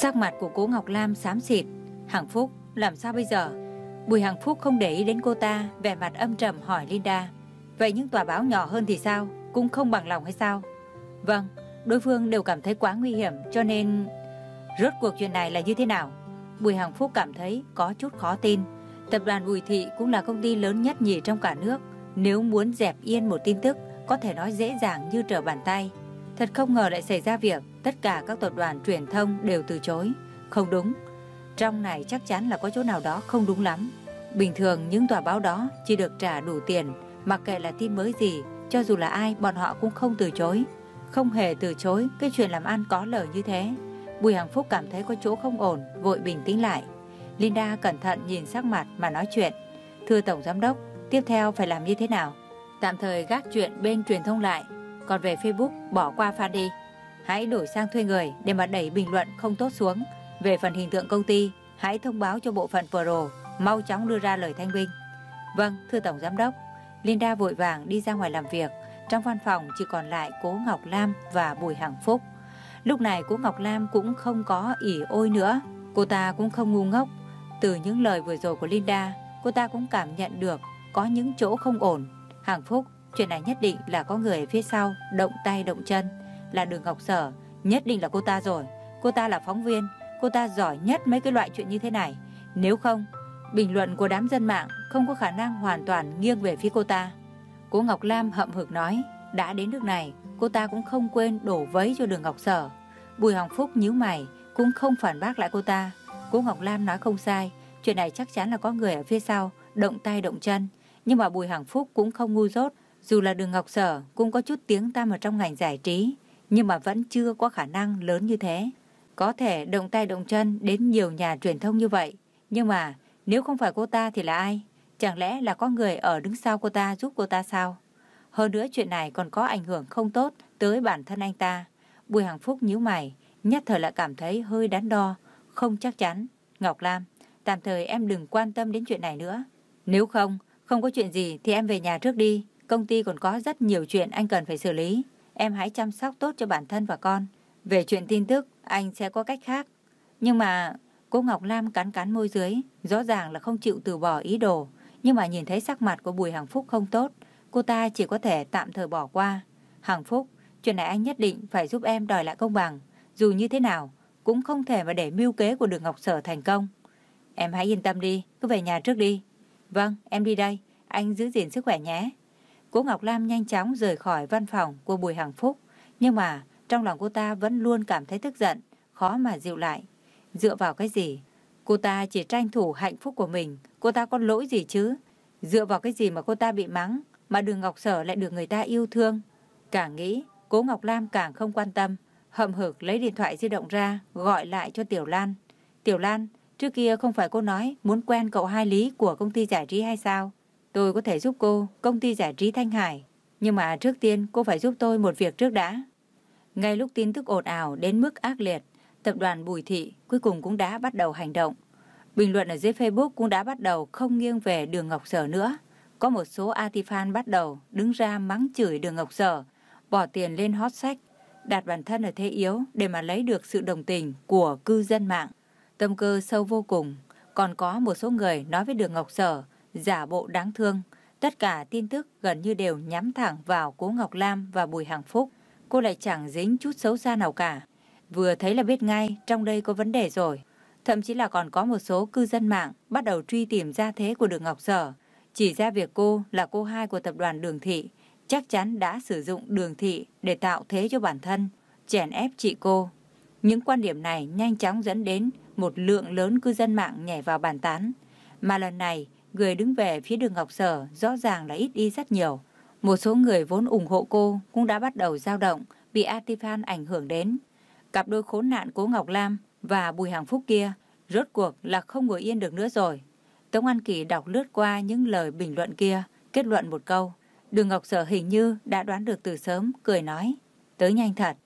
Sắc mặt của cố Ngọc Lam xám xịt. Hằng Phúc, làm sao bây giờ? Bùi Hằng Phúc không để ý đến cô ta, vẻ mặt âm trầm hỏi Linda. Vậy những tòa báo nhỏ hơn thì sao? Cũng không bằng lòng hay sao? Vâng, đối phương đều cảm thấy quá nguy hiểm cho nên... Rốt cuộc chuyện này là như thế nào? Bùi Hằng Phúc cảm thấy có chút khó tin. Tập đoàn Bùi Thị cũng là công ty lớn nhất nhì trong cả nước. Nếu muốn dẹp yên một tin tức, có thể nói dễ dàng như trở bàn tay. Thật không ngờ lại xảy ra việc tất cả các tập đoàn truyền thông đều từ chối. Không đúng. Trong này chắc chắn là có chỗ nào đó không đúng lắm. Bình thường những tòa báo đó chỉ được trả đủ tiền, mặc kệ là tin mới gì, cho dù là ai bọn họ cũng không từ chối. Không hề từ chối cái chuyện làm ăn có lời như thế. Bùi Hằng Phúc cảm thấy có chỗ không ổn, vội bình tĩnh lại. Linda cẩn thận nhìn sắc mặt mà nói chuyện. Thưa Tổng Giám Đốc, tiếp theo phải làm như thế nào? Tạm thời gác chuyện bên truyền thông lại, còn về Facebook bỏ qua fan đi. Hãy đổi sang thuê người để mà đẩy bình luận không tốt xuống. Về phần hình tượng công ty, hãy thông báo cho bộ phận Pro mau chóng đưa ra lời thanh minh. Vâng, thưa Tổng Giám Đốc. Linda vội vàng đi ra ngoài làm việc. Trong văn phòng chỉ còn lại Cố Ngọc Lam và Bùi Hằng Phúc. Lúc này Cố Ngọc Lam cũng không có ỉ ôi nữa. Cô ta cũng không ngu ngốc. Từ những lời vừa rồi của Linda, cô ta cũng cảm nhận được có những chỗ không ổn. hàng Phúc, chuyện này nhất định là có người ở phía sau, động tay động chân. Là đường Ngọc Sở, nhất định là cô ta rồi. Cô ta là phóng viên, cô ta giỏi nhất mấy cái loại chuyện như thế này. Nếu không, bình luận của đám dân mạng không có khả năng hoàn toàn nghiêng về phía cô ta. Cô Ngọc Lam hậm hực nói, đã đến nước này, cô ta cũng không quên đổ vấy cho đường Ngọc Sở. Bùi Hồng Phúc nhíu mày, cũng không phản bác lại cô ta. Cô Ngọc Lam nói không sai, chuyện này chắc chắn là có người ở phía sau, động tay động chân. Nhưng mà Bùi Hằng Phúc cũng không ngu dốt, dù là đường Ngọc Sở cũng có chút tiếng tăm ở trong ngành giải trí, nhưng mà vẫn chưa có khả năng lớn như thế. Có thể động tay động chân đến nhiều nhà truyền thông như vậy, nhưng mà nếu không phải cô ta thì là ai? Chẳng lẽ là có người ở đứng sau cô ta giúp cô ta sao? Hơn nữa chuyện này còn có ảnh hưởng không tốt tới bản thân anh ta. Bùi Hằng Phúc nhíu mày, nhất thời lại cảm thấy hơi đắn đo, không chắc chắn. Ngọc Lam, tạm thời em đừng quan tâm đến chuyện này nữa. Nếu không, không có chuyện gì thì em về nhà trước đi. Công ty còn có rất nhiều chuyện anh cần phải xử lý. Em hãy chăm sóc tốt cho bản thân và con. Về chuyện tin tức, anh sẽ có cách khác. Nhưng mà cô Ngọc Lam cắn cắn môi dưới, rõ ràng là không chịu từ bỏ ý đồ. Nhưng mà nhìn thấy sắc mặt của Bùi Hằng Phúc không tốt, cô ta chỉ có thể tạm thời bỏ qua. Hằng Phúc, chuyện này anh nhất định phải giúp em đòi lại công bằng. Dù như thế nào, cũng không thể mà để mưu kế của đường Ngọc Sở thành công. Em hãy yên tâm đi, cứ về nhà trước đi. Vâng, em đi đây, anh giữ gìn sức khỏe nhé. Cô Ngọc Lam nhanh chóng rời khỏi văn phòng của Bùi Hằng Phúc, nhưng mà trong lòng cô ta vẫn luôn cảm thấy tức giận, khó mà dịu lại. Dựa vào cái gì? Cô ta chỉ tranh thủ hạnh phúc của mình, cô ta có lỗi gì chứ? Dựa vào cái gì mà cô ta bị mắng, mà đường Ngọc Sở lại được người ta yêu thương? Càng nghĩ, cố Ngọc Lam càng không quan tâm, hậm hực lấy điện thoại di động ra, gọi lại cho Tiểu Lan. Tiểu Lan, trước kia không phải cô nói muốn quen cậu hai lý của công ty giải trí hay sao? Tôi có thể giúp cô, công ty giải trí Thanh Hải. Nhưng mà trước tiên cô phải giúp tôi một việc trước đã. Ngay lúc tin tức ồn ào đến mức ác liệt, tập đoàn Bùi Thị cuối cùng cũng đã bắt đầu hành động. Bình luận ở dưới Facebook cũng đã bắt đầu không nghiêng về đường Ngọc Sở nữa. Có một số anti-fan bắt đầu đứng ra mắng chửi đường Ngọc Sở, bỏ tiền lên hot sách, đặt bản thân ở thế yếu để mà lấy được sự đồng tình của cư dân mạng. Tâm cơ sâu vô cùng. Còn có một số người nói với đường Ngọc Sở giả bộ đáng thương. Tất cả tin tức gần như đều nhắm thẳng vào Cố Ngọc Lam và Bùi Hằng Phúc. Cô lại chẳng dính chút xấu xa nào cả. Vừa thấy là biết ngay trong đây có vấn đề rồi. Thậm chí là còn có một số cư dân mạng bắt đầu truy tìm ra thế của Đường Ngọc Sở. Chỉ ra việc cô là cô hai của tập đoàn Đường Thị, chắc chắn đã sử dụng Đường Thị để tạo thế cho bản thân, chèn ép chị cô. Những quan điểm này nhanh chóng dẫn đến một lượng lớn cư dân mạng nhảy vào bàn tán. Mà lần này, người đứng về phía đường Ngọc Sở rõ ràng là ít đi rất nhiều. Một số người vốn ủng hộ cô cũng đã bắt đầu dao động, bị Atifan ảnh hưởng đến. Cặp đôi khốn nạn Cố Ngọc Lam và Bùi Hàng Phúc kia rốt cuộc là không ngồi yên được nữa rồi. Tống An Kỳ đọc lướt qua những lời bình luận kia, kết luận một câu. Đường Ngọc Sở hình như đã đoán được từ sớm, cười nói. Tới nhanh thật.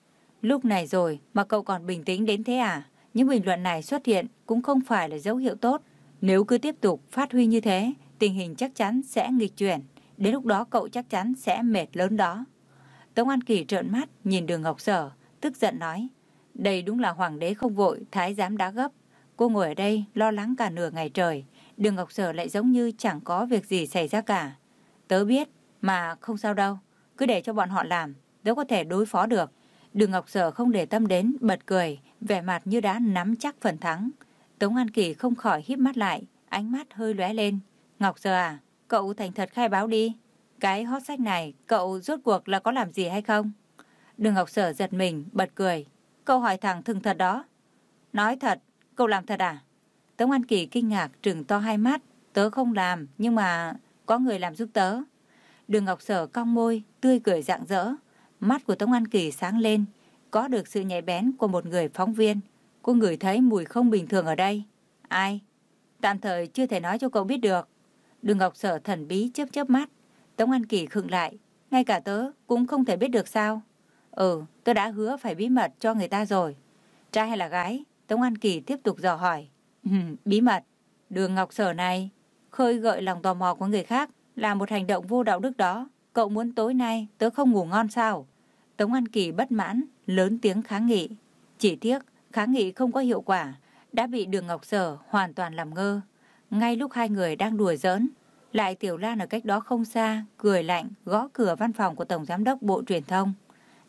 Lúc này rồi mà cậu còn bình tĩnh đến thế à? Những bình luận này xuất hiện cũng không phải là dấu hiệu tốt. Nếu cứ tiếp tục phát huy như thế, tình hình chắc chắn sẽ nghịch chuyển. Đến lúc đó cậu chắc chắn sẽ mệt lớn đó. Tống An Kỳ trợn mắt nhìn đường Ngọc Sở, tức giận nói. Đây đúng là hoàng đế không vội, thái giám đá gấp. Cô ngồi ở đây lo lắng cả nửa ngày trời. Đường Ngọc Sở lại giống như chẳng có việc gì xảy ra cả. Tớ biết, mà không sao đâu. Cứ để cho bọn họ làm, tớ có thể đối phó được. Đường Ngọc Sở không để tâm đến, bật cười, vẻ mặt như đã nắm chắc phần thắng. Tống An Kỳ không khỏi híp mắt lại, ánh mắt hơi lóe lên. Ngọc Sở à, cậu thành thật khai báo đi. Cái hot sách này, cậu rốt cuộc là có làm gì hay không? Đường Ngọc Sở giật mình, bật cười. Câu hỏi thẳng thừng thật đó. Nói thật, cậu làm thật à? Tống An Kỳ kinh ngạc trừng to hai mắt. Tớ không làm, nhưng mà có người làm giúp tớ. Đường Ngọc Sở cong môi, tươi cười rạng rỡ. Mắt của Tống An Kỳ sáng lên, có được sự nhạy bén của một người phóng viên. Cô ngửi thấy mùi không bình thường ở đây. Ai? Tạm thời chưa thể nói cho cậu biết được. Đường Ngọc Sở thần bí chớp chớp mắt. Tống An Kỳ khựng lại. Ngay cả tớ cũng không thể biết được sao. Ừ, tớ đã hứa phải bí mật cho người ta rồi. Trai hay là gái? Tống An Kỳ tiếp tục dò hỏi. Ừ, bí mật. Đường Ngọc Sở này khơi gợi lòng tò mò của người khác là một hành động vô đạo đức đó. Cậu muốn tối nay tớ không ngủ ngon sao? Tống An Kỳ bất mãn, lớn tiếng kháng nghị. Chỉ tiếc, kháng nghị không có hiệu quả, đã bị đường Ngọc Sở hoàn toàn làm ngơ. Ngay lúc hai người đang đùa giỡn, lại Tiểu Lan ở cách đó không xa, cười lạnh, gõ cửa văn phòng của Tổng Giám đốc Bộ Truyền thông.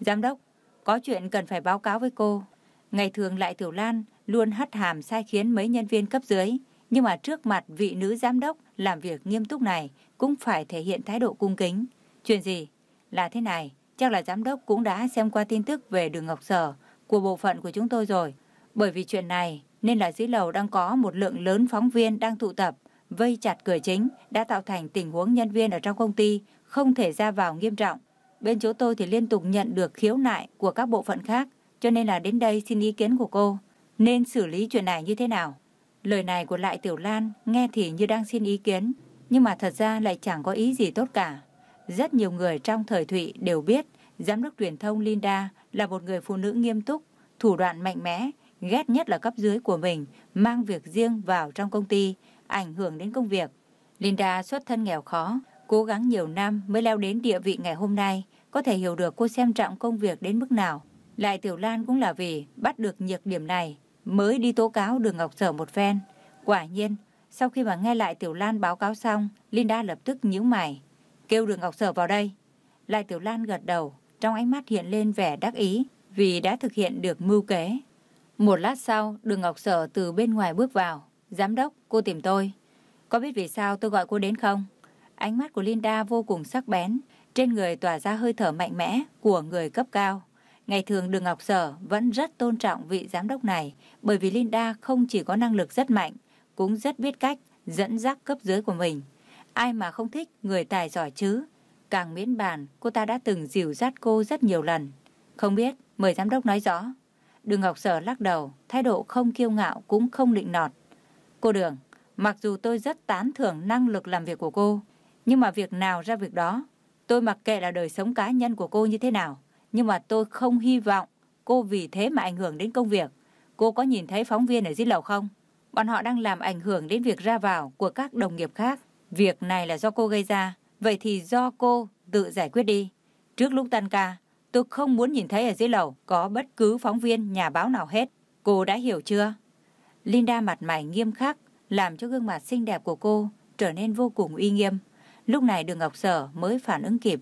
Giám đốc, có chuyện cần phải báo cáo với cô. Ngày thường lại Tiểu Lan luôn hất hàm sai khiến mấy nhân viên cấp dưới, nhưng mà trước mặt vị nữ giám đốc làm việc nghiêm túc này cũng phải thể hiện thái độ cung kính. Chuyện gì? Là thế này, chắc là giám đốc cũng đã xem qua tin tức về đường Ngọc Sở của bộ phận của chúng tôi rồi. Bởi vì chuyện này nên là dưới lầu đang có một lượng lớn phóng viên đang tụ tập, vây chặt cửa chính đã tạo thành tình huống nhân viên ở trong công ty không thể ra vào nghiêm trọng. Bên chỗ tôi thì liên tục nhận được khiếu nại của các bộ phận khác, cho nên là đến đây xin ý kiến của cô. Nên xử lý chuyện này như thế nào? Lời này của Lại Tiểu Lan nghe thì như đang xin ý kiến, nhưng mà thật ra lại chẳng có ý gì tốt cả. Rất nhiều người trong thời Thụy đều biết giám đốc truyền thông Linda là một người phụ nữ nghiêm túc, thủ đoạn mạnh mẽ, ghét nhất là cấp dưới của mình, mang việc riêng vào trong công ty, ảnh hưởng đến công việc. Linda xuất thân nghèo khó, cố gắng nhiều năm mới leo đến địa vị ngày hôm nay, có thể hiểu được cô xem trọng công việc đến mức nào. Lại Tiểu Lan cũng là vì bắt được nhược điểm này mới đi tố cáo đường Ngọc Sở một phen. Quả nhiên, sau khi mà nghe lại Tiểu Lan báo cáo xong, Linda lập tức nhíu mày, kêu đường Ngọc Sở vào đây. Lại Tiểu Lan gật đầu, trong ánh mắt hiện lên vẻ đắc ý vì đã thực hiện được mưu kế. Một lát sau, đường Ngọc Sở từ bên ngoài bước vào. Giám đốc, cô tìm tôi. Có biết vì sao tôi gọi cô đến không? Ánh mắt của Linda vô cùng sắc bén, trên người tỏa ra hơi thở mạnh mẽ của người cấp cao. Ngày thường đường Ngọc Sở vẫn rất tôn trọng vị giám đốc này bởi vì Linda không chỉ có năng lực rất mạnh, cũng rất biết cách dẫn dắt cấp dưới của mình. Ai mà không thích người tài giỏi chứ? Càng miễn bàn, cô ta đã từng dìu dắt cô rất nhiều lần. Không biết, mời giám đốc nói rõ. Đường Ngọc Sở lắc đầu, thái độ không kiêu ngạo cũng không định nọt. Cô Đường, mặc dù tôi rất tán thưởng năng lực làm việc của cô, nhưng mà việc nào ra việc đó, tôi mặc kệ là đời sống cá nhân của cô như thế nào. Nhưng mà tôi không hy vọng cô vì thế mà ảnh hưởng đến công việc. Cô có nhìn thấy phóng viên ở dưới lầu không? Bọn họ đang làm ảnh hưởng đến việc ra vào của các đồng nghiệp khác. Việc này là do cô gây ra, vậy thì do cô tự giải quyết đi. Trước lúc tan ca, tôi không muốn nhìn thấy ở dưới lầu có bất cứ phóng viên, nhà báo nào hết. Cô đã hiểu chưa? Linda mặt mày nghiêm khắc, làm cho gương mặt xinh đẹp của cô trở nên vô cùng uy nghiêm. Lúc này đường Ngọc Sở mới phản ứng kịp.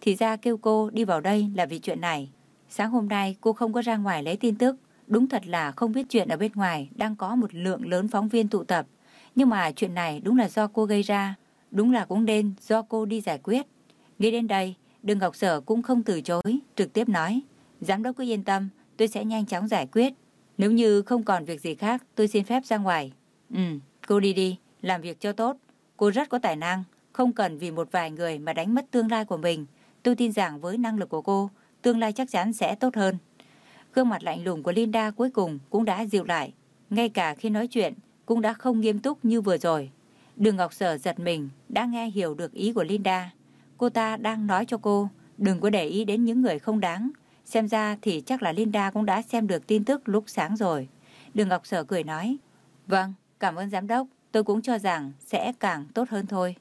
Thì ra kêu cô đi vào đây là vì chuyện này. Sáng hôm nay cô không có ra ngoài lấy tin tức. Đúng thật là không biết chuyện ở bên ngoài đang có một lượng lớn phóng viên tụ tập. Nhưng mà chuyện này đúng là do cô gây ra. Đúng là cũng nên do cô đi giải quyết. Nghĩ đến đây, Đường Ngọc Sở cũng không từ chối, trực tiếp nói. Giám đốc cứ yên tâm, tôi sẽ nhanh chóng giải quyết. Nếu như không còn việc gì khác, tôi xin phép ra ngoài. Ừ, cô đi đi, làm việc cho tốt. Cô rất có tài năng, không cần vì một vài người mà đánh mất tương lai của mình. Tôi tin rằng với năng lực của cô, tương lai chắc chắn sẽ tốt hơn. Gương mặt lạnh lùng của Linda cuối cùng cũng đã dịu lại. Ngay cả khi nói chuyện, cũng đã không nghiêm túc như vừa rồi. Đường Ngọc Sở giật mình, đã nghe hiểu được ý của Linda. Cô ta đang nói cho cô, đừng có để ý đến những người không đáng. Xem ra thì chắc là Linda cũng đã xem được tin tức lúc sáng rồi. Đường Ngọc Sở cười nói, Vâng, cảm ơn giám đốc, tôi cũng cho rằng sẽ càng tốt hơn thôi.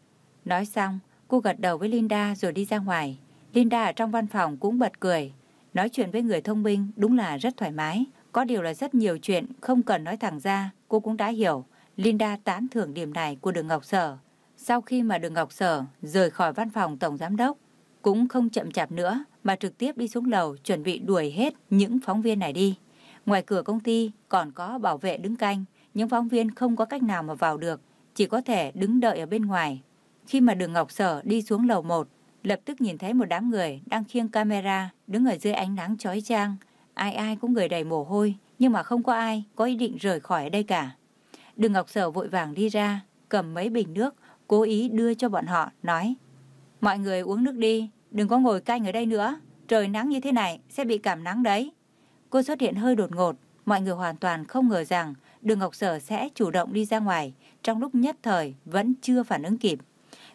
Nói xong, Cô gật đầu với Linda rồi đi ra ngoài. Linda ở trong văn phòng cũng bật cười. Nói chuyện với người thông minh đúng là rất thoải mái. Có điều là rất nhiều chuyện không cần nói thẳng ra, cô cũng đã hiểu. Linda tán thưởng điểm này của Đường Ngọc Sở. Sau khi mà Đường Ngọc Sở rời khỏi văn phòng Tổng Giám Đốc, cũng không chậm chạp nữa mà trực tiếp đi xuống lầu chuẩn bị đuổi hết những phóng viên này đi. Ngoài cửa công ty còn có bảo vệ đứng canh, những phóng viên không có cách nào mà vào được, chỉ có thể đứng đợi ở bên ngoài. Khi mà Đường Ngọc Sở đi xuống lầu 1, lập tức nhìn thấy một đám người đang khiêng camera đứng ở dưới ánh nắng chói chang. Ai ai cũng người đầy mồ hôi, nhưng mà không có ai có ý định rời khỏi ở đây cả. Đường Ngọc Sở vội vàng đi ra, cầm mấy bình nước, cố ý đưa cho bọn họ, nói Mọi người uống nước đi, đừng có ngồi canh ở đây nữa. Trời nắng như thế này sẽ bị cảm nắng đấy. Cô xuất hiện hơi đột ngột, mọi người hoàn toàn không ngờ rằng Đường Ngọc Sở sẽ chủ động đi ra ngoài trong lúc nhất thời vẫn chưa phản ứng kịp.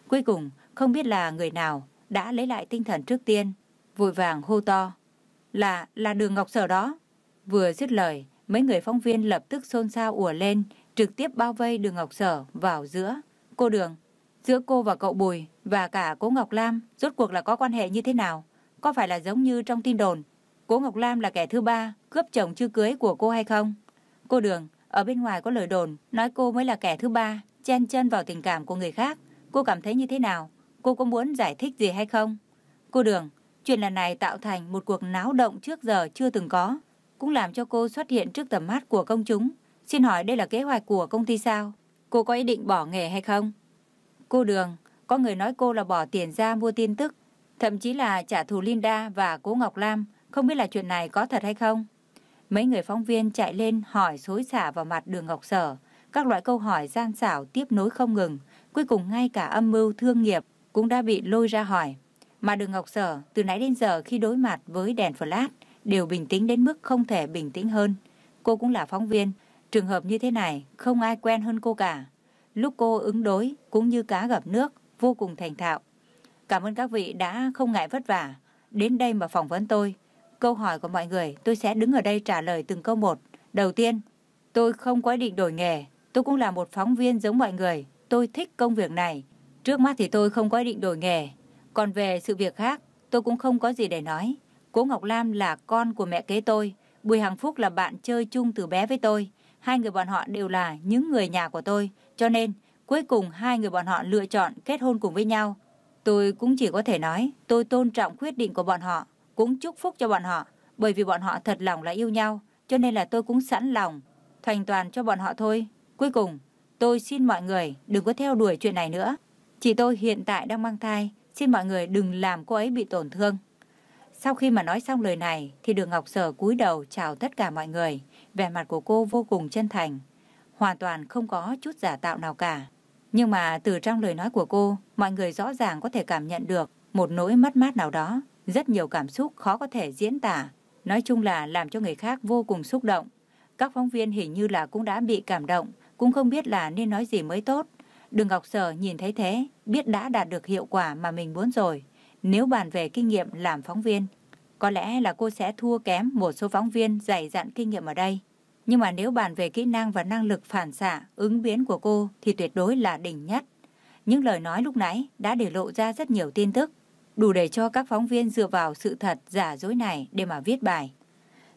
Cuối cùng, không biết là người nào đã lấy lại tinh thần trước tiên, vội vàng hô to. Là, là Đường Ngọc Sở đó. Vừa dứt lời, mấy người phóng viên lập tức xôn xao ùa lên, trực tiếp bao vây Đường Ngọc Sở vào giữa. Cô Đường, giữa cô và cậu Bùi và cả cố Ngọc Lam rốt cuộc là có quan hệ như thế nào? Có phải là giống như trong tin đồn, cố Ngọc Lam là kẻ thứ ba cướp chồng chưa cưới của cô hay không? Cô Đường, ở bên ngoài có lời đồn nói cô mới là kẻ thứ ba, chen chân vào tình cảm của người khác. Cô cảm thấy như thế nào? Cô có muốn giải thích gì hay không? Cô Đường, chuyện lần này tạo thành một cuộc náo động trước giờ chưa từng có, cũng làm cho cô xuất hiện trước tầm mắt của công chúng. Xin hỏi đây là kế hoạch của công ty sao? Cô có ý định bỏ nghề hay không? Cô Đường, có người nói cô là bỏ tiền ra mua tin tức, thậm chí là trả thù Linda và cố Ngọc Lam, không biết là chuyện này có thật hay không? Mấy người phóng viên chạy lên hỏi xối xả vào mặt đường Ngọc Sở, các loại câu hỏi gian xảo tiếp nối không ngừng, cuối cùng ngay cả âm mưu thương nghiệp cũng đã bị lôi ra hỏi. Mà đường Ngọc Sở từ nãy đến giờ khi đối mặt với đèn flash đều bình tĩnh đến mức không thể bình tĩnh hơn. Cô cũng là phóng viên, trường hợp như thế này không ai quen hơn cô cả. Lúc cô ứng đối cũng như cá gặp nước, vô cùng thành thạo. Cảm ơn các vị đã không ngại vất vả, đến đây mà phỏng vấn tôi. Câu hỏi của mọi người tôi sẽ đứng ở đây trả lời từng câu một. Đầu tiên, tôi không có ý định đổi nghề, tôi cũng là một phóng viên giống mọi người, tôi thích công việc này. Trước mắt thì tôi không có ý định đổi nghề, còn về sự việc khác, tôi cũng không có gì để nói. Cố Ngọc Lam là con của mẹ kế tôi, Bùi Hằng Phúc là bạn chơi chung từ bé với tôi. Hai người bọn họ đều là những người nhà của tôi, cho nên cuối cùng hai người bọn họ lựa chọn kết hôn cùng với nhau. Tôi cũng chỉ có thể nói tôi tôn trọng quyết định của bọn họ, cũng chúc phúc cho bọn họ, bởi vì bọn họ thật lòng là yêu nhau, cho nên là tôi cũng sẵn lòng thành toàn cho bọn họ thôi. Cuối cùng, tôi xin mọi người đừng có theo đuổi chuyện này nữa. Chị tôi hiện tại đang mang thai, xin mọi người đừng làm cô ấy bị tổn thương. Sau khi mà nói xong lời này thì Đường Ngọc Sở cúi đầu chào tất cả mọi người, vẻ mặt của cô vô cùng chân thành, hoàn toàn không có chút giả tạo nào cả. Nhưng mà từ trong lời nói của cô, mọi người rõ ràng có thể cảm nhận được một nỗi mất mát nào đó, rất nhiều cảm xúc khó có thể diễn tả. Nói chung là làm cho người khác vô cùng xúc động. Các phóng viên hình như là cũng đã bị cảm động, cũng không biết là nên nói gì mới tốt. Đường Ngọc Sở nhìn thấy thế, biết đã đạt được hiệu quả mà mình muốn rồi. Nếu bàn về kinh nghiệm làm phóng viên, có lẽ là cô sẽ thua kém một số phóng viên dày dặn kinh nghiệm ở đây. Nhưng mà nếu bàn về kỹ năng và năng lực phản xạ, ứng biến của cô thì tuyệt đối là đỉnh nhất. Những lời nói lúc nãy đã để lộ ra rất nhiều tin tức, đủ để cho các phóng viên dựa vào sự thật giả dối này để mà viết bài.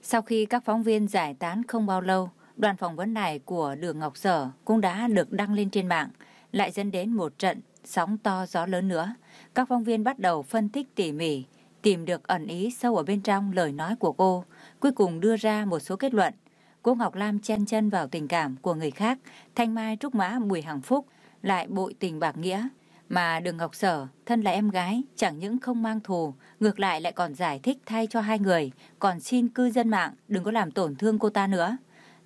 Sau khi các phóng viên giải tán không bao lâu, đoàn phỏng vấn này của Đường Ngọc Sở cũng đã được đăng lên trên mạng, lại dẫn đến một trận sóng to gió lớn nữa. Các phóng viên bắt đầu phân tích tỉ mỉ, tìm được ẩn ý sâu ở bên trong lời nói của cô, cuối cùng đưa ra một số kết luận. Cô Ngọc Lam chen chân vào tình cảm của người khác, Thanh Mai Trúc Mã Bùi Hằng Phúc lại bội tình bạc nghĩa. Mà Đường Ngọc Sở, thân là em gái, chẳng những không mang thù, ngược lại lại còn giải thích thay cho hai người, còn xin cư dân mạng đừng có làm tổn thương cô ta nữa.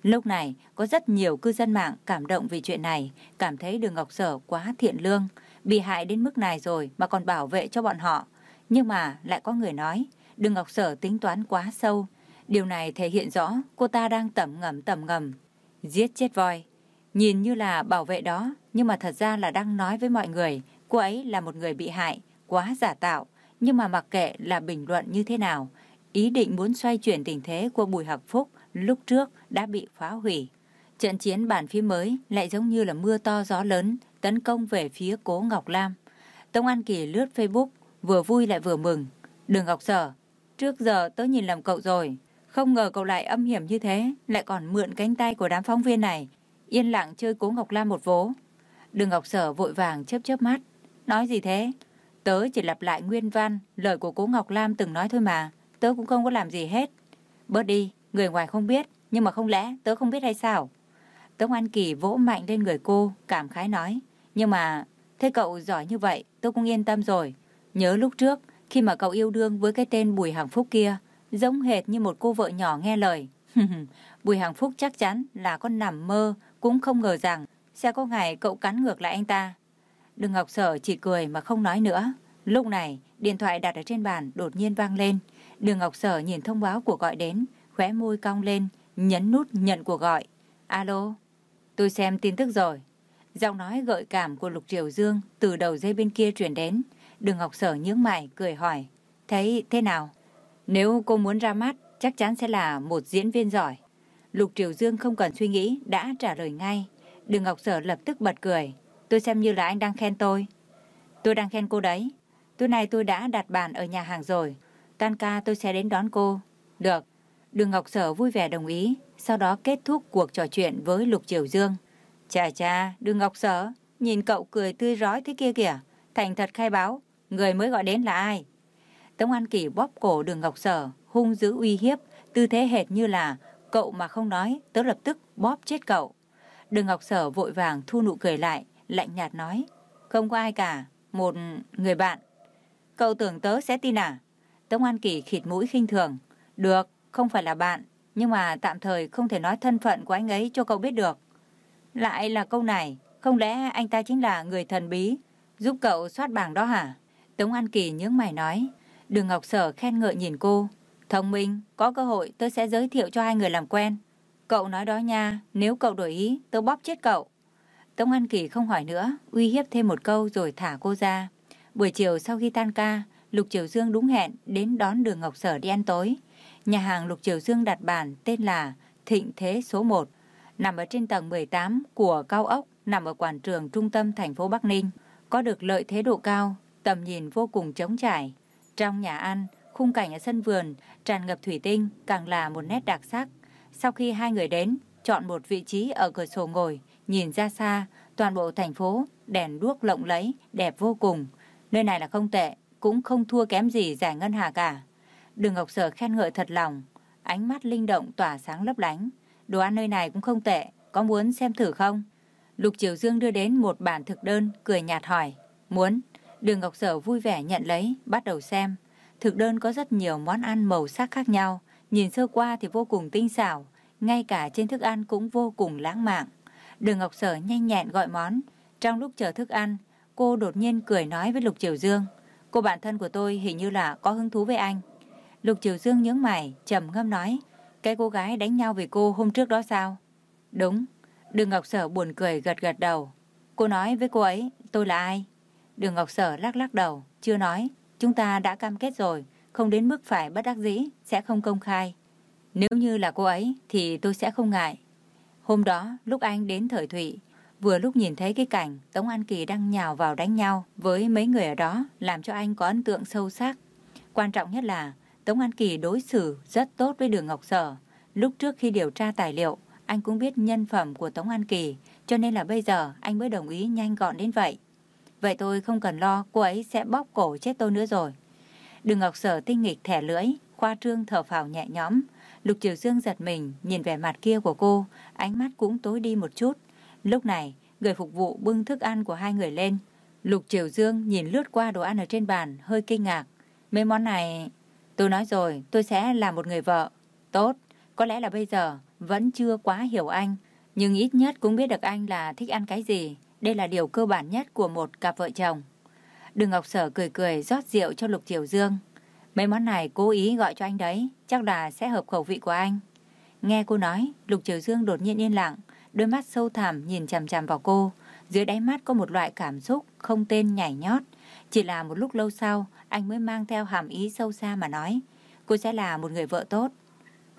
Lúc này, có rất nhiều cư dân mạng cảm động vì chuyện này, cảm thấy Đường Ngọc Sở quá thiện lương, bị hại đến mức này rồi mà còn bảo vệ cho bọn họ. Nhưng mà lại có người nói, Đường Ngọc Sở tính toán quá sâu. Điều này thể hiện rõ cô ta đang tẩm ngầm tẩm ngầm, giết chết voi. Nhìn như là bảo vệ đó, nhưng mà thật ra là đang nói với mọi người, cô ấy là một người bị hại, quá giả tạo. Nhưng mà mặc kệ là bình luận như thế nào, ý định muốn xoay chuyển tình thế của Bùi Học Phúc lúc trước đã bị phá hủy. Trận chiến bản phía mới lại giống như là mưa to gió lớn tấn công về phía cố Ngọc Lam. Tông An Kỳ lướt Facebook, vừa vui lại vừa mừng. Đường Ngọc Sở, trước giờ tớ nhìn lầm cậu rồi. Không ngờ cậu lại âm hiểm như thế, lại còn mượn cánh tay của đám phóng viên này. Yên lặng chơi cố Ngọc Lam một vố. Đường Ngọc Sở vội vàng chớp chớp mắt. Nói gì thế? Tớ chỉ lặp lại nguyên văn, lời của cố Ngọc Lam từng nói thôi mà. Tớ cũng không có làm gì hết. Bớt đi, người ngoài không biết, nhưng mà không lẽ tớ không biết hay sao? Tống An Kỳ vỗ mạnh lên người cô, cảm khái nói. Nhưng mà, thế cậu giỏi như vậy, tôi cũng yên tâm rồi. Nhớ lúc trước, khi mà cậu yêu đương với cái tên Bùi Hằng Phúc kia, giống hệt như một cô vợ nhỏ nghe lời. Bùi Hằng Phúc chắc chắn là con nằm mơ, cũng không ngờ rằng sẽ có ngày cậu cắn ngược lại anh ta. Đường Ngọc Sở chỉ cười mà không nói nữa. Lúc này, điện thoại đặt ở trên bàn đột nhiên vang lên. Đường Ngọc Sở nhìn thông báo của gọi đến, khóe môi cong lên, nhấn nút nhận cuộc gọi. Alo, tôi xem tin tức rồi. Giọng nói gợi cảm của Lục Triều Dương từ đầu dây bên kia truyền đến. Đường Ngọc Sở nhướng mày, cười hỏi. Thấy thế nào? Nếu cô muốn ra mắt, chắc chắn sẽ là một diễn viên giỏi. Lục Triều Dương không cần suy nghĩ, đã trả lời ngay. Đường Ngọc Sở lập tức bật cười. Tôi xem như là anh đang khen tôi. Tôi đang khen cô đấy. Tối nay tôi đã đặt bàn ở nhà hàng rồi. Tan ca tôi sẽ đến đón cô. Được. Đường Ngọc Sở vui vẻ đồng ý. Sau đó kết thúc cuộc trò chuyện với Lục Triều Dương. Chà chà, Đường Ngọc Sở, nhìn cậu cười tươi rói thế kia kìa. Thành thật khai báo, người mới gọi đến là ai? Tống An Kỳ bóp cổ Đường Ngọc Sở, hung dữ uy hiếp, tư thế hệt như là cậu mà không nói, tớ lập tức bóp chết cậu. Đường Ngọc Sở vội vàng thu nụ cười lại, lạnh nhạt nói. Không có ai cả, một người bạn. Cậu tưởng tớ sẽ tin à? Tống An Kỳ khịt mũi khinh thường. Được, không phải là bạn, nhưng mà tạm thời không thể nói thân phận của anh ấy cho cậu biết được. Lại là câu này, không lẽ anh ta chính là người thần bí, giúp cậu soát bảng đó hả? Tống An Kỳ nhướng mày nói. Đường Ngọc Sở khen ngợi nhìn cô. Thông minh, có cơ hội tôi sẽ giới thiệu cho hai người làm quen. Cậu nói đó nha, nếu cậu đổi ý, tôi bóp chết cậu. Tống An Kỳ không hỏi nữa, uy hiếp thêm một câu rồi thả cô ra. Buổi chiều sau khi tan ca, Lục Triều Dương đúng hẹn đến đón đường Ngọc Sở đi ăn tối. Nhà hàng Lục Triều Dương đặt bàn tên là Thịnh Thế số 1, nằm ở trên tầng 18 của cao ốc, nằm ở quảng trường trung tâm thành phố Bắc Ninh. Có được lợi thế độ cao, tầm nhìn vô cùng trống trải. Trong nhà ăn, khung cảnh ở sân vườn tràn ngập thủy tinh càng là một nét đặc sắc. Sau khi hai người đến, chọn một vị trí ở cửa sổ ngồi, nhìn ra xa, toàn bộ thành phố, đèn đuốc lộng lẫy, đẹp vô cùng. Nơi này là không tệ, cũng không thua kém gì giải ngân hà cả. Đường Ngọc Sở khen ngợi thật lòng, ánh mắt linh động tỏa sáng lấp lánh. Đồ ăn nơi này cũng không tệ, có muốn xem thử không? Lục Triều Dương đưa đến một bản thực đơn, cười nhạt hỏi. Muốn. Đường Ngọc Sở vui vẻ nhận lấy, bắt đầu xem. Thực đơn có rất nhiều món ăn màu sắc khác nhau, nhìn sơ qua thì vô cùng tinh xảo, ngay cả trên thức ăn cũng vô cùng lãng mạn. Đường Ngọc Sở nhanh nhẹn gọi món. Trong lúc chờ thức ăn, cô đột nhiên cười nói với Lục Triều Dương. Cô bạn thân của tôi hình như là có hứng thú với anh. Lục Triều Dương nhướng mày, trầm ngâm nói. Cái cô gái đánh nhau với cô hôm trước đó sao? Đúng. Đường Ngọc Sở buồn cười gật gật đầu. Cô nói với cô ấy, tôi là ai? Đường Ngọc Sở lắc lắc đầu, chưa nói. Chúng ta đã cam kết rồi, không đến mức phải bất đắc dĩ, sẽ không công khai. Nếu như là cô ấy thì tôi sẽ không ngại. Hôm đó, lúc anh đến Thời Thụy, vừa lúc nhìn thấy cái cảnh Tống An Kỳ đang nhào vào đánh nhau với mấy người ở đó làm cho anh có ấn tượng sâu sắc. Quan trọng nhất là Tống An Kỳ đối xử rất tốt với Đường Ngọc Sở. Lúc trước khi điều tra tài liệu, anh cũng biết nhân phẩm của Tống An Kỳ, cho nên là bây giờ anh mới đồng ý nhanh gọn đến vậy. Vậy tôi không cần lo cô ấy sẽ bóp cổ chết tôi nữa rồi. Đường Ngọc Sở tinh nghịch thẻ lưỡi, khoa trương thở phào nhẹ nhõm. Lục Triều Dương giật mình, nhìn vẻ mặt kia của cô, ánh mắt cũng tối đi một chút. Lúc này, người phục vụ bưng thức ăn của hai người lên. Lục Triều Dương nhìn lướt qua đồ ăn ở trên bàn, hơi kinh ngạc. Mấy món này... Tôi nói rồi, tôi sẽ là một người vợ. Tốt, có lẽ là bây giờ vẫn chưa quá hiểu anh, nhưng ít nhất cũng biết được anh là thích ăn cái gì. Đây là điều cơ bản nhất của một cặp vợ chồng. Đường Ngọc Sở cười cười rót rượu cho Lục Triều Dương. Mấy món này cố ý gọi cho anh đấy, chắc là sẽ hợp khẩu vị của anh. Nghe cô nói, Lục Triều Dương đột nhiên yên lặng, đôi mắt sâu thẳm nhìn chằm chằm vào cô. Dưới đáy mắt có một loại cảm xúc không tên nhảy nhót. Chỉ là một lúc lâu sau, anh mới mang theo hàm ý sâu xa mà nói. Cô sẽ là một người vợ tốt.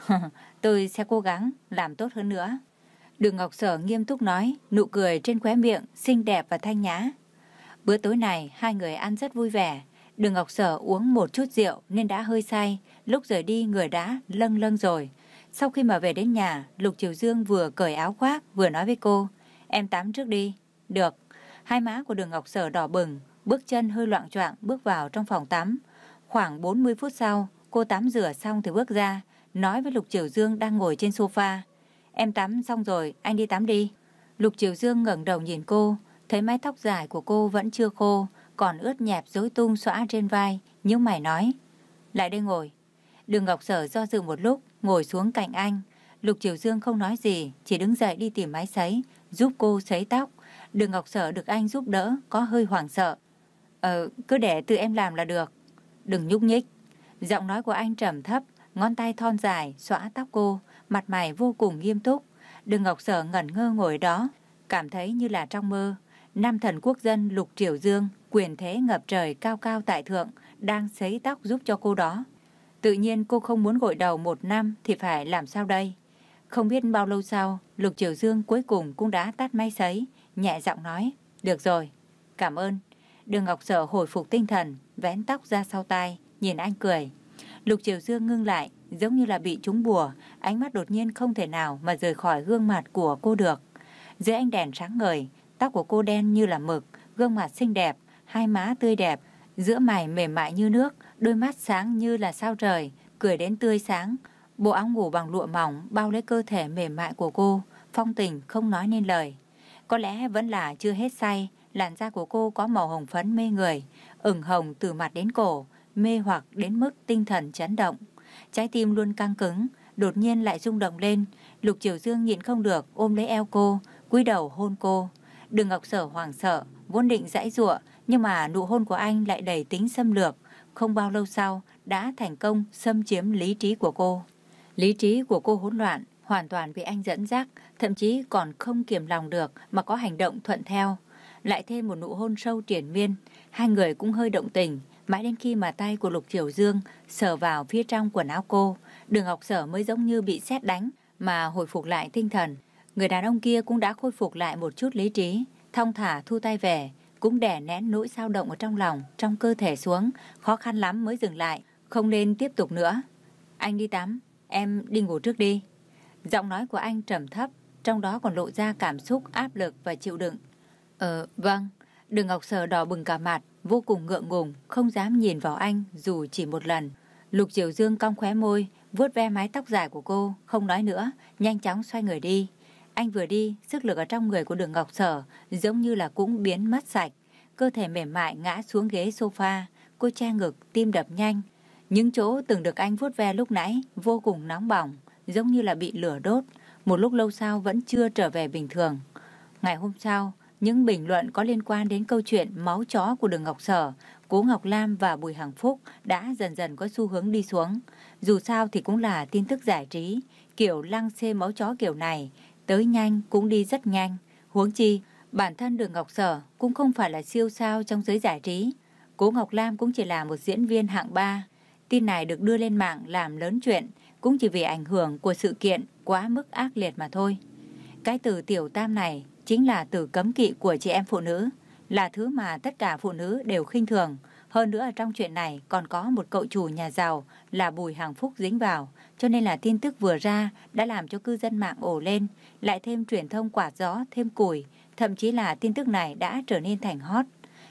Tôi sẽ cố gắng làm tốt hơn nữa. Đường Ngọc Sở nghiêm túc nói, nụ cười trên khóe miệng, xinh đẹp và thanh nhã. Bữa tối này hai người ăn rất vui vẻ. Đường Ngọc Sở uống một chút rượu nên đã hơi say. Lúc rời đi người đã lâng lâng rồi. Sau khi mà về đến nhà, Lục Triều Dương vừa cởi áo khoác vừa nói với cô. Em tắm trước đi. Được. Hai má của đường Ngọc Sở đỏ bừng, bước chân hơi loạn choạng bước vào trong phòng tắm. Khoảng 40 phút sau, cô tắm rửa xong thì bước ra, nói với Lục Triều Dương đang ngồi trên sofa. Em tắm xong rồi, anh đi tắm đi. Lục Triều Dương ngẩng đầu nhìn cô, thấy mái tóc dài của cô vẫn chưa khô, còn ướt nhẹp rối tung xõa trên vai, nhíu mày nói. Lại đây ngồi. Đường Ngọc Sở do dự một lúc, ngồi xuống cạnh anh. Lục Triều Dương không nói gì, chỉ đứng dậy đi tìm máy sấy, giúp cô sấy tóc. Đường Ngọc Sở được anh giúp đỡ, có hơi hoảng sợ. Ờ, cứ để tự em làm là được. Đừng nhúc nhích. Giọng nói của anh trầm thấp, ngón tay thon dài, xõa tóc cô, mặt mày vô cùng nghiêm túc. đừng Ngọc Sở ngẩn ngơ ngồi đó, cảm thấy như là trong mơ. Nam thần quốc dân Lục Triều Dương, quyền thế ngập trời cao cao tại thượng, đang sấy tóc giúp cho cô đó. Tự nhiên cô không muốn gội đầu một năm thì phải làm sao đây? Không biết bao lâu sau, Lục Triều Dương cuối cùng cũng đã tắt máy sấy, nhẹ giọng nói, được rồi, cảm ơn. Đường Ngọc Sở hồi phục tinh thần, vén tóc ra sau tai, nhìn anh cười. Lục Triều Dương ngưng lại, giống như là bị trúng bùa, ánh mắt đột nhiên không thể nào mà rời khỏi gương mặt của cô được. Dưới ánh đèn sáng ngời, tóc của cô đen như là mực, gương mặt xinh đẹp, hai má tươi đẹp, giữa mày mềm mại như nước, đôi mắt sáng như là sao trời, cười đến tươi sáng. Bộ áo ngủ bằng lụa mỏng bao lấy cơ thể mềm mại của cô, phong tình không nói nên lời. Có lẽ vẫn là chưa hết say, làn da của cô có màu hồng phấn mê người, ửng hồng từ mặt đến cổ, mê hoặc đến mức tinh thần chấn động. Trái tim luôn căng cứng, đột nhiên lại rung động lên. Lục Triều Dương nhịn không được ôm lấy eo cô, cúi đầu hôn cô. Đường Ngọc Sở hoảng sợ, vốn định dãy giụa, nhưng mà nụ hôn của anh lại đầy tính xâm lược. Không bao lâu sau, đã thành công xâm chiếm lý trí của cô. Lý trí của cô hỗn loạn, hoàn toàn bị anh dẫn dắt, thậm chí còn không kiềm lòng được mà có hành động thuận theo. Lại thêm một nụ hôn sâu triển miên, hai người cũng hơi động tình, mãi đến khi mà tay của Lục Triều Dương sờ vào phía trong quần áo cô, đường học sở mới giống như bị sét đánh mà hồi phục lại tinh thần. Người đàn ông kia cũng đã khôi phục lại một chút lý trí, thong thả thu tay về, cũng đè nén nỗi dao động ở trong lòng, trong cơ thể xuống, khó khăn lắm mới dừng lại, không nên tiếp tục nữa. Anh đi tắm, em đi ngủ trước đi. Giọng nói của anh trầm thấp, trong đó còn lộ ra cảm xúc áp lực và chịu đựng. Ờ, vâng. Đường Ngọc Sở đỏ bừng cả mặt, vô cùng ngượng ngùng, không dám nhìn vào anh dù chỉ một lần. Lục Diệu Dương cong khóe môi, vuốt ve mái tóc dài của cô, không nói nữa, nhanh chóng xoay người đi. Anh vừa đi, sức lực ở trong người của đường Ngọc Sở giống như là cũng biến mất sạch. Cơ thể mềm mại ngã xuống ghế sofa, cô che ngực, tim đập nhanh. Những chỗ từng được anh vuốt ve lúc nãy vô cùng nóng bỏng, giống như là bị lửa đốt. Một lúc lâu sau vẫn chưa trở về bình thường. Ngày hôm sau, những bình luận có liên quan đến câu chuyện máu chó của đường Ngọc Sở, Cố Ngọc Lam và Bùi Hằng Phúc đã dần dần có xu hướng đi xuống. Dù sao thì cũng là tin tức giải trí, kiểu lăng xê máu chó kiểu này, tới nhanh cũng đi rất nhanh. Huống chi, bản thân đường Ngọc Sở cũng không phải là siêu sao trong giới giải trí. Cố Ngọc Lam cũng chỉ là một diễn viên hạng ba. Tin này được đưa lên mạng làm lớn chuyện, cũng chỉ vì ảnh hưởng của sự kiện quá mức ác liệt mà thôi. Cái từ tiểu tam này chính là từ cấm kỵ của chị em phụ nữ, là thứ mà tất cả phụ nữ đều khinh thường. Hơn nữa trong chuyện này còn có một cậu chủ nhà giàu là Bùi Hàng Phúc dính vào, cho nên là tin tức vừa ra đã làm cho cư dân mạng ổ lên, lại thêm truyền thông quạt gió, thêm củi, thậm chí là tin tức này đã trở nên thành hot.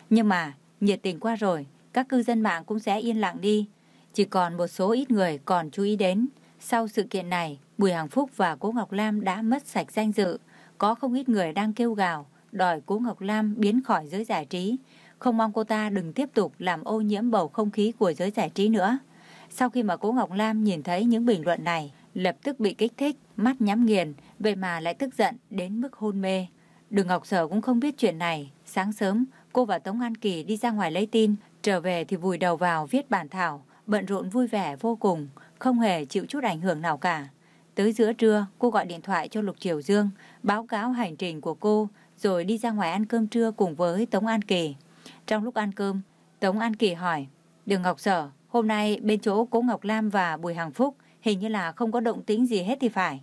Nhưng mà nhiệt tình qua rồi, các cư dân mạng cũng sẽ yên lặng đi. Chỉ còn một số ít người còn chú ý đến. Sau sự kiện này, Bùi Hàng Phúc và Cố Ngọc Lam đã mất sạch danh dự. Có không ít người đang kêu gào, đòi Cố Ngọc Lam biến khỏi giới giải trí. Không mong cô ta đừng tiếp tục làm ô nhiễm bầu không khí của giới giải trí nữa. Sau khi mà Cố Ngọc Lam nhìn thấy những bình luận này, lập tức bị kích thích, mắt nhắm nghiền, vậy mà lại tức giận đến mức hôn mê. Đường Ngọc Sở cũng không biết chuyện này. Sáng sớm, cô và Tống An Kỳ đi ra ngoài lấy tin, trở về thì vùi đầu vào viết bản thảo, bận rộn vui vẻ vô cùng, không hề chịu chút ảnh hưởng nào cả. Tới giữa trưa, cô gọi điện thoại cho Lục Triều Dương, báo cáo hành trình của cô, rồi đi ra ngoài ăn cơm trưa cùng với Tống An Kỳ. Trong lúc ăn cơm, Tống An Kỳ hỏi, Đường Ngọc Sở, hôm nay bên chỗ Cố Ngọc Lam và Bùi Hằng Phúc hình như là không có động tĩnh gì hết thì phải.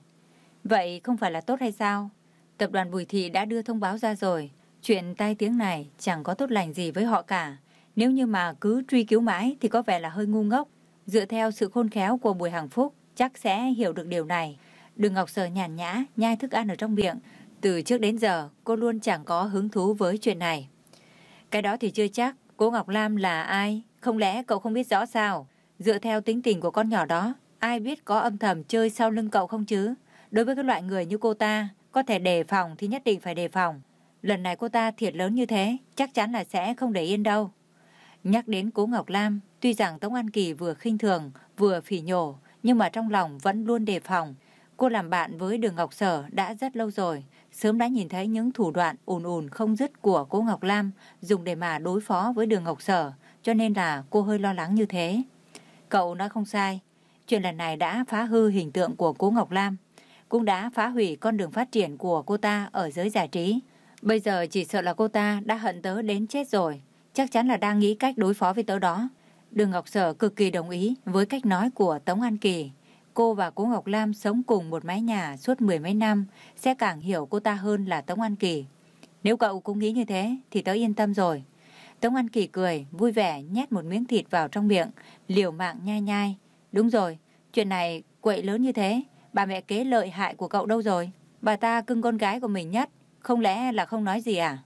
Vậy không phải là tốt hay sao? Tập đoàn Bùi Thị đã đưa thông báo ra rồi, Chuyện tai tiếng này chẳng có tốt lành gì với họ cả. Nếu như mà cứ truy cứu mãi thì có vẻ là hơi ngu ngốc. Dựa theo sự khôn khéo của Bùi Hằng Phúc, chắc sẽ hiểu được điều này. Đường Ngọc Sở nhàn nhã, nhai thức ăn ở trong miệng. Từ trước đến giờ, cô luôn chẳng có hứng thú với chuyện này. Cái đó thì chưa chắc, cô Ngọc Lam là ai? Không lẽ cậu không biết rõ sao? Dựa theo tính tình của con nhỏ đó, ai biết có âm thầm chơi sau lưng cậu không chứ? Đối với các loại người như cô ta, có thể đề phòng thì nhất định phải đề phòng. Lần này cô ta thiệt lớn như thế, chắc chắn là sẽ không để yên đâu. Nhắc đến cố Ngọc Lam, tuy rằng Tống An Kỳ vừa khinh thường, vừa phỉ nhổ, nhưng mà trong lòng vẫn luôn đề phòng. Cô làm bạn với đường Ngọc Sở đã rất lâu rồi, sớm đã nhìn thấy những thủ đoạn ùn ùn không dứt của cô Ngọc Lam dùng để mà đối phó với đường Ngọc Sở, cho nên là cô hơi lo lắng như thế. Cậu nói không sai, chuyện lần này đã phá hư hình tượng của cô Ngọc Lam, cũng đã phá hủy con đường phát triển của cô ta ở giới giải trí. Bây giờ chỉ sợ là cô ta đã hận tớ đến chết rồi, chắc chắn là đang nghĩ cách đối phó với tớ đó. Đường Ngọc Sở cực kỳ đồng ý với cách nói của Tống An Kỳ. Cô và cô Ngọc Lam sống cùng một mái nhà suốt mười mấy năm sẽ càng hiểu cô ta hơn là Tống An Kỳ. Nếu cậu cũng nghĩ như thế thì tớ yên tâm rồi. Tống An Kỳ cười, vui vẻ nhét một miếng thịt vào trong miệng, liều mạng nhai nhai. Đúng rồi, chuyện này quậy lớn như thế, bà mẹ kế lợi hại của cậu đâu rồi? Bà ta cưng con gái của mình nhất, không lẽ là không nói gì à?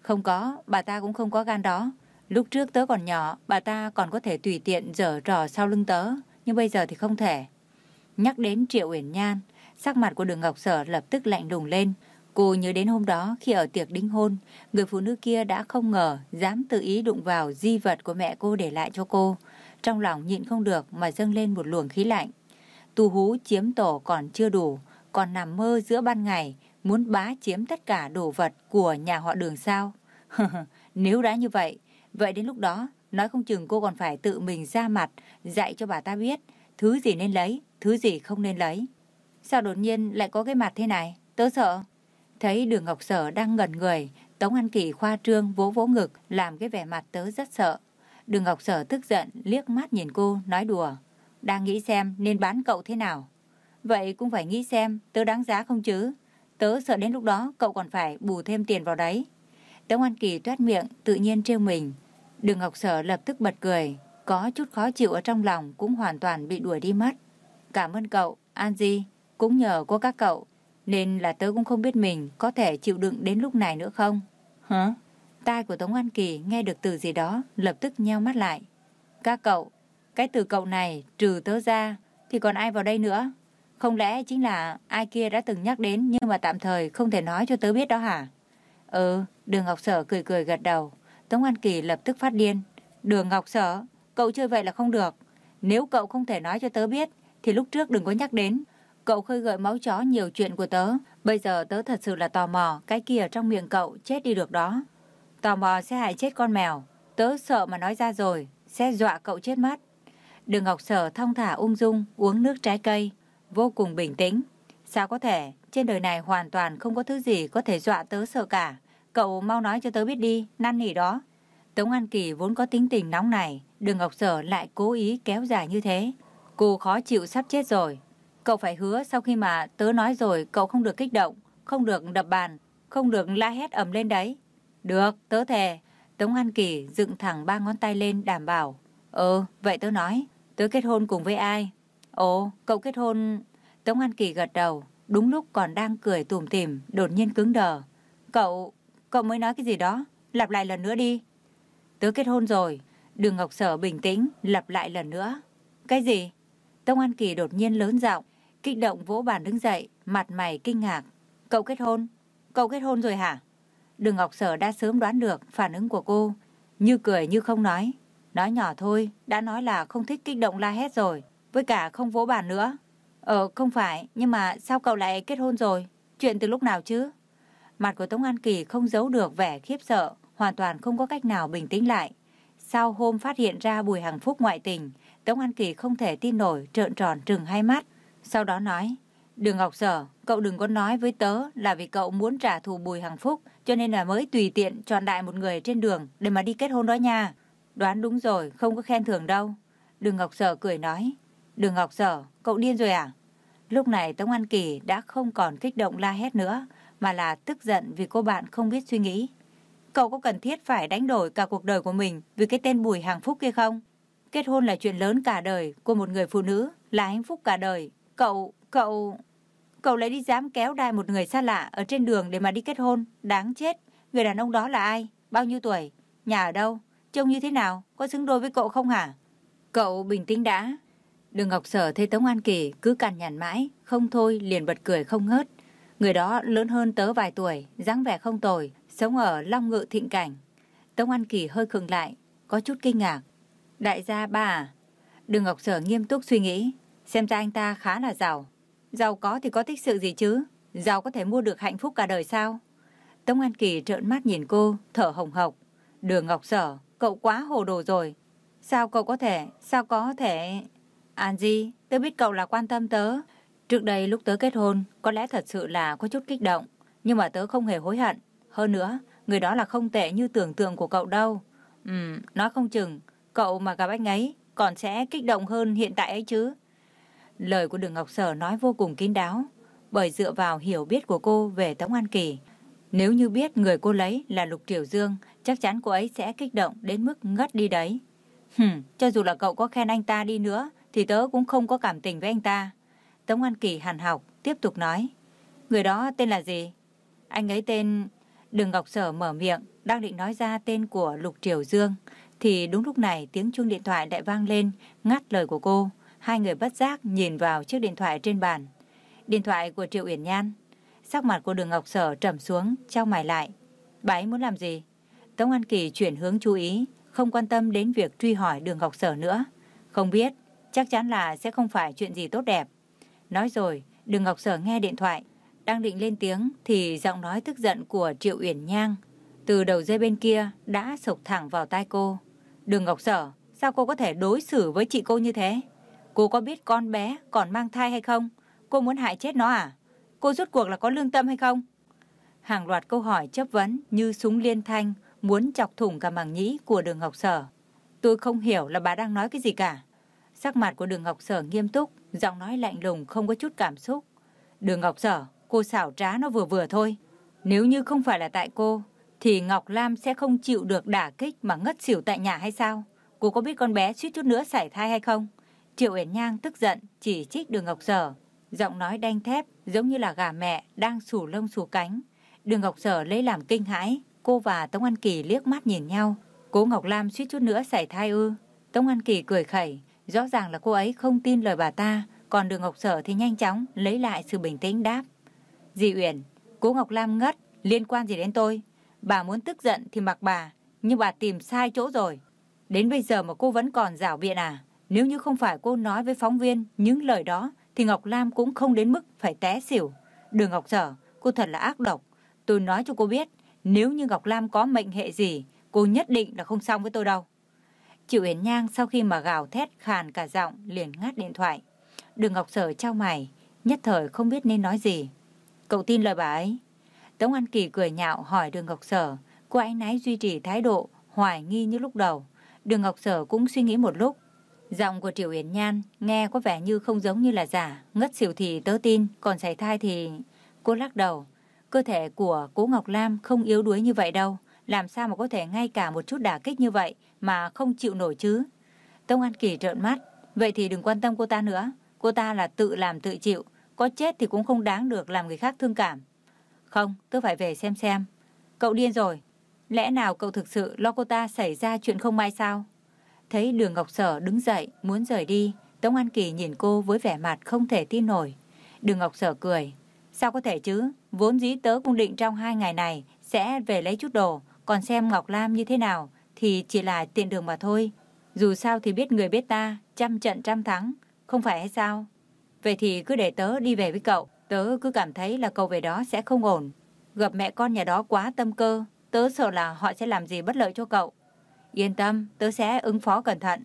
Không có, bà ta cũng không có gan đó. Lúc trước tớ còn nhỏ, bà ta còn có thể tùy tiện dở trò sau lưng tớ, nhưng bây giờ thì không thể. Nhắc đến Triệu Uyển Nhan, sắc mặt của đường Ngọc Sở lập tức lạnh lùng lên. Cô nhớ đến hôm đó khi ở tiệc đính hôn, người phụ nữ kia đã không ngờ dám tự ý đụng vào di vật của mẹ cô để lại cho cô. Trong lòng nhịn không được mà dâng lên một luồng khí lạnh. Tu hú chiếm tổ còn chưa đủ, còn nằm mơ giữa ban ngày, muốn bá chiếm tất cả đồ vật của nhà họ đường sao. Nếu đã như vậy, vậy đến lúc đó, nói không chừng cô còn phải tự mình ra mặt, dạy cho bà ta biết, thứ gì nên lấy, thứ gì không nên lấy. Sao đột nhiên lại có cái mặt thế này? Tớ sợ. Thấy đường Ngọc Sở đang ngẩn người, Tống An Kỳ khoa trương vỗ vỗ ngực, làm cái vẻ mặt tớ rất sợ. Đường Ngọc Sở tức giận, liếc mắt nhìn cô, nói đùa. Đang nghĩ xem nên bán cậu thế nào. Vậy cũng phải nghĩ xem tớ đáng giá không chứ. Tớ sợ đến lúc đó cậu còn phải bù thêm tiền vào đấy. Tống An Kỳ toát miệng, tự nhiên trêu mình. Đường Ngọc Sở lập tức bật cười. Có chút khó chịu ở trong lòng cũng hoàn toàn bị đuổi đi mất. Cảm ơn cậu, An Di. Cũng nhờ có các cậu. Nên là tớ cũng không biết mình có thể chịu đựng đến lúc này nữa không. Hả? Tai của Tống An Kỳ nghe được từ gì đó, lập tức nheo mắt lại. Các cậu, cái từ cậu này trừ tớ ra, thì còn ai vào đây nữa? Không lẽ chính là ai kia đã từng nhắc đến nhưng mà tạm thời không thể nói cho tớ biết đó hả? Ừ, đường Ngọc Sở cười cười gật đầu. Tống An Kỳ lập tức phát điên. Đường Ngọc Sở, cậu chơi vậy là không được. Nếu cậu không thể nói cho tớ biết, thì lúc trước đừng có nhắc đến. Cậu khơi gợi máu chó nhiều chuyện của tớ. Bây giờ tớ thật sự là tò mò cái kia trong miệng cậu chết đi được đó. Tò mò sẽ hại chết con mèo. Tớ sợ mà nói ra rồi, sẽ dọa cậu chết mất. Đường Ngọc Sở thong thả ung dung uống nước trái cây, vô cùng bình tĩnh. Sao có thể, trên đời này hoàn toàn không có thứ gì có thể dọa tớ sợ cả. Cậu mau nói cho tớ biết đi, năn nỉ đó. Tống An Kỳ vốn có tính tình nóng này, đường Ngọc Sở lại cố ý kéo dài như thế. Cô khó chịu sắp chết rồi. Cậu phải hứa sau khi mà tớ nói rồi cậu không được kích động, không được đập bàn, không được la hét ầm lên đấy. Được, tớ thề. Tống An Kỳ dựng thẳng ba ngón tay lên đảm bảo. Ừ, vậy tớ nói, tớ kết hôn cùng với ai? Ồ, cậu kết hôn... Tống An Kỳ gật đầu, đúng lúc còn đang cười tủm tỉm, đột nhiên cứng đờ. Cậu, cậu mới nói cái gì đó? Lặp lại lần nữa đi. Tớ kết hôn rồi. Đường Ngọc Sở bình tĩnh, lặp lại lần nữa. Cái gì? Tống An Kỳ đột nhiên lớn giọng, kích động vỗ bàn đứng dậy, mặt mày kinh ngạc. Cậu kết hôn? Cậu kết hôn rồi hả? Đường Ngọc Sở đã sớm đoán được phản ứng của cô, như cười như không nói. Nói nhỏ thôi, đã nói là không thích kích động la hét rồi, với cả không vỗ bàn nữa. Ờ, không phải, nhưng mà sao cậu lại kết hôn rồi? Chuyện từ lúc nào chứ? Mặt của Tống An Kỳ không giấu được vẻ khiếp sợ, hoàn toàn không có cách nào bình tĩnh lại. Sau hôm phát hiện ra Bùi Hằng Phúc ngoại tình, Tống An Kỳ không thể tin nổi, trợn tròn trừng hai mắt. Sau đó nói, Đường Ngọc Sở, cậu đừng có nói với tớ là vì cậu muốn trả thù Bùi Hằng Phúc, cho nên là mới tùy tiện chọn đại một người trên đường để mà đi kết hôn đó nha. Đoán đúng rồi, không có khen thưởng đâu. Đường Ngọc Sở cười nói, Đường Ngọc Sở, cậu điên rồi à? Lúc này Tống An Kỳ đã không còn kích động la hét nữa, mà là tức giận vì cô bạn không biết suy nghĩ. Cậu có cần thiết phải đánh đổi cả cuộc đời của mình vì cái tên Bùi Hàng Phúc kia không? Kết hôn là chuyện lớn cả đời của một người phụ nữ, là hạnh phúc cả đời. Cậu, cậu... Cậu lại đi dám kéo đai một người xa lạ ở trên đường để mà đi kết hôn. Đáng chết. Người đàn ông đó là ai? Bao nhiêu tuổi? Nhà ở đâu? Trông như thế nào? Có xứng đôi với cậu không hả? Cậu bình tĩnh đã. Đường Ngọc Sở thấy Tống An Kỳ cứ cằn nhằn mãi, không thôi liền bật cười không ngớt. Người đó lớn hơn tớ vài tuổi, dáng vẻ không tồi, sống ở Long Ngự Thịnh Cảnh. Tống An Kỳ hơi khừng lại, có chút kinh ngạc. Đại gia ba à? Đường Ngọc Sở nghiêm túc suy nghĩ, xem ra anh ta khá là giàu. Giàu có thì có thích sự gì chứ? Giàu có thể mua được hạnh phúc cả đời sao? Tống An Kỳ trợn mắt nhìn cô, thở hồng hộc. Đường Ngọc Sở, cậu quá hồ đồ rồi. Sao cậu có thể, sao có thể... An Di, tớ biết cậu là quan tâm tớ. Trước đây lúc tớ kết hôn, có lẽ thật sự là có chút kích động. Nhưng mà tớ không hề hối hận. Hơn nữa, người đó là không tệ như tưởng tượng của cậu đâu. Ừm, nói không chừng, cậu mà gặp anh ấy còn sẽ kích động hơn hiện tại ấy chứ. Lời của Đường Ngọc Sở nói vô cùng kín đáo, bởi dựa vào hiểu biết của cô về Tống An Kỳ. Nếu như biết người cô lấy là Lục Triều Dương, chắc chắn cô ấy sẽ kích động đến mức ngất đi đấy. Hừm, cho dù là cậu có khen anh ta đi nữa, thì tớ cũng không có cảm tình với anh ta. Tống An Kỳ hàn học, tiếp tục nói. Người đó tên là gì? Anh ấy tên... Đường Ngọc Sở mở miệng, đang định nói ra tên của Lục Triều Dương. Thì đúng lúc này tiếng chuông điện thoại lại vang lên, ngắt lời của cô. Hai người bất giác nhìn vào chiếc điện thoại trên bàn. Điện thoại của Triệu Uyển Nhan. Sắc mặt của đường Ngọc Sở trầm xuống, trao mày lại. Bà ấy muốn làm gì? Tống An Kỳ chuyển hướng chú ý, không quan tâm đến việc truy hỏi đường Ngọc Sở nữa. Không biết, chắc chắn là sẽ không phải chuyện gì tốt đẹp. Nói rồi, đường Ngọc Sở nghe điện thoại. Đang định lên tiếng thì giọng nói tức giận của Triệu Uyển Nhang từ đầu dây bên kia đã sộc thẳng vào tai cô. Đường Ngọc Sở, sao cô có thể đối xử với chị cô như thế? Cô có biết con bé còn mang thai hay không? Cô muốn hại chết nó à? Cô rốt cuộc là có lương tâm hay không? Hàng loạt câu hỏi chấp vấn như súng liên thanh muốn chọc thủng cả màng nhĩ của đường Ngọc Sở. Tôi không hiểu là bà đang nói cái gì cả. Sắc mặt của đường Ngọc Sở nghiêm túc, giọng nói lạnh lùng không có chút cảm xúc. Đường Ngọc Sở, cô xảo trá nó vừa vừa thôi. Nếu như không phải là tại cô, thì Ngọc Lam sẽ không chịu được đả kích mà ngất xỉu tại nhà hay sao? Cô có biết con bé suýt chút nữa sảy thai hay không? Triệu Uyển Nhang tức giận, chỉ trích đường Ngọc Sở. Giọng nói đanh thép, giống như là gà mẹ đang sủ lông sủ cánh. Đường Ngọc Sở lấy làm kinh hãi, cô và Tống An Kỳ liếc mắt nhìn nhau. Cố Ngọc Lam suýt chút nữa sảy thai ư. Tống An Kỳ cười khẩy, rõ ràng là cô ấy không tin lời bà ta, còn đường Ngọc Sở thì nhanh chóng lấy lại sự bình tĩnh đáp. Dì Uyển, cố Ngọc Lam ngất, liên quan gì đến tôi? Bà muốn tức giận thì mặc bà, nhưng bà tìm sai chỗ rồi. Đến bây giờ mà cô vẫn còn rảo biện à? Nếu như không phải cô nói với phóng viên những lời đó, thì Ngọc Lam cũng không đến mức phải té xỉu. Đường Ngọc Sở, cô thật là ác độc. Tôi nói cho cô biết, nếu như Ngọc Lam có mệnh hệ gì, cô nhất định là không xong với tôi đâu. Triệu Yến Nhang sau khi mà gào thét khàn cả giọng liền ngắt điện thoại. Đường Ngọc Sở trao mày, nhất thời không biết nên nói gì. Cậu tin lời bà ấy. Tống An Kỳ cười nhạo hỏi đường Ngọc Sở, cô ấy nái duy trì thái độ, hoài nghi như lúc đầu. Đường Ngọc Sở cũng suy nghĩ một lúc. Giọng của Triệu Yến Nhan nghe có vẻ như không giống như là giả, ngất xỉu thì tớ tin, còn xảy thai thì... Cô lắc đầu, cơ thể của cố Ngọc Lam không yếu đuối như vậy đâu, làm sao mà có thể ngay cả một chút đả kích như vậy mà không chịu nổi chứ. Tông An Kỳ trợn mắt, vậy thì đừng quan tâm cô ta nữa, cô ta là tự làm tự chịu, có chết thì cũng không đáng được làm người khác thương cảm. Không, tôi phải về xem xem. Cậu điên rồi, lẽ nào cậu thực sự lo cô ta xảy ra chuyện không may sao? Thấy đường Ngọc Sở đứng dậy, muốn rời đi, Tống An Kỳ nhìn cô với vẻ mặt không thể tin nổi. Đường Ngọc Sở cười. Sao có thể chứ? Vốn dĩ tớ cũng định trong hai ngày này sẽ về lấy chút đồ, còn xem Ngọc Lam như thế nào thì chỉ là tiện đường mà thôi. Dù sao thì biết người biết ta, trăm trận trăm thắng, không phải hay sao? Vậy thì cứ để tớ đi về với cậu, tớ cứ cảm thấy là cậu về đó sẽ không ổn. Gặp mẹ con nhà đó quá tâm cơ, tớ sợ là họ sẽ làm gì bất lợi cho cậu. Yên tâm, tớ sẽ ứng phó cẩn thận.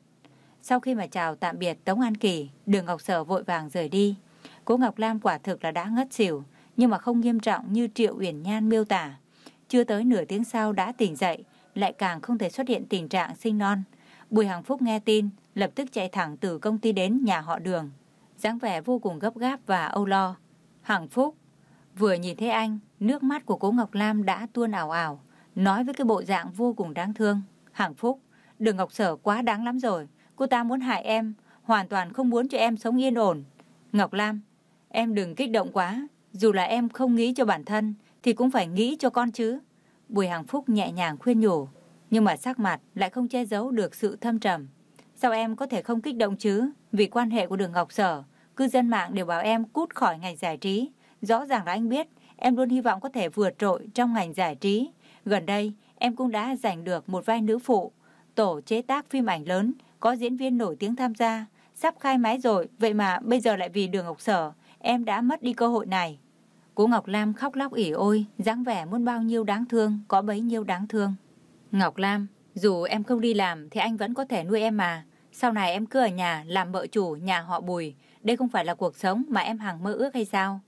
Sau khi mà chào tạm biệt Tống An Kỳ, đường Ngọc Sở vội vàng rời đi. Cô Ngọc Lam quả thực là đã ngất xỉu, nhưng mà không nghiêm trọng như Triệu Uyển Nhan miêu tả. Chưa tới nửa tiếng sau đã tỉnh dậy, lại càng không thể xuất hiện tình trạng sinh non. Bùi Hằng Phúc nghe tin, lập tức chạy thẳng từ công ty đến nhà họ đường. dáng vẻ vô cùng gấp gáp và âu lo. Hằng Phúc, vừa nhìn thấy anh, nước mắt của cố Ngọc Lam đã tuôn ảo ảo. nói với cái bộ dạng vô cùng đáng thương. Hằng Phúc, Đường Ngọc Sở quá đáng lắm rồi. Cô ta muốn hại em, hoàn toàn không muốn cho em sống yên ổn. Ngọc Lam, em đừng kích động quá. Dù là em không nghĩ cho bản thân, thì cũng phải nghĩ cho con chứ. Bùi Hằng Phúc nhẹ nhàng khuyên nhủ, nhưng mà sắc mặt lại không che giấu được sự thâm trầm. Sao em có thể không kích động chứ? Vì quan hệ của đường Ngọc Sở, cư dân mạng đều bảo em cút khỏi ngành giải trí. Rõ ràng là anh biết, em luôn hy vọng có thể vượt trội trong ngành giải trí. Gần đây, em cũng đã giành được một vai nữ phụ. Tổ chế tác phim ảnh lớn, có diễn viên nổi tiếng tham gia. Sắp khai máy rồi, vậy mà bây giờ lại vì đường Ngọc Sở, em đã mất đi cơ hội này. Cô Ngọc Lam khóc lóc ỉ ôi, dáng vẻ muốn bao nhiêu đáng thương, có bấy nhiêu đáng thương. Ngọc Lam, dù em không đi làm thì anh vẫn có thể nuôi em mà. Sau này em cứ ở nhà làm vợ chủ nhà họ Bùi. Đây không phải là cuộc sống mà em hằng mơ ước hay sao?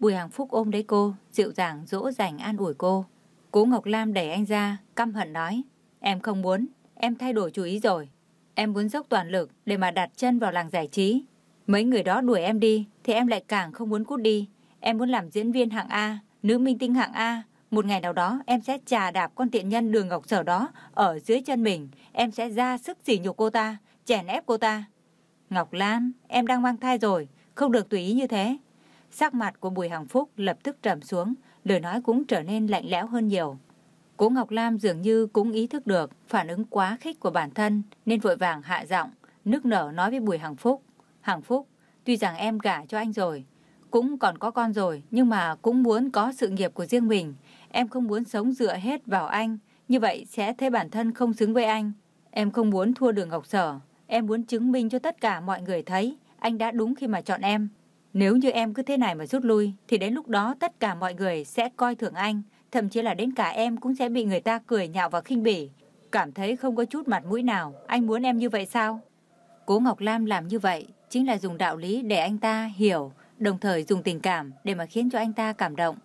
Bùi Hằng Phúc ôm lấy cô, dịu dàng dỗ dành an ủi cô. Cố Ngọc Lam đẩy anh ra, căm hận nói. Em không muốn, em thay đổi chủ ý rồi. Em muốn dốc toàn lực để mà đặt chân vào làng giải trí. Mấy người đó đuổi em đi, thì em lại càng không muốn cút đi. Em muốn làm diễn viên hạng A, nữ minh tinh hạng A. Một ngày nào đó em sẽ trà đạp con tiện nhân đường ngọc sở đó ở dưới chân mình. Em sẽ ra sức sỉ nhục cô ta, chèn ép cô ta. Ngọc Lan, em đang mang thai rồi, không được tùy ý như thế. Sắc mặt của Bùi Hằng Phúc lập tức trầm xuống, lời nói cũng trở nên lạnh lẽo hơn nhiều. Cố Ngọc Lam dường như cũng ý thức được phản ứng quá khích của bản thân nên vội vàng hạ giọng, nước nở nói với Bùi Hằng Phúc. Hằng Phúc, tuy rằng em gả cho anh rồi, cũng còn có con rồi, nhưng mà cũng muốn có sự nghiệp của riêng mình. Em không muốn sống dựa hết vào anh, như vậy sẽ thấy bản thân không xứng với anh. Em không muốn thua đường Ngọc Sở, em muốn chứng minh cho tất cả mọi người thấy anh đã đúng khi mà chọn em. Nếu như em cứ thế này mà rút lui, thì đến lúc đó tất cả mọi người sẽ coi thường anh, thậm chí là đến cả em cũng sẽ bị người ta cười nhạo và khinh bỉ. Cảm thấy không có chút mặt mũi nào, anh muốn em như vậy sao? Cố Ngọc Lam làm như vậy chính là dùng đạo lý để anh ta hiểu, đồng thời dùng tình cảm để mà khiến cho anh ta cảm động.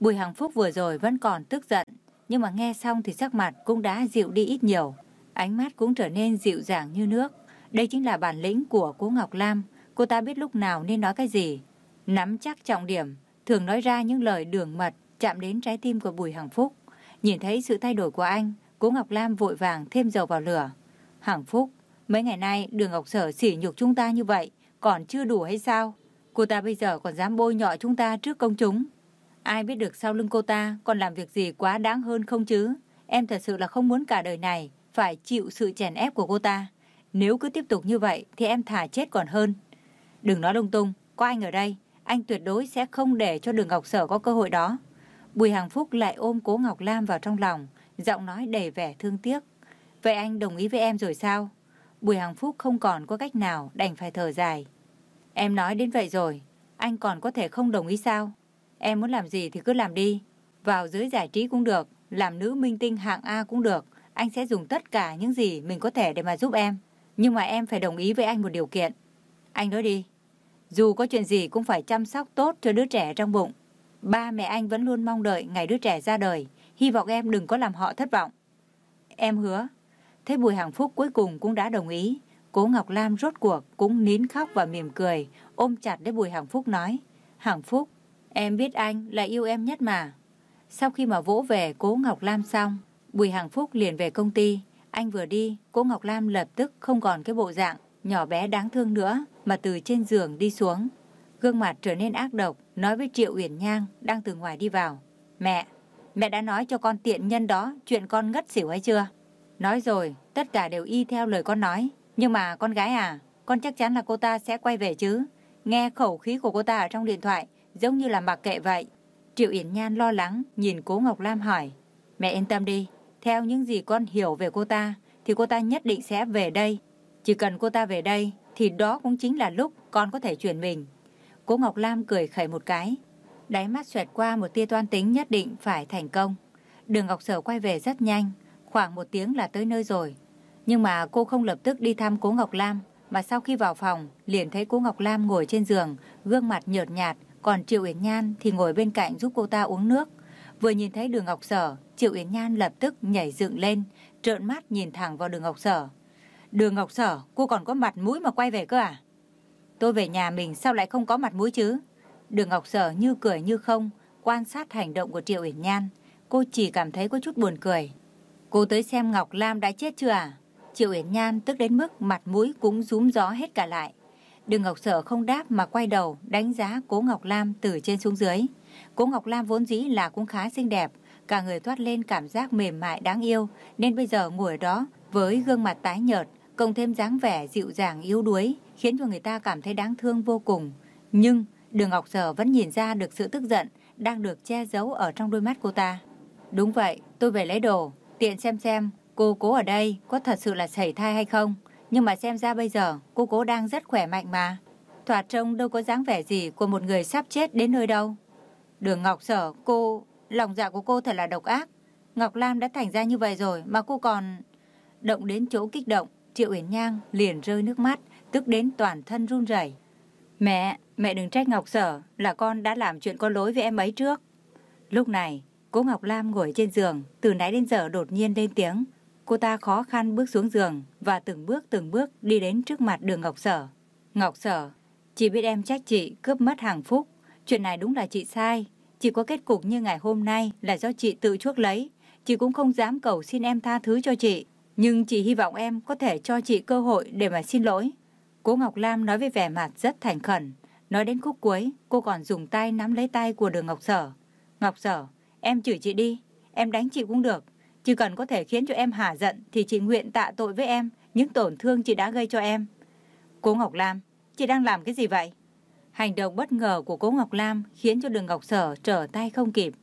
Bùi Hằng Phúc vừa rồi vẫn còn tức giận, nhưng mà nghe xong thì sắc mặt cũng đã dịu đi ít nhiều. Ánh mắt cũng trở nên dịu dàng như nước. Đây chính là bản lĩnh của cố Ngọc Lam. Cô ta biết lúc nào nên nói cái gì. Nắm chắc trọng điểm, thường nói ra những lời đường mật chạm đến trái tim của Bùi Hằng Phúc. Nhìn thấy sự thay đổi của anh, cố Ngọc Lam vội vàng thêm dầu vào lửa. Hằng Phúc, mấy ngày nay đường Ngọc Sở sỉ nhục chúng ta như vậy, còn chưa đủ hay sao? Cô ta bây giờ còn dám bôi nhọ chúng ta trước công chúng. Ai biết được sau lưng cô ta còn làm việc gì quá đáng hơn không chứ? Em thật sự là không muốn cả đời này phải chịu sự chèn ép của cô ta. Nếu cứ tiếp tục như vậy thì em thả chết còn hơn. Đừng nói lung tung, có anh ở đây, anh tuyệt đối sẽ không để cho đường Ngọc Sở có cơ hội đó. Bùi Hằng Phúc lại ôm cố Ngọc Lam vào trong lòng, giọng nói đầy vẻ thương tiếc. Vậy anh đồng ý với em rồi sao? Bùi Hằng Phúc không còn có cách nào đành phải thở dài. Em nói đến vậy rồi, anh còn có thể không đồng ý sao? Em muốn làm gì thì cứ làm đi. Vào giới giải trí cũng được, làm nữ minh tinh hạng A cũng được. Anh sẽ dùng tất cả những gì mình có thể để mà giúp em. Nhưng mà em phải đồng ý với anh một điều kiện. Anh nói đi. Dù có chuyện gì cũng phải chăm sóc tốt cho đứa trẻ trong bụng. Ba mẹ anh vẫn luôn mong đợi ngày đứa trẻ ra đời. Hy vọng em đừng có làm họ thất vọng. Em hứa. Thế Bùi Hằng Phúc cuối cùng cũng đã đồng ý. Cố Ngọc Lam rốt cuộc cũng nín khóc và mỉm cười, ôm chặt lấy Bùi Hằng Phúc nói. Hằng Phúc, em biết anh là yêu em nhất mà. Sau khi mà vỗ về Cố Ngọc Lam xong, Bùi Hằng Phúc liền về công ty. Anh vừa đi, Cố Ngọc Lam lập tức không còn cái bộ dạng nhỏ bé đáng thương nữa mà từ trên giường đi xuống. Gương mặt trở nên ác độc, nói với Triệu Uyển Nhang đang từ ngoài đi vào. Mẹ, mẹ đã nói cho con tiện nhân đó chuyện con ngất xỉu hay chưa? Nói rồi, tất cả đều y theo lời con nói. Nhưng mà con gái à, con chắc chắn là cô ta sẽ quay về chứ. Nghe khẩu khí của cô ta ở trong điện thoại, giống như là mặc kệ vậy. Triệu Yển Nhan lo lắng, nhìn cố Ngọc Lam hỏi. Mẹ yên tâm đi, theo những gì con hiểu về cô ta, thì cô ta nhất định sẽ về đây. Chỉ cần cô ta về đây, thì đó cũng chính là lúc con có thể chuyển mình. cô Ngọc Lam cười khẩy một cái. Đáy mắt xoẹt qua một tia toan tính nhất định phải thành công. Đường Ngọc Sở quay về rất nhanh, khoảng một tiếng là tới nơi rồi. Nhưng mà cô không lập tức đi thăm cố Ngọc Lam, mà sau khi vào phòng, liền thấy cố Ngọc Lam ngồi trên giường, gương mặt nhợt nhạt, còn Triệu Yến Nhan thì ngồi bên cạnh giúp cô ta uống nước. Vừa nhìn thấy đường Ngọc Sở, Triệu Yến Nhan lập tức nhảy dựng lên, trợn mắt nhìn thẳng vào đường Ngọc Sở. Đường Ngọc Sở, cô còn có mặt mũi mà quay về cơ à? Tôi về nhà mình sao lại không có mặt mũi chứ? Đường Ngọc Sở như cười như không, quan sát hành động của Triệu Yến Nhan. cô chỉ cảm thấy có chút buồn cười. Cô tới xem Ngọc Lam đã chết chưa à? Triệu Yến Nhan tức đến mức mặt mũi cũng rúm gió hết cả lại. Đường Ngọc Sở không đáp mà quay đầu đánh giá Cố Ngọc Lam từ trên xuống dưới. Cố Ngọc Lam vốn dĩ là cũng khá xinh đẹp, cả người thoát lên cảm giác mềm mại đáng yêu, nên bây giờ ngồi ở đó với gương mặt tái nhợt, cộng thêm dáng vẻ dịu dàng yếu đuối, khiến cho người ta cảm thấy đáng thương vô cùng. Nhưng Đường Ngọc Sở vẫn nhìn ra được sự tức giận đang được che giấu ở trong đôi mắt cô ta. Đúng vậy, tôi về lấy đồ, tiện xem xem cô cố ở đây có thật sự là sảy thai hay không. Nhưng mà xem ra bây giờ cô cố đang rất khỏe mạnh mà. Thoạt trông đâu có dáng vẻ gì của một người sắp chết đến nơi đâu. Đường Ngọc Sở, cô... Lòng dạ của cô thật là độc ác. Ngọc Lam đã thành ra như vậy rồi mà cô còn... Động đến chỗ kích động, Triệu Uyển Nhang liền rơi nước mắt, tức đến toàn thân run rẩy. Mẹ, mẹ đừng trách Ngọc Sở, là con đã làm chuyện có lỗi với em ấy trước. Lúc này, cô Ngọc Lam ngồi trên giường, từ nãy đến giờ đột nhiên lên tiếng. Cô ta khó khăn bước xuống giường và từng bước từng bước đi đến trước mặt đường Ngọc Sở. Ngọc Sở, chị biết em trách chị cướp mất hàng phúc. Chuyện này đúng là chị sai. Chỉ có kết cục như ngày hôm nay là do chị tự chuốc lấy. Chị cũng không dám cầu xin em tha thứ cho chị. Nhưng chị hy vọng em có thể cho chị cơ hội để mà xin lỗi. Cô Ngọc Lam nói với vẻ mặt rất thành khẩn. Nói đến khúc cuối, cô còn dùng tay nắm lấy tay của đường Ngọc Sở. Ngọc Sở, em chửi chị đi. Em đánh chị cũng được. Chỉ cần có thể khiến cho em hả giận thì chị nguyện tạ tội với em những tổn thương chị đã gây cho em. Cô Ngọc Lam, chị đang làm cái gì vậy? Hành động bất ngờ của cô Ngọc Lam khiến cho đường Ngọc Sở trở tay không kịp.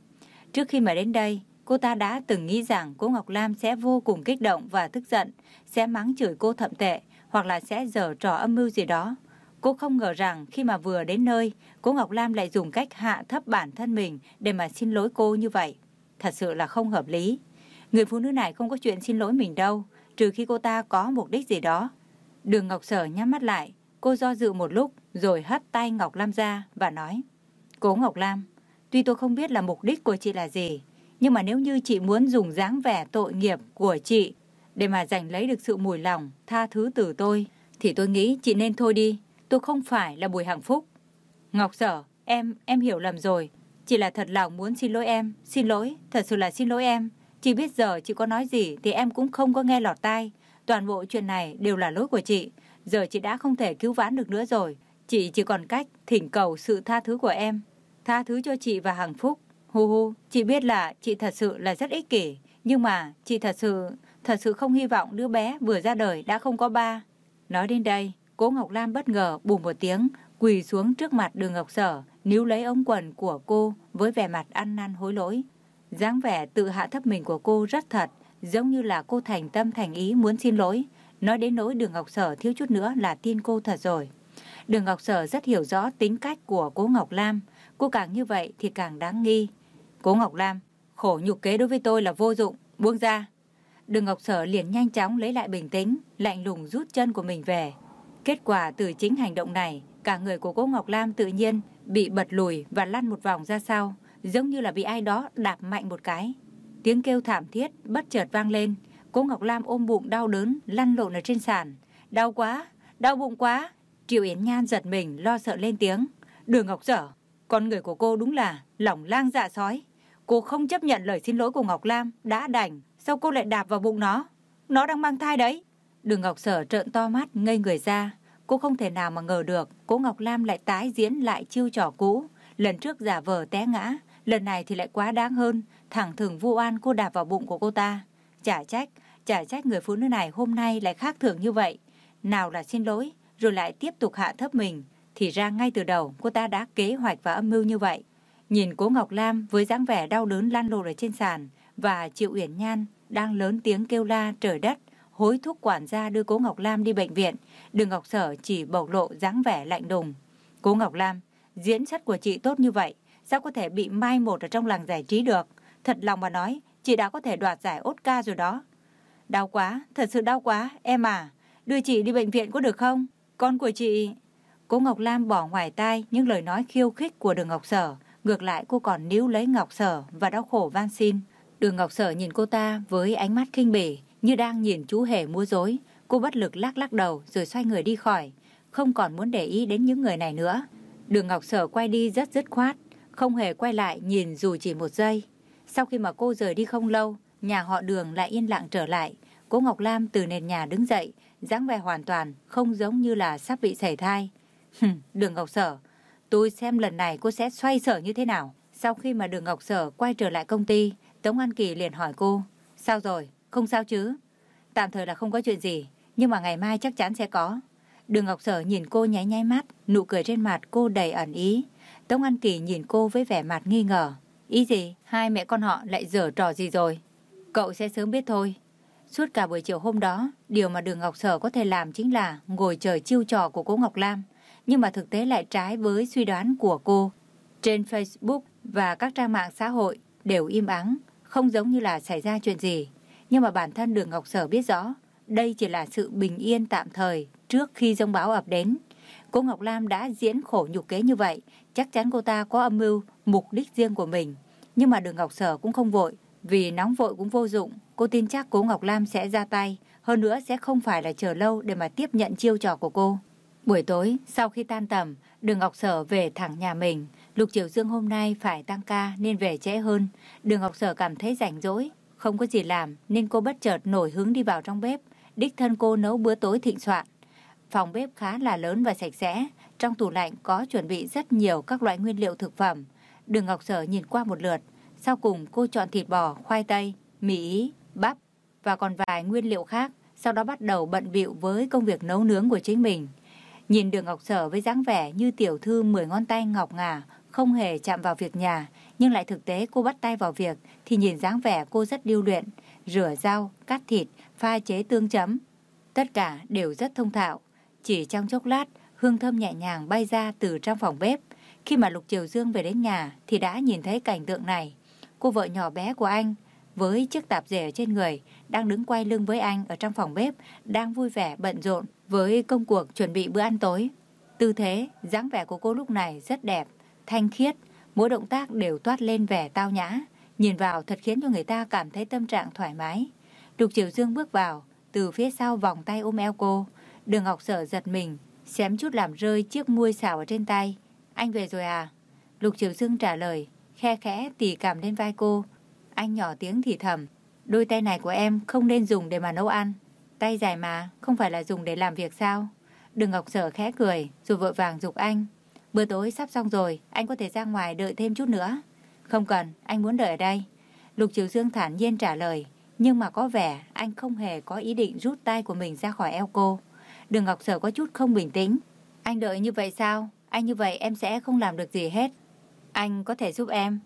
Trước khi mà đến đây, cô ta đã từng nghĩ rằng cô Ngọc Lam sẽ vô cùng kích động và tức giận, sẽ mắng chửi cô thậm tệ hoặc là sẽ dở trò âm mưu gì đó. Cô không ngờ rằng khi mà vừa đến nơi, cô Ngọc Lam lại dùng cách hạ thấp bản thân mình để mà xin lỗi cô như vậy. Thật sự là không hợp lý. Người phụ nữ này không có chuyện xin lỗi mình đâu, trừ khi cô ta có mục đích gì đó. Đường Ngọc Sở nhắm mắt lại, cô do dự một lúc rồi hất tay Ngọc Lam ra và nói. Cố Ngọc Lam, tuy tôi không biết là mục đích của chị là gì, nhưng mà nếu như chị muốn dùng dáng vẻ tội nghiệp của chị để mà giành lấy được sự mùi lòng, tha thứ từ tôi, thì tôi nghĩ chị nên thôi đi. Tôi không phải là Bùi Hằng Phúc. Ngọc Sở, em, em hiểu lầm rồi. chị là thật lòng muốn xin lỗi em. Xin lỗi, thật sự là xin lỗi em. Chị biết giờ chị có nói gì thì em cũng không có nghe lọt tai. Toàn bộ chuyện này đều là lỗi của chị. Giờ chị đã không thể cứu vãn được nữa rồi. Chị chỉ còn cách thỉnh cầu sự tha thứ của em. Tha thứ cho chị và hạnh Phúc. Hu hu, chị biết là chị thật sự là rất ích kỷ. Nhưng mà chị thật sự, thật sự không hy vọng đứa bé vừa ra đời đã không có ba. Nói đến đây, cố Ngọc Lam bất ngờ bùm một tiếng, quỳ xuống trước mặt đường Ngọc Sở, níu lấy ống quần của cô với vẻ mặt ăn năn hối lỗi dáng vẻ tự hạ thấp mình của cô rất thật, giống như là cô thành tâm thành ý muốn xin lỗi. Nói đến nỗi đường Ngọc Sở thiếu chút nữa là tin cô thật rồi. Đường Ngọc Sở rất hiểu rõ tính cách của cố Ngọc Lam. Cô càng như vậy thì càng đáng nghi. Cố Ngọc Lam, khổ nhục kế đối với tôi là vô dụng, buông ra. Đường Ngọc Sở liền nhanh chóng lấy lại bình tĩnh, lạnh lùng rút chân của mình về. Kết quả từ chính hành động này, cả người của cố Ngọc Lam tự nhiên bị bật lùi và lăn một vòng ra sau giống như là bị ai đó đạp mạnh một cái. Tiếng kêu thảm thiết bất chợt vang lên, cô Ngọc Lam ôm bụng đau đớn, lăn lộn ở trên sàn. Đau quá, đau bụng quá. Triệu Yến Nhan giật mình, lo sợ lên tiếng. Đường Ngọc Sở, con người của cô đúng là lỏng lang dạ sói. Cô không chấp nhận lời xin lỗi của Ngọc Lam, đã đành, sao cô lại đạp vào bụng nó? Nó đang mang thai đấy. Đường Ngọc Sở trợn to mắt, ngây người ra. Cô không thể nào mà ngờ được, cô Ngọc Lam lại tái diễn lại chiêu trò cũ. Lần trước giả vờ té ngã, Lần này thì lại quá đáng hơn, thẳng thừng vu oan cô đạp vào bụng của cô ta. Chả trách, chả trách người phụ nữ này hôm nay lại khác thường như vậy. Nào là xin lỗi, rồi lại tiếp tục hạ thấp mình. Thì ra ngay từ đầu cô ta đã kế hoạch và âm mưu như vậy. Nhìn cố Ngọc Lam với dáng vẻ đau đớn lăn lộn ở trên sàn và Triệu Uyển Nhan đang lớn tiếng kêu la trời đất, hối thúc quản gia đưa cố Ngọc Lam đi bệnh viện. Đường Ngọc Sở chỉ bộc lộ dáng vẻ lạnh đùng. Cố Ngọc Lam, diễn xuất của chị tốt như vậy, Sao có thể bị mai một ở trong làng giải trí được? Thật lòng mà nói, chị đã có thể đoạt giải Oscar rồi đó. Đau quá, thật sự đau quá, em à. Đưa chị đi bệnh viện có được không? Con của chị... Cô Ngọc Lam bỏ ngoài tai những lời nói khiêu khích của đường Ngọc Sở. Ngược lại cô còn níu lấy Ngọc Sở và đau khổ van xin. Đường Ngọc Sở nhìn cô ta với ánh mắt khinh bỉ như đang nhìn chú hề mua dối. Cô bất lực lắc lắc đầu rồi xoay người đi khỏi. Không còn muốn để ý đến những người này nữa. Đường Ngọc Sở quay đi rất dứt khoát không hề quay lại nhìn dù chỉ một giây. Sau khi mà cô rời đi không lâu, nhà họ đường lại yên lặng trở lại. Cô Ngọc Lam từ nền nhà đứng dậy, dáng vẻ hoàn toàn không giống như là sắp bị sảy thai. đường Ngọc Sở, tôi xem lần này cô sẽ xoay sở như thế nào. Sau khi mà đường Ngọc Sở quay trở lại công ty, Tống An Kỳ liền hỏi cô, sao rồi, không sao chứ? Tạm thời là không có chuyện gì, nhưng mà ngày mai chắc chắn sẽ có. Đường Ngọc Sở nhìn cô nháy nháy mắt, nụ cười trên mặt cô đầy ẩn ý. Tống An Kỳ nhìn cô với vẻ mặt nghi ngờ. Ý gì? Hai mẹ con họ lại dở trò gì rồi? Cậu sẽ sớm biết thôi. Suốt cả buổi chiều hôm đó, điều mà đường Ngọc Sở có thể làm chính là ngồi chờ chiêu trò của cô Ngọc Lam. Nhưng mà thực tế lại trái với suy đoán của cô. Trên Facebook và các trang mạng xã hội đều im ắng, không giống như là xảy ra chuyện gì. Nhưng mà bản thân đường Ngọc Sở biết rõ, đây chỉ là sự bình yên tạm thời trước khi dông bão ập đến. Cô Ngọc Lam đã diễn khổ nhục kế như vậy, chắc chắn cô ta có âm mưu, mục đích riêng của mình. Nhưng mà đường Ngọc Sở cũng không vội, vì nóng vội cũng vô dụng. Cô tin chắc cố Ngọc Lam sẽ ra tay, hơn nữa sẽ không phải là chờ lâu để mà tiếp nhận chiêu trò của cô. Buổi tối, sau khi tan tầm, đường Ngọc Sở về thẳng nhà mình. Lục Triều Dương hôm nay phải tăng ca nên về trễ hơn. Đường Ngọc Sở cảm thấy rảnh rỗi, không có gì làm nên cô bất chợt nổi hứng đi vào trong bếp. Đích thân cô nấu bữa tối thịnh soạn. Phòng bếp khá là lớn và sạch sẽ. Trong tủ lạnh có chuẩn bị rất nhiều các loại nguyên liệu thực phẩm. Đường Ngọc Sở nhìn qua một lượt. Sau cùng cô chọn thịt bò, khoai tây, mì bắp và còn vài nguyên liệu khác. Sau đó bắt đầu bận bịu với công việc nấu nướng của chính mình. Nhìn đường Ngọc Sở với dáng vẻ như tiểu thư mười ngón tay ngọc ngà, không hề chạm vào việc nhà, nhưng lại thực tế cô bắt tay vào việc thì nhìn dáng vẻ cô rất điêu luyện, rửa rau, cắt thịt, pha chế tương chấm. Tất cả đều rất thông thạo. Chỉ trong chốc lát, hương thơm nhẹ nhàng bay ra từ trong phòng bếp. Khi mà Lục Triều Dương về đến nhà thì đã nhìn thấy cảnh tượng này. Cô vợ nhỏ bé của anh với chiếc tạp dề trên người đang đứng quay lưng với anh ở trong phòng bếp đang vui vẻ bận rộn với công cuộc chuẩn bị bữa ăn tối. Tư thế, dáng vẻ của cô lúc này rất đẹp, thanh khiết, mỗi động tác đều toát lên vẻ tao nhã, nhìn vào thật khiến cho người ta cảm thấy tâm trạng thoải mái. Lục Triều Dương bước vào, từ phía sau vòng tay ôm eo cô, Đường Ngọc Sở giật mình, xém chút làm rơi chiếc muôi xảo ở trên tay. Anh về rồi à? Lục Triều Dương trả lời, khe khẽ tỉ cảm lên vai cô. Anh nhỏ tiếng thì thầm, đôi tay này của em không nên dùng để mà nấu ăn. Tay dài mà, không phải là dùng để làm việc sao? đừng Ngọc Sở khẽ cười, rồi vội vàng dục anh. Bữa tối sắp xong rồi, anh có thể ra ngoài đợi thêm chút nữa. Không cần, anh muốn đợi ở đây. Lục Triều Dương thản nhiên trả lời, nhưng mà có vẻ anh không hề có ý định rút tay của mình ra khỏi eo cô. Đường Ngọc Sở có chút không bình tĩnh. Anh đợi như vậy sao? Anh như vậy em sẽ không làm được gì hết. Anh có thể giúp em.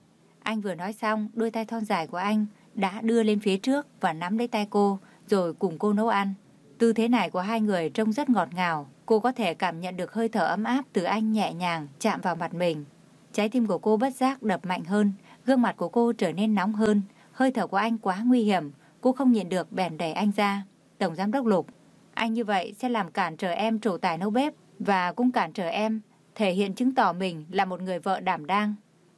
Anh vừa nói xong, đôi tay thon dài của anh đã đưa lên phía trước và nắm lấy tay cô, rồi cùng cô nấu ăn. Tư thế này của hai người trông rất ngọt ngào. Cô có thể cảm nhận được hơi thở ấm áp từ anh nhẹ nhàng chạm vào mặt mình. Trái tim của cô bất giác đập mạnh hơn, gương mặt của cô trở nên nóng hơn. Hơi thở của anh quá nguy hiểm, cô không nhịn được bèn đẩy anh ra. Tổng giám đốc Lục, anh như vậy sẽ làm cản trở em trổ tài nấu bếp và cũng cản trở em thể hiện chứng tỏ mình là một người vợ đảm đang.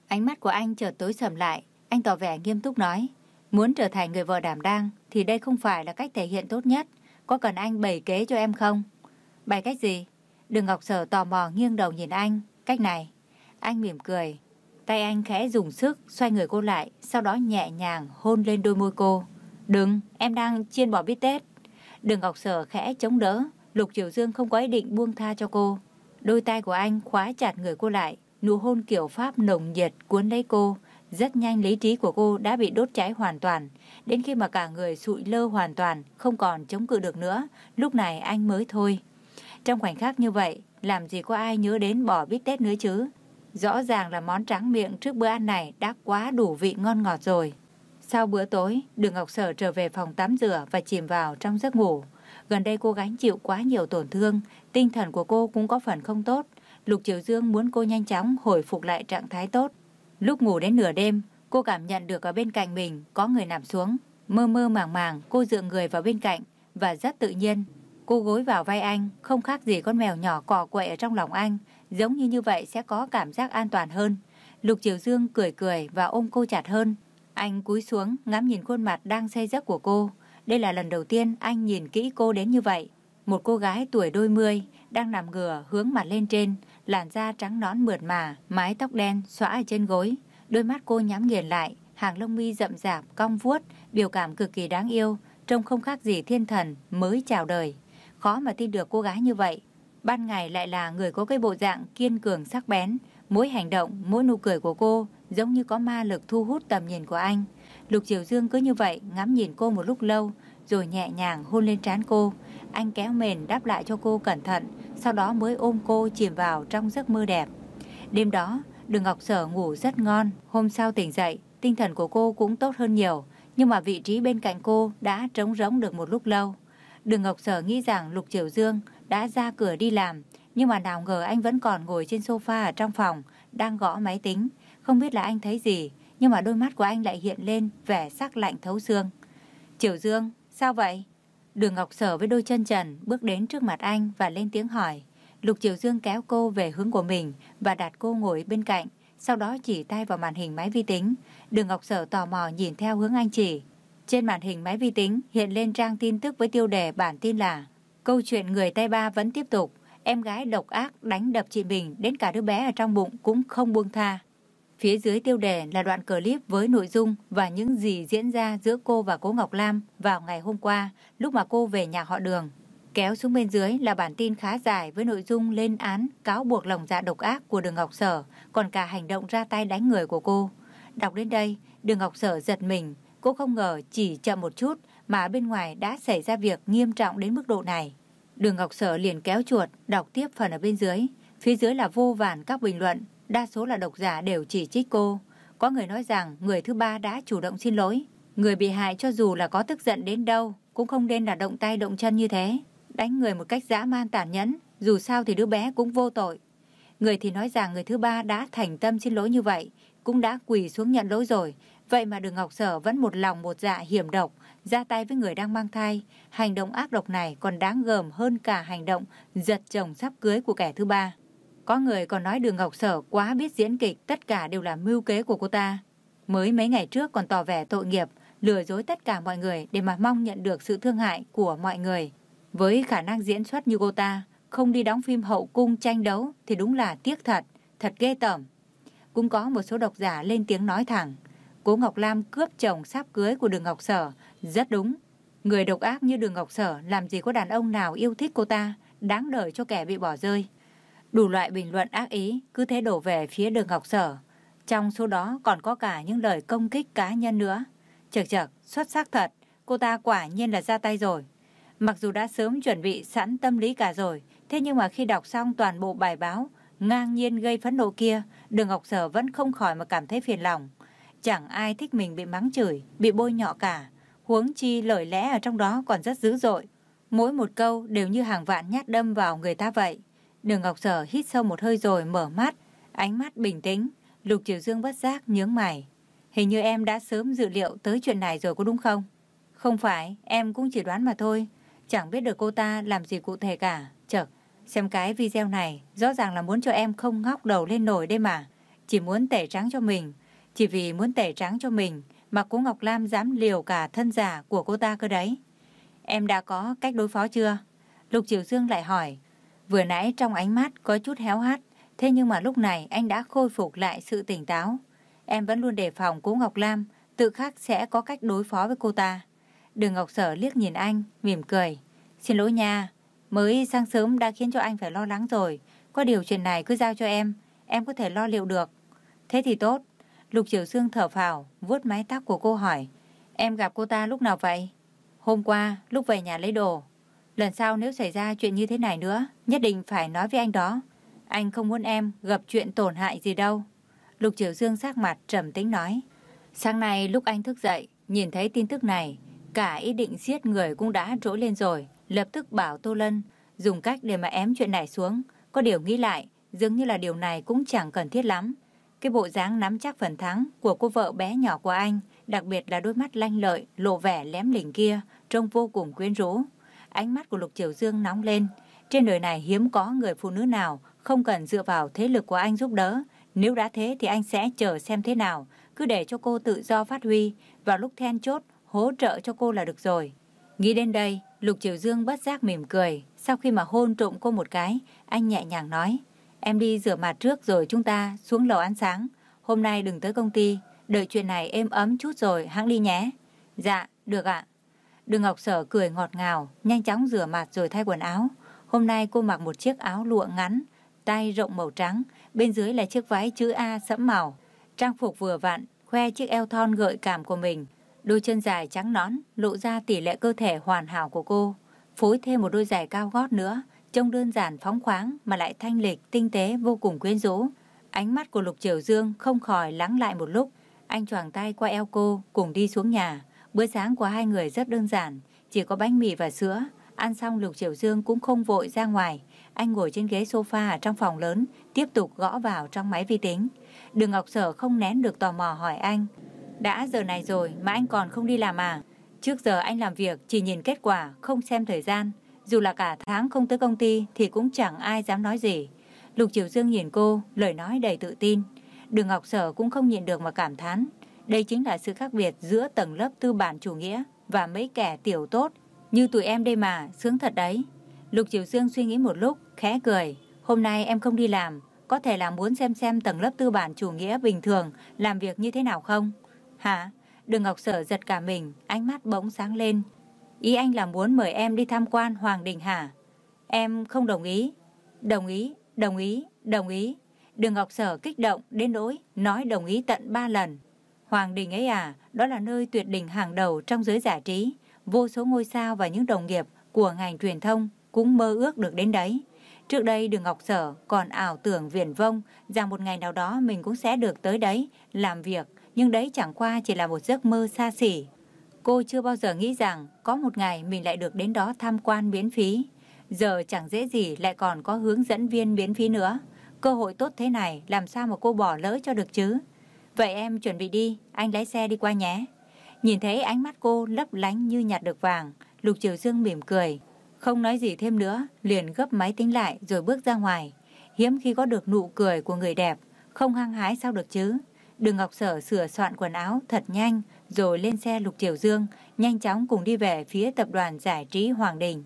Ánh mắt của anh chợt tối sầm lại, anh tỏ vẻ nghiêm túc nói, muốn trở thành người vợ đảm đang thì đây không phải là cách thể hiện tốt nhất, có cần anh bày kế cho em không? Bày cách gì? Đường Ngọc Sở tò mò nghiêng đầu nhìn anh, cách này. Anh mỉm cười, tay anh khẽ dùng sức xoay người cô lại, sau đó nhẹ nhàng hôn lên đôi môi cô. Đừng, em đang chiên bò bít tết. Đường Ngọc Sở khẽ chống đỡ, Lục Triều Dương không có ý định buông tha cho cô. Đôi tay của anh khóa chặt người cô lại, nụ hôn kiểu Pháp nồng nhiệt cuốn lấy cô. Rất nhanh lý trí của cô đã bị đốt cháy hoàn toàn. Đến khi mà cả người sụi lơ hoàn toàn, không còn chống cự được nữa, lúc này anh mới thôi. Trong khoảnh khắc như vậy, làm gì có ai nhớ đến bỏ bít tết nữa chứ? Rõ ràng là món trắng miệng trước bữa ăn này đã quá đủ vị ngon ngọt rồi. Sau bữa tối, Đường Ngọc Sở trở về phòng tắm rửa và chìm vào trong giấc ngủ. Gần đây cô gánh chịu quá nhiều tổn thương, tinh thần của cô cũng có phần không tốt. Lục Triều Dương muốn cô nhanh chóng hồi phục lại trạng thái tốt. Lúc ngủ đến nửa đêm, cô cảm nhận được ở bên cạnh mình có người nằm xuống. Mơ mơ màng màng, cô dựa người vào bên cạnh và rất tự nhiên. Cô gối vào vai anh, không khác gì con mèo nhỏ cò quậy ở trong lòng anh. Giống như như vậy sẽ có cảm giác an toàn hơn. Lục Triều Dương cười cười và ôm cô chặt hơn. Anh cúi xuống ngắm nhìn khuôn mặt đang say giấc của cô. Đây là lần đầu tiên anh nhìn kỹ cô đến như vậy. Một cô gái tuổi đôi mươi đang nằm ngửa hướng mặt lên trên, làn da trắng nõn mượt mà, mái tóc đen xõa ở trên gối. Đôi mắt cô nhắm nghiền lại, hàng lông mi rậm rạp, cong vuốt, biểu cảm cực kỳ đáng yêu, trông không khác gì thiên thần mới chào đời. Khó mà tin được cô gái như vậy. Ban ngày lại là người có cái bộ dạng kiên cường sắc bén, mỗi hành động, mỗi nụ cười của cô giống như có ma lực thu hút tầm nhìn của anh. Lục Triều Dương cứ như vậy ngắm nhìn cô một lúc lâu, rồi nhẹ nhàng hôn lên trán cô. Anh kéo mền đáp lại cho cô cẩn thận, sau đó mới ôm cô chìm vào trong giấc mơ đẹp. Đêm đó, Đường Ngọc Sở ngủ rất ngon, hôm sau tỉnh dậy, tinh thần của cô cũng tốt hơn nhiều, nhưng mà vị trí bên cạnh cô đã trống rỗng được một lúc lâu. Đường Ngọc Sở nghĩ rằng Lục Triều Dương đã ra cửa đi làm, nhưng mà nào ngờ anh vẫn còn ngồi trên sofa ở trong phòng, đang gõ máy tính. Không biết là anh thấy gì, nhưng mà đôi mắt của anh lại hiện lên vẻ sắc lạnh thấu xương. Triều Dương, sao vậy? Đường Ngọc Sở với đôi chân trần bước đến trước mặt anh và lên tiếng hỏi. Lục Triều Dương kéo cô về hướng của mình và đặt cô ngồi bên cạnh, sau đó chỉ tay vào màn hình máy vi tính. Đường Ngọc Sở tò mò nhìn theo hướng anh chỉ. Trên màn hình máy vi tính hiện lên trang tin tức với tiêu đề bản tin là Câu chuyện người Tây Ba vẫn tiếp tục, em gái độc ác đánh đập chị mình đến cả đứa bé ở trong bụng cũng không buông tha. Phía dưới tiêu đề là đoạn clip với nội dung và những gì diễn ra giữa cô và cố Ngọc Lam vào ngày hôm qua lúc mà cô về nhà họ đường. Kéo xuống bên dưới là bản tin khá dài với nội dung lên án cáo buộc lòng dạ độc ác của đường Ngọc Sở, còn cả hành động ra tay đánh người của cô. Đọc đến đây, đường Ngọc Sở giật mình, cô không ngờ chỉ chậm một chút mà bên ngoài đã xảy ra việc nghiêm trọng đến mức độ này. Đường Ngọc Sở liền kéo chuột, đọc tiếp phần ở bên dưới. Phía dưới là vô vàn các bình luận, đa số là độc giả đều chỉ trích cô. Có người nói rằng người thứ ba đã chủ động xin lỗi. Người bị hại cho dù là có tức giận đến đâu, cũng không nên là động tay động chân như thế. Đánh người một cách dã man tàn nhẫn, dù sao thì đứa bé cũng vô tội. Người thì nói rằng người thứ ba đã thành tâm xin lỗi như vậy, cũng đã quỳ xuống nhận lỗi rồi. Vậy mà đường Ngọc Sở vẫn một lòng một dạ hiểm độc, ra tay với người đang mang thai. Hành động ác độc này còn đáng gờm hơn cả hành động giật chồng sắp cưới của kẻ thứ ba. Có người còn nói đường Ngọc Sở quá biết diễn kịch, tất cả đều là mưu kế của cô ta. Mới mấy ngày trước còn tỏ vẻ tội nghiệp, lừa dối tất cả mọi người để mà mong nhận được sự thương hại của mọi người. Với khả năng diễn xuất như cô ta, không đi đóng phim hậu cung tranh đấu thì đúng là tiếc thật, thật ghê tởm. Cũng có một số độc giả lên tiếng nói thẳng, Cố Ngọc Lam cướp chồng sắp cưới của Đường Ngọc Sở, rất đúng. Người độc ác như Đường Ngọc Sở làm gì có đàn ông nào yêu thích cô ta, đáng đời cho kẻ bị bỏ rơi. Đủ loại bình luận ác ý cứ thế đổ về phía Đường Ngọc Sở. Trong số đó còn có cả những lời công kích cá nhân nữa. Chật chật, xuất sắc thật, cô ta quả nhiên là ra tay rồi. Mặc dù đã sớm chuẩn bị sẵn tâm lý cả rồi, thế nhưng mà khi đọc xong toàn bộ bài báo, ngang nhiên gây phẫn nộ kia, Đường Ngọc Sở vẫn không khỏi mà cảm thấy phiền lòng. Chẳng ai thích mình bị mắng chửi, bị bôi nhọ cả. Huống chi lời lẽ ở trong đó còn rất dữ dội. Mỗi một câu đều như hàng vạn nhát đâm vào người ta vậy. Đường Ngọc Sở hít sâu một hơi rồi mở mắt, ánh mắt bình tĩnh. Lục Triều Dương bất giác nhướng mày. Hình như em đã sớm dự liệu tới chuyện này rồi có đúng không? Không phải, em cũng chỉ đoán mà thôi. Chẳng biết được cô ta làm gì cụ thể cả. Chật, xem cái video này rõ ràng là muốn cho em không ngóc đầu lên nổi đây mà. Chỉ muốn tẩy trắng cho mình. Chỉ vì muốn tẩy trắng cho mình mà cô Ngọc Lam dám liều cả thân giả của cô ta cơ đấy. Em đã có cách đối phó chưa? Lục Triều Dương lại hỏi. Vừa nãy trong ánh mắt có chút héo hắt, thế nhưng mà lúc này anh đã khôi phục lại sự tỉnh táo. Em vẫn luôn đề phòng cô Ngọc Lam, tự khắc sẽ có cách đối phó với cô ta. Đường Ngọc Sở liếc nhìn anh, mỉm cười. Xin lỗi nha, mới sáng sớm đã khiến cho anh phải lo lắng rồi. Có điều chuyện này cứ giao cho em, em có thể lo liệu được. Thế thì tốt. Lục Triều Dương thở phào, vuốt mái tóc của cô hỏi. Em gặp cô ta lúc nào vậy? Hôm qua, lúc về nhà lấy đồ. Lần sau nếu xảy ra chuyện như thế này nữa, nhất định phải nói với anh đó. Anh không muốn em gặp chuyện tổn hại gì đâu. Lục Triều Dương sắc mặt trầm tính nói. Sáng nay lúc anh thức dậy, nhìn thấy tin tức này, cả ý định giết người cũng đã trỗi lên rồi. Lập tức bảo Tô Lân dùng cách để mà ém chuyện này xuống. Có điều nghĩ lại, dường như là điều này cũng chẳng cần thiết lắm. Cái bộ dáng nắm chắc phần thắng của cô vợ bé nhỏ của anh, đặc biệt là đôi mắt lanh lợi, lộ vẻ lém lỉnh kia, trông vô cùng quyến rũ. Ánh mắt của Lục Triều Dương nóng lên. Trên đời này hiếm có người phụ nữ nào không cần dựa vào thế lực của anh giúp đỡ. Nếu đã thế thì anh sẽ chờ xem thế nào. Cứ để cho cô tự do phát huy. Vào lúc then chốt, hỗ trợ cho cô là được rồi. Nghĩ đến đây, Lục Triều Dương bất giác mỉm cười. Sau khi mà hôn trộm cô một cái, anh nhẹ nhàng nói. Em đi rửa mặt trước rồi chúng ta xuống lầu ăn sáng. Hôm nay đừng tới công ty, Đợi chuyện này êm ấm chút rồi hãng đi nhé. Dạ, được ạ. Đường Ngọc Sở cười ngọt ngào, nhanh chóng rửa mặt rồi thay quần áo. Hôm nay cô mặc một chiếc áo lụa ngắn, tay rộng màu trắng, bên dưới là chiếc váy chữ A sẫm màu. Trang phục vừa vặn, khoe chiếc eo thon gợi cảm của mình. Đôi chân dài trắng nõn, lộ ra tỷ lệ cơ thể hoàn hảo của cô. Phối thêm một đôi giày cao gót nữa, trông đơn giản phóng khoáng mà lại thanh lịch, tinh tế vô cùng quyến rũ. Ánh mắt của Lục Triều Dương không khỏi lắng lại một lúc. Anh choàng tay qua eo cô, cùng đi xuống nhà. Bữa sáng của hai người rất đơn giản, chỉ có bánh mì và sữa. Ăn xong Lục Triều Dương cũng không vội ra ngoài. Anh ngồi trên ghế sofa ở trong phòng lớn, tiếp tục gõ vào trong máy vi tính. Đường Ngọc Sở không nén được tò mò hỏi anh. Đã giờ này rồi mà anh còn không đi làm à? Trước giờ anh làm việc chỉ nhìn kết quả, không xem thời gian. Dù là cả tháng không tới công ty thì cũng chẳng ai dám nói gì. Lục Triều Dương nhìn cô, lời nói đầy tự tin. Đường Ngọc Sở cũng không nhịn được mà cảm thán. Đây chính là sự khác biệt giữa tầng lớp tư bản chủ nghĩa và mấy kẻ tiểu tốt. Như tụi em đây mà, sướng thật đấy. Lục Triều Dương suy nghĩ một lúc, khẽ cười. Hôm nay em không đi làm, có thể là muốn xem xem tầng lớp tư bản chủ nghĩa bình thường làm việc như thế nào không? Hả? Đường Ngọc Sở giật cả mình, ánh mắt bỗng sáng lên. Ý anh là muốn mời em đi tham quan Hoàng Đình hả? Em không đồng ý. Đồng ý, đồng ý, đồng ý. Đường Ngọc Sở kích động đến nỗi nói đồng ý tận ba lần. Hoàng Đình ấy à, đó là nơi tuyệt đỉnh hàng đầu trong giới giải trí. Vô số ngôi sao và những đồng nghiệp của ngành truyền thông cũng mơ ước được đến đấy. Trước đây Đường Ngọc Sở còn ảo tưởng viển vông rằng một ngày nào đó mình cũng sẽ được tới đấy làm việc, nhưng đấy chẳng qua chỉ là một giấc mơ xa xỉ. Cô chưa bao giờ nghĩ rằng có một ngày mình lại được đến đó tham quan miễn phí. Giờ chẳng dễ gì lại còn có hướng dẫn viên miễn phí nữa. Cơ hội tốt thế này làm sao mà cô bỏ lỡ cho được chứ? Vậy em chuẩn bị đi, anh lái xe đi qua nhé. Nhìn thấy ánh mắt cô lấp lánh như nhặt được vàng, Lục Triều Dương mỉm cười. Không nói gì thêm nữa, liền gấp máy tính lại rồi bước ra ngoài. Hiếm khi có được nụ cười của người đẹp, không hăng hái sao được chứ. Đường Ngọc Sở sửa soạn quần áo thật nhanh, rồi lên xe Lục Triều Dương, nhanh chóng cùng đi về phía tập đoàn giải trí Hoàng Đình.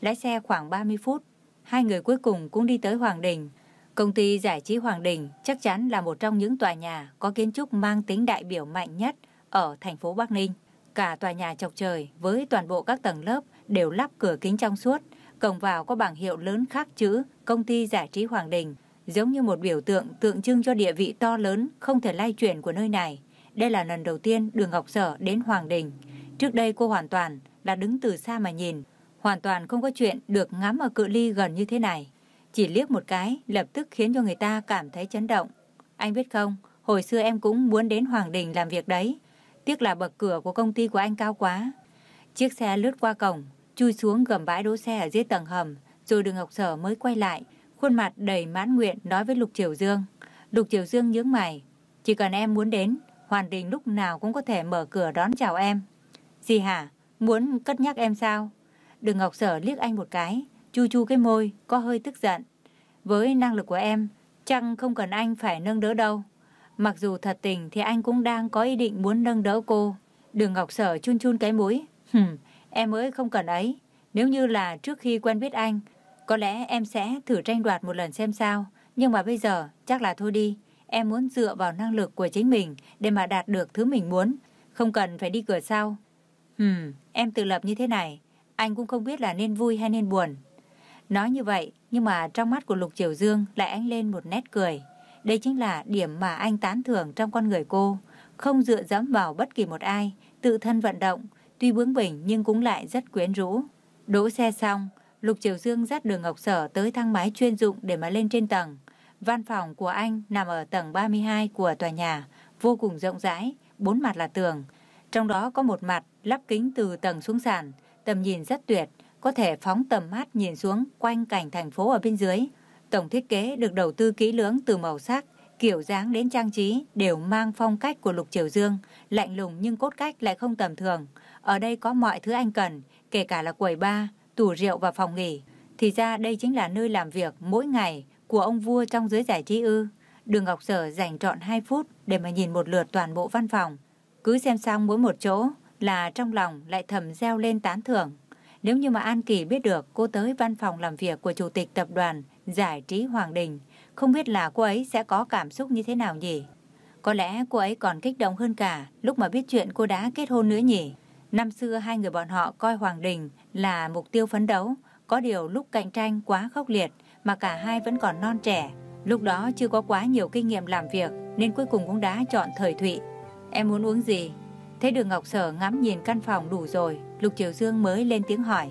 Lái xe khoảng 30 phút, hai người cuối cùng cũng đi tới Hoàng Đình. Công ty giải trí Hoàng Đình chắc chắn là một trong những tòa nhà có kiến trúc mang tính đại biểu mạnh nhất ở thành phố Bắc Ninh. Cả tòa nhà chọc trời với toàn bộ các tầng lớp đều lắp cửa kính trong suốt, cổng vào có bảng hiệu lớn khắc chữ Công ty Giải trí Hoàng Đình, giống như một biểu tượng tượng trưng cho địa vị to lớn không thể lay chuyển của nơi này. Đây là lần đầu tiên Đường Ngọc Sở đến Hoàng Đình. Trước đây cô hoàn toàn là đứng từ xa mà nhìn, hoàn toàn không có chuyện được ngắm ở cự ly gần như thế này. Chỉ liếc một cái lập tức khiến cho người ta cảm thấy chấn động. Anh biết không, hồi xưa em cũng muốn đến Hoàng Đình làm việc đấy. Tiếc là bậc cửa của công ty của anh cao quá. Chiếc xe lướt qua cổng, chui xuống gầm bãi đỗ xe ở dưới tầng hầm, rồi đường Ngọc Sở mới quay lại, khuôn mặt đầy mãn nguyện nói với Lục Triều Dương. Lục Triều Dương nhướng mày, chỉ cần em muốn đến, Hoàn Đình lúc nào cũng có thể mở cửa đón chào em. Gì hả? Muốn cất nhắc em sao? Đường Ngọc Sở liếc anh một cái, chu chu cái môi, có hơi tức giận. Với năng lực của em, chẳng không cần anh phải nâng đỡ đâu. Mặc dù thật tình thì anh cũng đang có ý định muốn nâng đỡ cô. Đường Ngọc Sở chun chun cái mũi. Hừm, em mới không cần ấy. Nếu như là trước khi quen biết anh, có lẽ em sẽ thử tranh đoạt một lần xem sao. Nhưng mà bây giờ chắc là thôi đi. Em muốn dựa vào năng lực của chính mình để mà đạt được thứ mình muốn. Không cần phải đi cửa sau. Hừm, em tự lập như thế này. Anh cũng không biết là nên vui hay nên buồn. Nói như vậy, nhưng mà trong mắt của Lục Triều Dương lại ánh lên một nét cười. Đây chính là điểm mà anh tán thưởng trong con người cô. Không dựa dẫm vào bất kỳ một ai, tự thân vận động, tuy bướng bỉnh nhưng cũng lại rất quyến rũ. Đỗ xe xong, Lục Triều Dương dắt đường Ngọc Sở tới thang máy chuyên dụng để mà lên trên tầng. Văn phòng của anh nằm ở tầng 32 của tòa nhà, vô cùng rộng rãi, bốn mặt là tường. Trong đó có một mặt lắp kính từ tầng xuống sàn, tầm nhìn rất tuyệt, có thể phóng tầm mắt nhìn xuống quanh cảnh thành phố ở bên dưới. Tổng thiết kế được đầu tư kỹ lưỡng từ màu sắc, kiểu dáng đến trang trí đều mang phong cách của Lục Triều Dương, lạnh lùng nhưng cốt cách lại không tầm thường. Ở đây có mọi thứ anh cần, kể cả là quầy bar, tủ rượu và phòng nghỉ. Thì ra đây chính là nơi làm việc mỗi ngày của ông vua trong giới giải trí ư. Đường Ngọc Sở dành trọn 2 phút để mà nhìn một lượt toàn bộ văn phòng. Cứ xem xong mỗi một chỗ là trong lòng lại thầm reo lên tán thưởng. Nếu như mà An Kỳ biết được cô tới văn phòng làm việc của Chủ tịch Tập đoàn Giải trí Hoàng Đình, không biết là cô ấy sẽ có cảm xúc như thế nào nhỉ? Có lẽ cô ấy còn kích động hơn cả lúc mà biết chuyện cô đã kết hôn nữa nhỉ. Năm xưa hai người bọn họ coi Hoàng Đình là mục tiêu phấn đấu. Có điều lúc cạnh tranh quá khốc liệt mà cả hai vẫn còn non trẻ. Lúc đó chưa có quá nhiều kinh nghiệm làm việc nên cuối cùng cũng đã chọn thời Thụy. Em muốn uống gì? Thế đường Ngọc Sở ngắm nhìn căn phòng đủ rồi, Lục Triều Dương mới lên tiếng hỏi.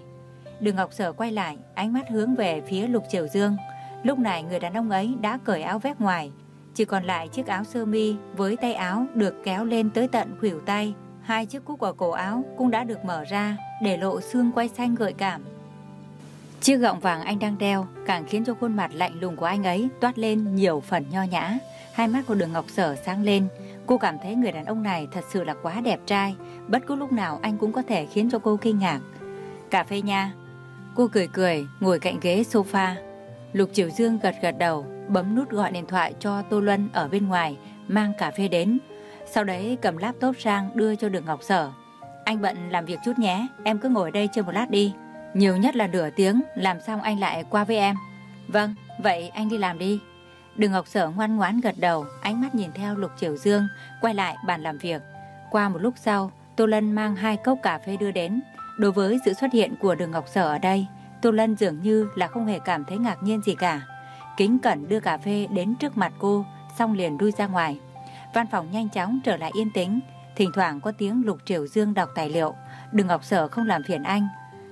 Đường Ngọc Sở quay lại, ánh mắt hướng về phía Lục Triều Dương. Lúc này người đàn ông ấy đã cởi áo vét ngoài, chỉ còn lại chiếc áo sơ mi với tay áo được kéo lên tới tận khuỷu tay. Hai chiếc cúc ở cổ áo cũng đã được mở ra để lộ xương quay xanh gợi cảm. Chiếc gọng vàng anh đang đeo càng khiến cho khuôn mặt lạnh lùng của anh ấy toát lên nhiều phần nho nhã. Hai mắt của đường Ngọc Sở sáng lên. Cô cảm thấy người đàn ông này thật sự là quá đẹp trai. Bất cứ lúc nào anh cũng có thể khiến cho cô kinh ngạc. Cà phê nha. Cô cười cười, ngồi cạnh ghế sofa. Lục Triều Dương gật gật đầu, bấm nút gọi điện thoại cho Tô Luân ở bên ngoài, mang cà phê đến. Sau đấy cầm laptop sang đưa cho đường Ngọc Sở. Anh bận làm việc chút nhé, em cứ ngồi đây chơi một lát đi. Nhiều nhất là nửa tiếng, làm xong anh lại qua với em. Vâng, vậy anh đi làm đi. Đường Ngọc Sở ngoan ngoãn gật đầu, ánh mắt nhìn theo Lục Triều Dương, quay lại bàn làm việc. Qua một lúc sau, Tô Lân mang hai cốc cà phê đưa đến. Đối với sự xuất hiện của đường Ngọc Sở ở đây, Tô Lân dường như là không hề cảm thấy ngạc nhiên gì cả. Kính cẩn đưa cà phê đến trước mặt cô, xong liền đuôi ra ngoài. Văn phòng nhanh chóng trở lại yên tĩnh, thỉnh thoảng có tiếng Lục Triều Dương đọc tài liệu. Đường Ngọc Sở không làm phiền anh,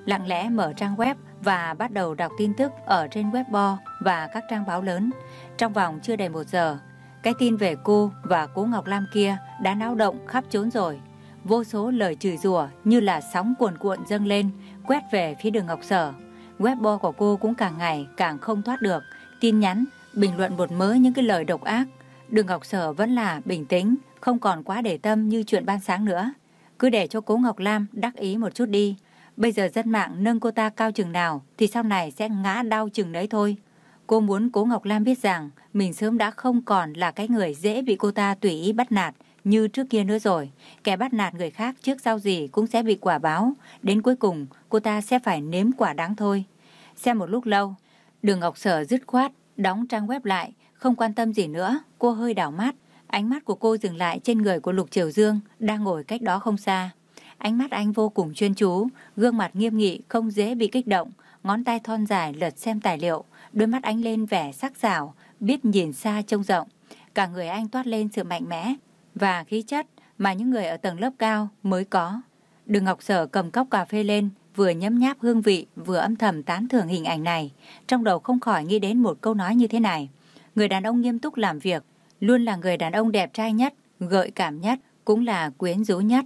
lặng lẽ mở trang web và bắt đầu đọc tin tức ở trên webbo và các trang báo lớn. Trong vòng chưa đầy một giờ, cái tin về cô và cố Ngọc Lam kia đã náo động khắp trốn rồi. Vô số lời chửi rủa như là sóng cuồn cuộn dâng lên, quét về phía đường Ngọc Sở. webbo của cô cũng càng ngày càng không thoát được. Tin nhắn, bình luận một mớ những cái lời độc ác. Đường Ngọc Sở vẫn là bình tĩnh, không còn quá để tâm như chuyện ban sáng nữa. Cứ để cho cố Ngọc Lam đắc ý một chút đi. Bây giờ dân mạng nâng cô ta cao chừng nào thì sau này sẽ ngã đau chừng đấy thôi. Cô muốn cố Ngọc Lam biết rằng mình sớm đã không còn là cái người dễ bị cô ta tùy ý bắt nạt như trước kia nữa rồi. Kẻ bắt nạt người khác trước sau gì cũng sẽ bị quả báo. Đến cuối cùng cô ta sẽ phải nếm quả đáng thôi. Xem một lúc lâu, đường Ngọc Sở dứt khoát, đóng trang web lại, không quan tâm gì nữa. Cô hơi đảo mắt, ánh mắt của cô dừng lại trên người của Lục Triều Dương đang ngồi cách đó không xa. Ánh mắt anh vô cùng chuyên chú, gương mặt nghiêm nghị, không dễ bị kích động, ngón tay thon dài lật xem tài liệu, đôi mắt ánh lên vẻ sắc sảo, biết nhìn xa trông rộng. Cả người anh toát lên sự mạnh mẽ và khí chất mà những người ở tầng lớp cao mới có. Đường Ngọc Sở cầm cốc cà phê lên, vừa nhấm nháp hương vị, vừa âm thầm tán thưởng hình ảnh này. Trong đầu không khỏi nghĩ đến một câu nói như thế này. Người đàn ông nghiêm túc làm việc, luôn là người đàn ông đẹp trai nhất, gợi cảm nhất, cũng là quyến rũ nhất.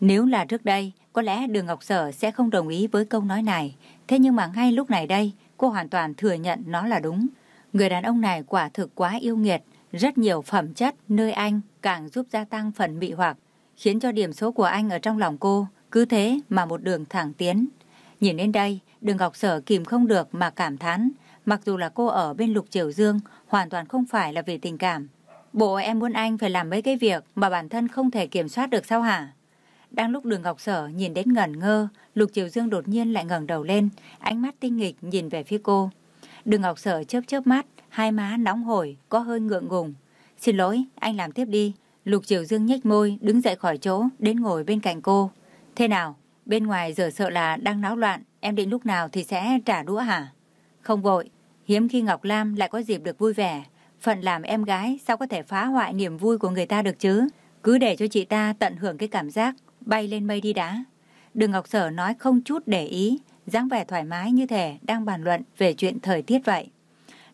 Nếu là trước đây, có lẽ Đường Ngọc Sở sẽ không đồng ý với câu nói này. Thế nhưng mà ngay lúc này đây, cô hoàn toàn thừa nhận nó là đúng. Người đàn ông này quả thực quá yêu nghiệt, rất nhiều phẩm chất nơi anh càng giúp gia tăng phần mị hoặc, khiến cho điểm số của anh ở trong lòng cô cứ thế mà một đường thẳng tiến. Nhìn đến đây, Đường Ngọc Sở kìm không được mà cảm thán, mặc dù là cô ở bên Lục Triều Dương, hoàn toàn không phải là vì tình cảm. Bộ em muốn anh phải làm mấy cái việc mà bản thân không thể kiểm soát được sao hả? Đang lúc đường Ngọc Sở nhìn đến ngẩn ngơ, Lục Triều Dương đột nhiên lại ngẩng đầu lên, ánh mắt tinh nghịch nhìn về phía cô. Đường Ngọc Sở chớp chớp mắt, hai má nóng hổi, có hơi ngượng ngùng. Xin lỗi, anh làm tiếp đi. Lục Triều Dương nhếch môi, đứng dậy khỏi chỗ, đến ngồi bên cạnh cô. Thế nào? Bên ngoài giờ sợ là đang náo loạn, em định lúc nào thì sẽ trả đũa hả? Không vội, hiếm khi Ngọc Lam lại có dịp được vui vẻ. Phận làm em gái sao có thể phá hoại niềm vui của người ta được chứ? Cứ để cho chị ta tận hưởng cái cảm giác bay lên mây đi đã. Đường Ngọc Sở nói không chút để ý, dáng vẻ thoải mái như thể đang bàn luận về chuyện thời tiết vậy.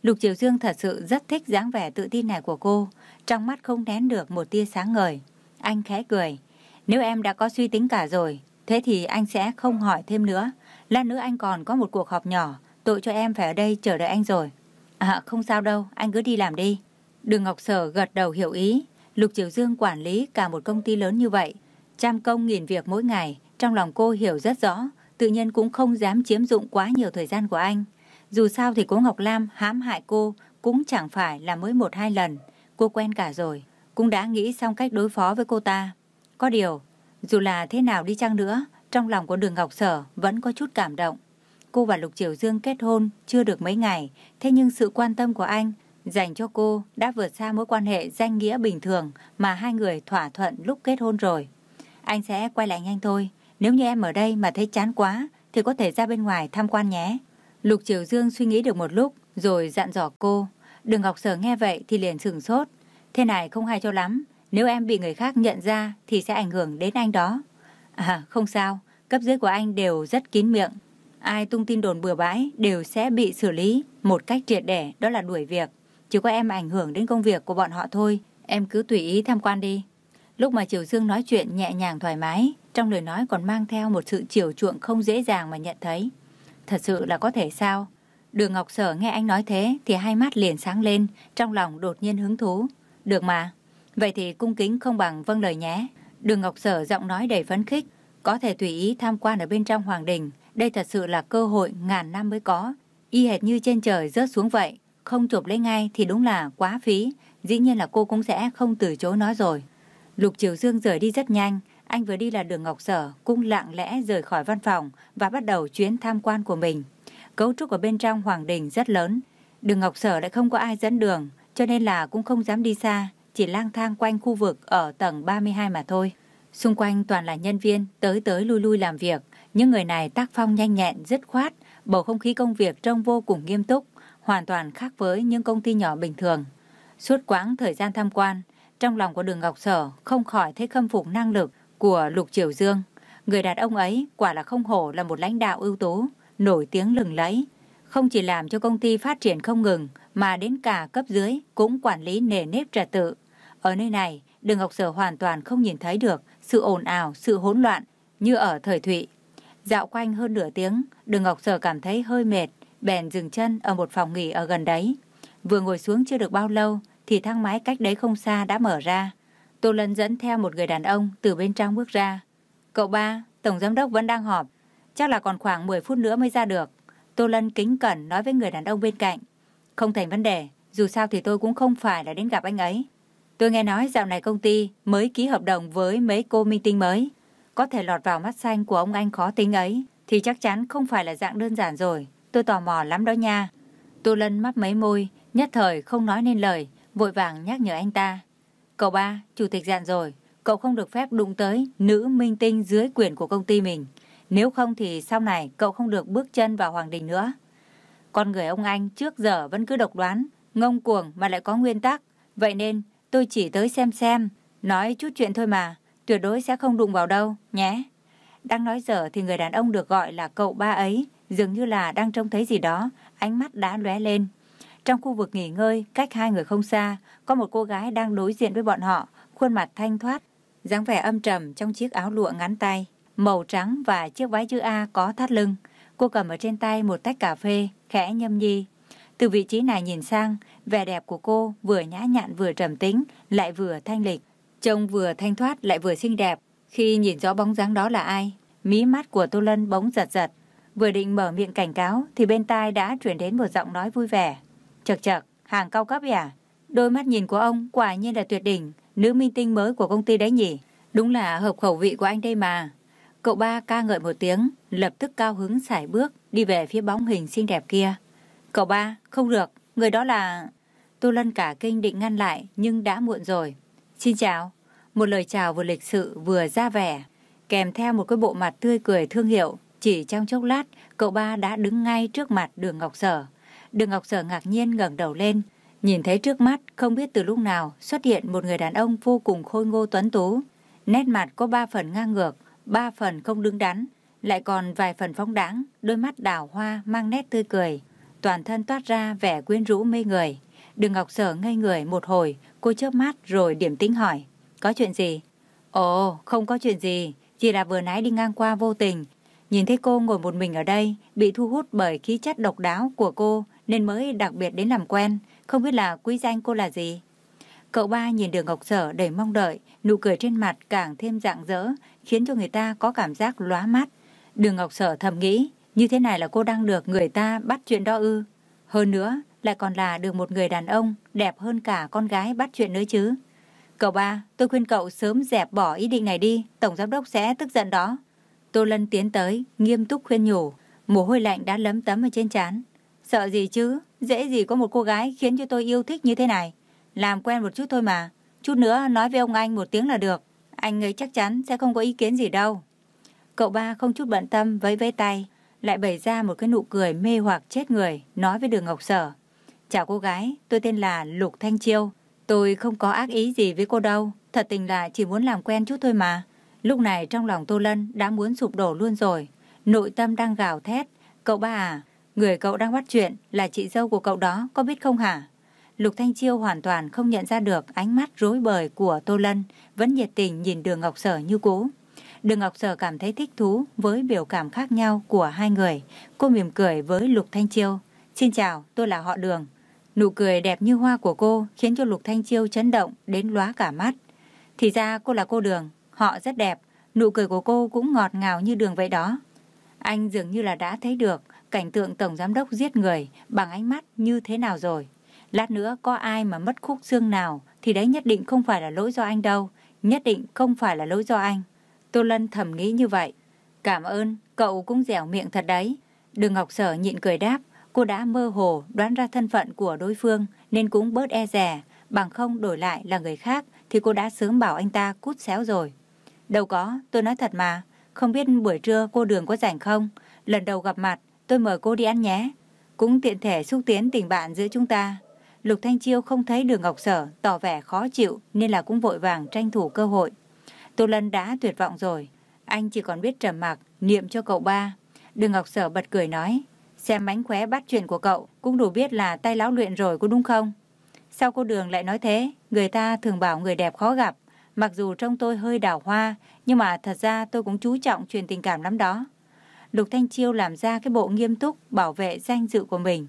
Lục Triều Dương thật sự rất thích dáng vẻ tự tin này của cô, trong mắt không nén được một tia sáng ngời. Anh khẽ cười, nếu em đã có suy tính cả rồi, thế thì anh sẽ không hỏi thêm nữa. Lát nữa anh còn có một cuộc họp nhỏ, tội cho em phải ở đây chờ đợi anh rồi. À không sao đâu, anh cứ đi làm đi. Đường Ngọc Sở gật đầu hiểu ý, Lục Triều Dương quản lý cả một công ty lớn như vậy, Trăm công nghìn việc mỗi ngày, trong lòng cô hiểu rất rõ, tự nhiên cũng không dám chiếm dụng quá nhiều thời gian của anh. Dù sao thì cố Ngọc Lam hãm hại cô cũng chẳng phải là mới một hai lần. Cô quen cả rồi, cũng đã nghĩ xong cách đối phó với cô ta. Có điều, dù là thế nào đi chăng nữa, trong lòng của đường Ngọc Sở vẫn có chút cảm động. Cô và Lục Triều Dương kết hôn chưa được mấy ngày, thế nhưng sự quan tâm của anh dành cho cô đã vượt xa mối quan hệ danh nghĩa bình thường mà hai người thỏa thuận lúc kết hôn rồi. Anh sẽ quay lại nhanh thôi. Nếu như em ở đây mà thấy chán quá thì có thể ra bên ngoài tham quan nhé. Lục Triều Dương suy nghĩ được một lúc rồi dặn dò cô. Đường Ngọc Sở nghe vậy thì liền sửng sốt. Thế này không hay cho lắm. Nếu em bị người khác nhận ra thì sẽ ảnh hưởng đến anh đó. À không sao, cấp dưới của anh đều rất kín miệng. Ai tung tin đồn bừa bãi đều sẽ bị xử lý một cách triệt để đó là đuổi việc. Chỉ có em ảnh hưởng đến công việc của bọn họ thôi. Em cứ tùy ý tham quan đi. Lúc mà Triều Dương nói chuyện nhẹ nhàng thoải mái, trong lời nói còn mang theo một sự chiều chuộng không dễ dàng mà nhận thấy. Thật sự là có thể sao? Đường Ngọc Sở nghe anh nói thế thì hai mắt liền sáng lên, trong lòng đột nhiên hứng thú. Được mà. Vậy thì cung kính không bằng vâng lời nhé. Đường Ngọc Sở giọng nói đầy phấn khích. Có thể tùy ý tham quan ở bên trong Hoàng Đình. Đây thật sự là cơ hội ngàn năm mới có. Y hệt như trên trời rớt xuống vậy. Không chụp lấy ngay thì đúng là quá phí. Dĩ nhiên là cô cũng sẽ không từ chối nó rồi. Lục Triều Dương rời đi rất nhanh. Anh vừa đi là đường Ngọc Sở cũng lặng lẽ rời khỏi văn phòng và bắt đầu chuyến tham quan của mình. Cấu trúc ở bên trong Hoàng Đình rất lớn. Đường Ngọc Sở lại không có ai dẫn đường, cho nên là cũng không dám đi xa, chỉ lang thang quanh khu vực ở tầng 32 mà thôi. Xung quanh toàn là nhân viên, tới tới lui lui làm việc. Những người này tác phong nhanh nhẹn, dứt khoát, bầu không khí công việc trông vô cùng nghiêm túc, hoàn toàn khác với những công ty nhỏ bình thường. Suốt quãng thời gian tham quan, trong lòng của đường Ngọc Sở không khỏi thấy khâm phục năng lực của Lục Triều Dương. Người đàn ông ấy quả là không hổ là một lãnh đạo ưu tú, nổi tiếng lừng lẫy. Không chỉ làm cho công ty phát triển không ngừng, mà đến cả cấp dưới cũng quản lý nề nếp trật tự. Ở nơi này, đường Ngọc Sở hoàn toàn không nhìn thấy được sự ồn ào, sự hỗn loạn như ở thời Thụy. Dạo quanh hơn nửa tiếng, đường Ngọc Sở cảm thấy hơi mệt, bèn dừng chân ở một phòng nghỉ ở gần đấy. Vừa ngồi xuống chưa được bao lâu, thì thang máy cách đấy không xa đã mở ra. Tô Lân dẫn theo một người đàn ông từ bên trong bước ra. Cậu ba, Tổng Giám đốc vẫn đang họp. Chắc là còn khoảng 10 phút nữa mới ra được. Tô Lân kính cẩn nói với người đàn ông bên cạnh. Không thành vấn đề, dù sao thì tôi cũng không phải là đến gặp anh ấy. Tôi nghe nói dạo này công ty mới ký hợp đồng với mấy cô minh tinh mới. Có thể lọt vào mắt xanh của ông anh khó tính ấy thì chắc chắn không phải là dạng đơn giản rồi. Tôi tò mò lắm đó nha. Tô Lân mắt mấy môi, nhất thời không nói nên lời, vội vàng nhắc nhở anh ta. Cậu ba, chủ tịch dặn rồi, cậu không được phép đụng tới nữ minh tinh dưới quyền của công ty mình. Nếu không thì sau này cậu không được bước chân vào Hoàng Đình nữa. Con người ông anh trước giờ vẫn cứ độc đoán, ngông cuồng mà lại có nguyên tắc. Vậy nên tôi chỉ tới xem xem, nói chút chuyện thôi mà, tuyệt đối sẽ không đụng vào đâu, nhé. Đang nói dở thì người đàn ông được gọi là cậu ba ấy, dường như là đang trông thấy gì đó, ánh mắt đã lóe lên. Trong khu vực nghỉ ngơi, cách hai người không xa, có một cô gái đang đối diện với bọn họ, khuôn mặt thanh thoát, dáng vẻ âm trầm trong chiếc áo lụa ngắn tay, màu trắng và chiếc váy chữ A có thắt lưng. Cô cầm ở trên tay một tách cà phê, khẽ nhâm nhi. Từ vị trí này nhìn sang, vẻ đẹp của cô vừa nhã nhặn vừa trầm tính, lại vừa thanh lịch. Trông vừa thanh thoát lại vừa xinh đẹp. Khi nhìn rõ bóng dáng đó là ai, mí mắt của Tô Lân bỗng giật giật. Vừa định mở miệng cảnh cáo thì bên tai đã chuyển đến một giọng nói vui vẻ. Chật chật, hàng cao cấp à? Đôi mắt nhìn của ông quả nhiên là tuyệt đỉnh, nữ minh tinh mới của công ty đấy nhỉ? Đúng là hợp khẩu vị của anh đây mà. Cậu ba ca ngợi một tiếng, lập tức cao hứng sải bước, đi về phía bóng hình xinh đẹp kia. Cậu ba, không được, người đó là... Tô Lân cả kinh định ngăn lại, nhưng đã muộn rồi. Xin chào. Một lời chào vừa lịch sự vừa ra vẻ, kèm theo một cái bộ mặt tươi cười thương hiệu. Chỉ trong chốc lát, cậu ba đã đứng ngay trước mặt đường Ngọc Sở. Đường Ngọc Sở ngạc nhiên ngẩng đầu lên, nhìn thấy trước mắt không biết từ lúc nào xuất hiện một người đàn ông vô cùng khôi ngô tuấn tú. Nét mặt có ba phần ngang ngược, ba phần không đứng đắn, lại còn vài phần phóng đáng, đôi mắt đào hoa mang nét tươi cười. Toàn thân toát ra vẻ quyến rũ mê người. Đường Ngọc Sở ngây người một hồi, cô chớp mắt rồi điểm tính hỏi. Có chuyện gì? Ồ, không có chuyện gì, chỉ là vừa nãy đi ngang qua vô tình. Nhìn thấy cô ngồi một mình ở đây, bị thu hút bởi khí chất độc đáo của cô nên mới đặc biệt đến làm quen, không biết là quý danh cô là gì. Cậu ba nhìn đường Ngọc Sở đầy mong đợi, nụ cười trên mặt càng thêm rạng rỡ, khiến cho người ta có cảm giác lóa mắt. Đường Ngọc Sở thầm nghĩ, như thế này là cô đang được người ta bắt chuyện đo ư. Hơn nữa, lại còn là được một người đàn ông đẹp hơn cả con gái bắt chuyện nữa chứ. Cậu ba, tôi khuyên cậu sớm dẹp bỏ ý định này đi, Tổng Giám đốc sẽ tức giận đó. Tô Lân tiến tới, nghiêm túc khuyên nhủ, mồ hôi lạnh đã lấm tấm ở trên trán. Sợ gì chứ, Dễ gì có một cô gái khiến cho tôi yêu thích như thế này. Làm quen một chút thôi mà. Chút nữa nói với ông anh một tiếng là được. Anh ấy chắc chắn sẽ không có ý kiến gì đâu. Cậu ba không chút bận tâm với vẫy tay, lại bày ra một cái nụ cười mê hoặc chết người, nói với đường Ngọc Sở. Chào cô gái, tôi tên là Lục Thanh Chiêu. Tôi không có ác ý gì với cô đâu, thật tình là chỉ muốn làm quen chút thôi mà. Lúc này trong lòng Tô Lân đã muốn sụp đổ luôn rồi. Nội tâm đang gào thét. Cậu ba à, người cậu đang bắt chuyện là chị dâu của cậu đó, có biết không hả? Lục Thanh Chiêu hoàn toàn không nhận ra được ánh mắt rối bời của Tô Lân, vẫn nhiệt tình nhìn đường Ngọc Sở như cũ. Đường Ngọc Sở cảm thấy thích thú với biểu cảm khác nhau của hai người. Cô mỉm cười với Lục Thanh Chiêu. Xin chào, tôi là họ đường. Nụ cười đẹp như hoa của cô khiến cho Lục Thanh Chiêu chấn động đến lóa cả mắt. Thì ra cô là cô đường, họ rất đẹp, nụ cười của cô cũng ngọt ngào như đường vậy đó. Anh dường như là đã thấy được cảnh tượng Tổng Giám Đốc giết người bằng ánh mắt như thế nào rồi. Lát nữa có ai mà mất khúc xương nào thì đấy nhất định không phải là lỗi do anh đâu, nhất định không phải là lỗi do anh. Tô Lân thầm nghĩ như vậy. Cảm ơn, cậu cũng dẻo miệng thật đấy. Đường Ngọc Sở nhịn cười đáp, cô đã mơ hồ đoán ra thân phận của đối phương nên cũng bớt e dè bằng không đổi lại là người khác thì cô đã sớm bảo anh ta cút xéo rồi. Đâu có, tôi nói thật mà, không biết buổi trưa cô Đường có rảnh không? Lần đầu gặp mặt, tôi mời cô đi ăn nhé. Cũng tiện thể xúc tiến tình bạn giữa chúng ta. Lục Thanh Chiêu không thấy Đường Ngọc Sở tỏ vẻ khó chịu nên là cũng vội vàng tranh thủ cơ hội. Tô Lân đã tuyệt vọng rồi. Anh chỉ còn biết trầm mặc, niệm cho cậu ba. Đường Ngọc Sở bật cười nói, xem mánh khóe bắt chuyện của cậu cũng đủ biết là tay lão luyện rồi có đúng không? Sao cô Đường lại nói thế? Người ta thường bảo người đẹp khó gặp. Mặc dù trong tôi hơi đào hoa, nhưng mà thật ra tôi cũng chú trọng truyền tình cảm lắm đó. Lục Thanh Chiêu làm ra cái bộ nghiêm túc bảo vệ danh dự của mình.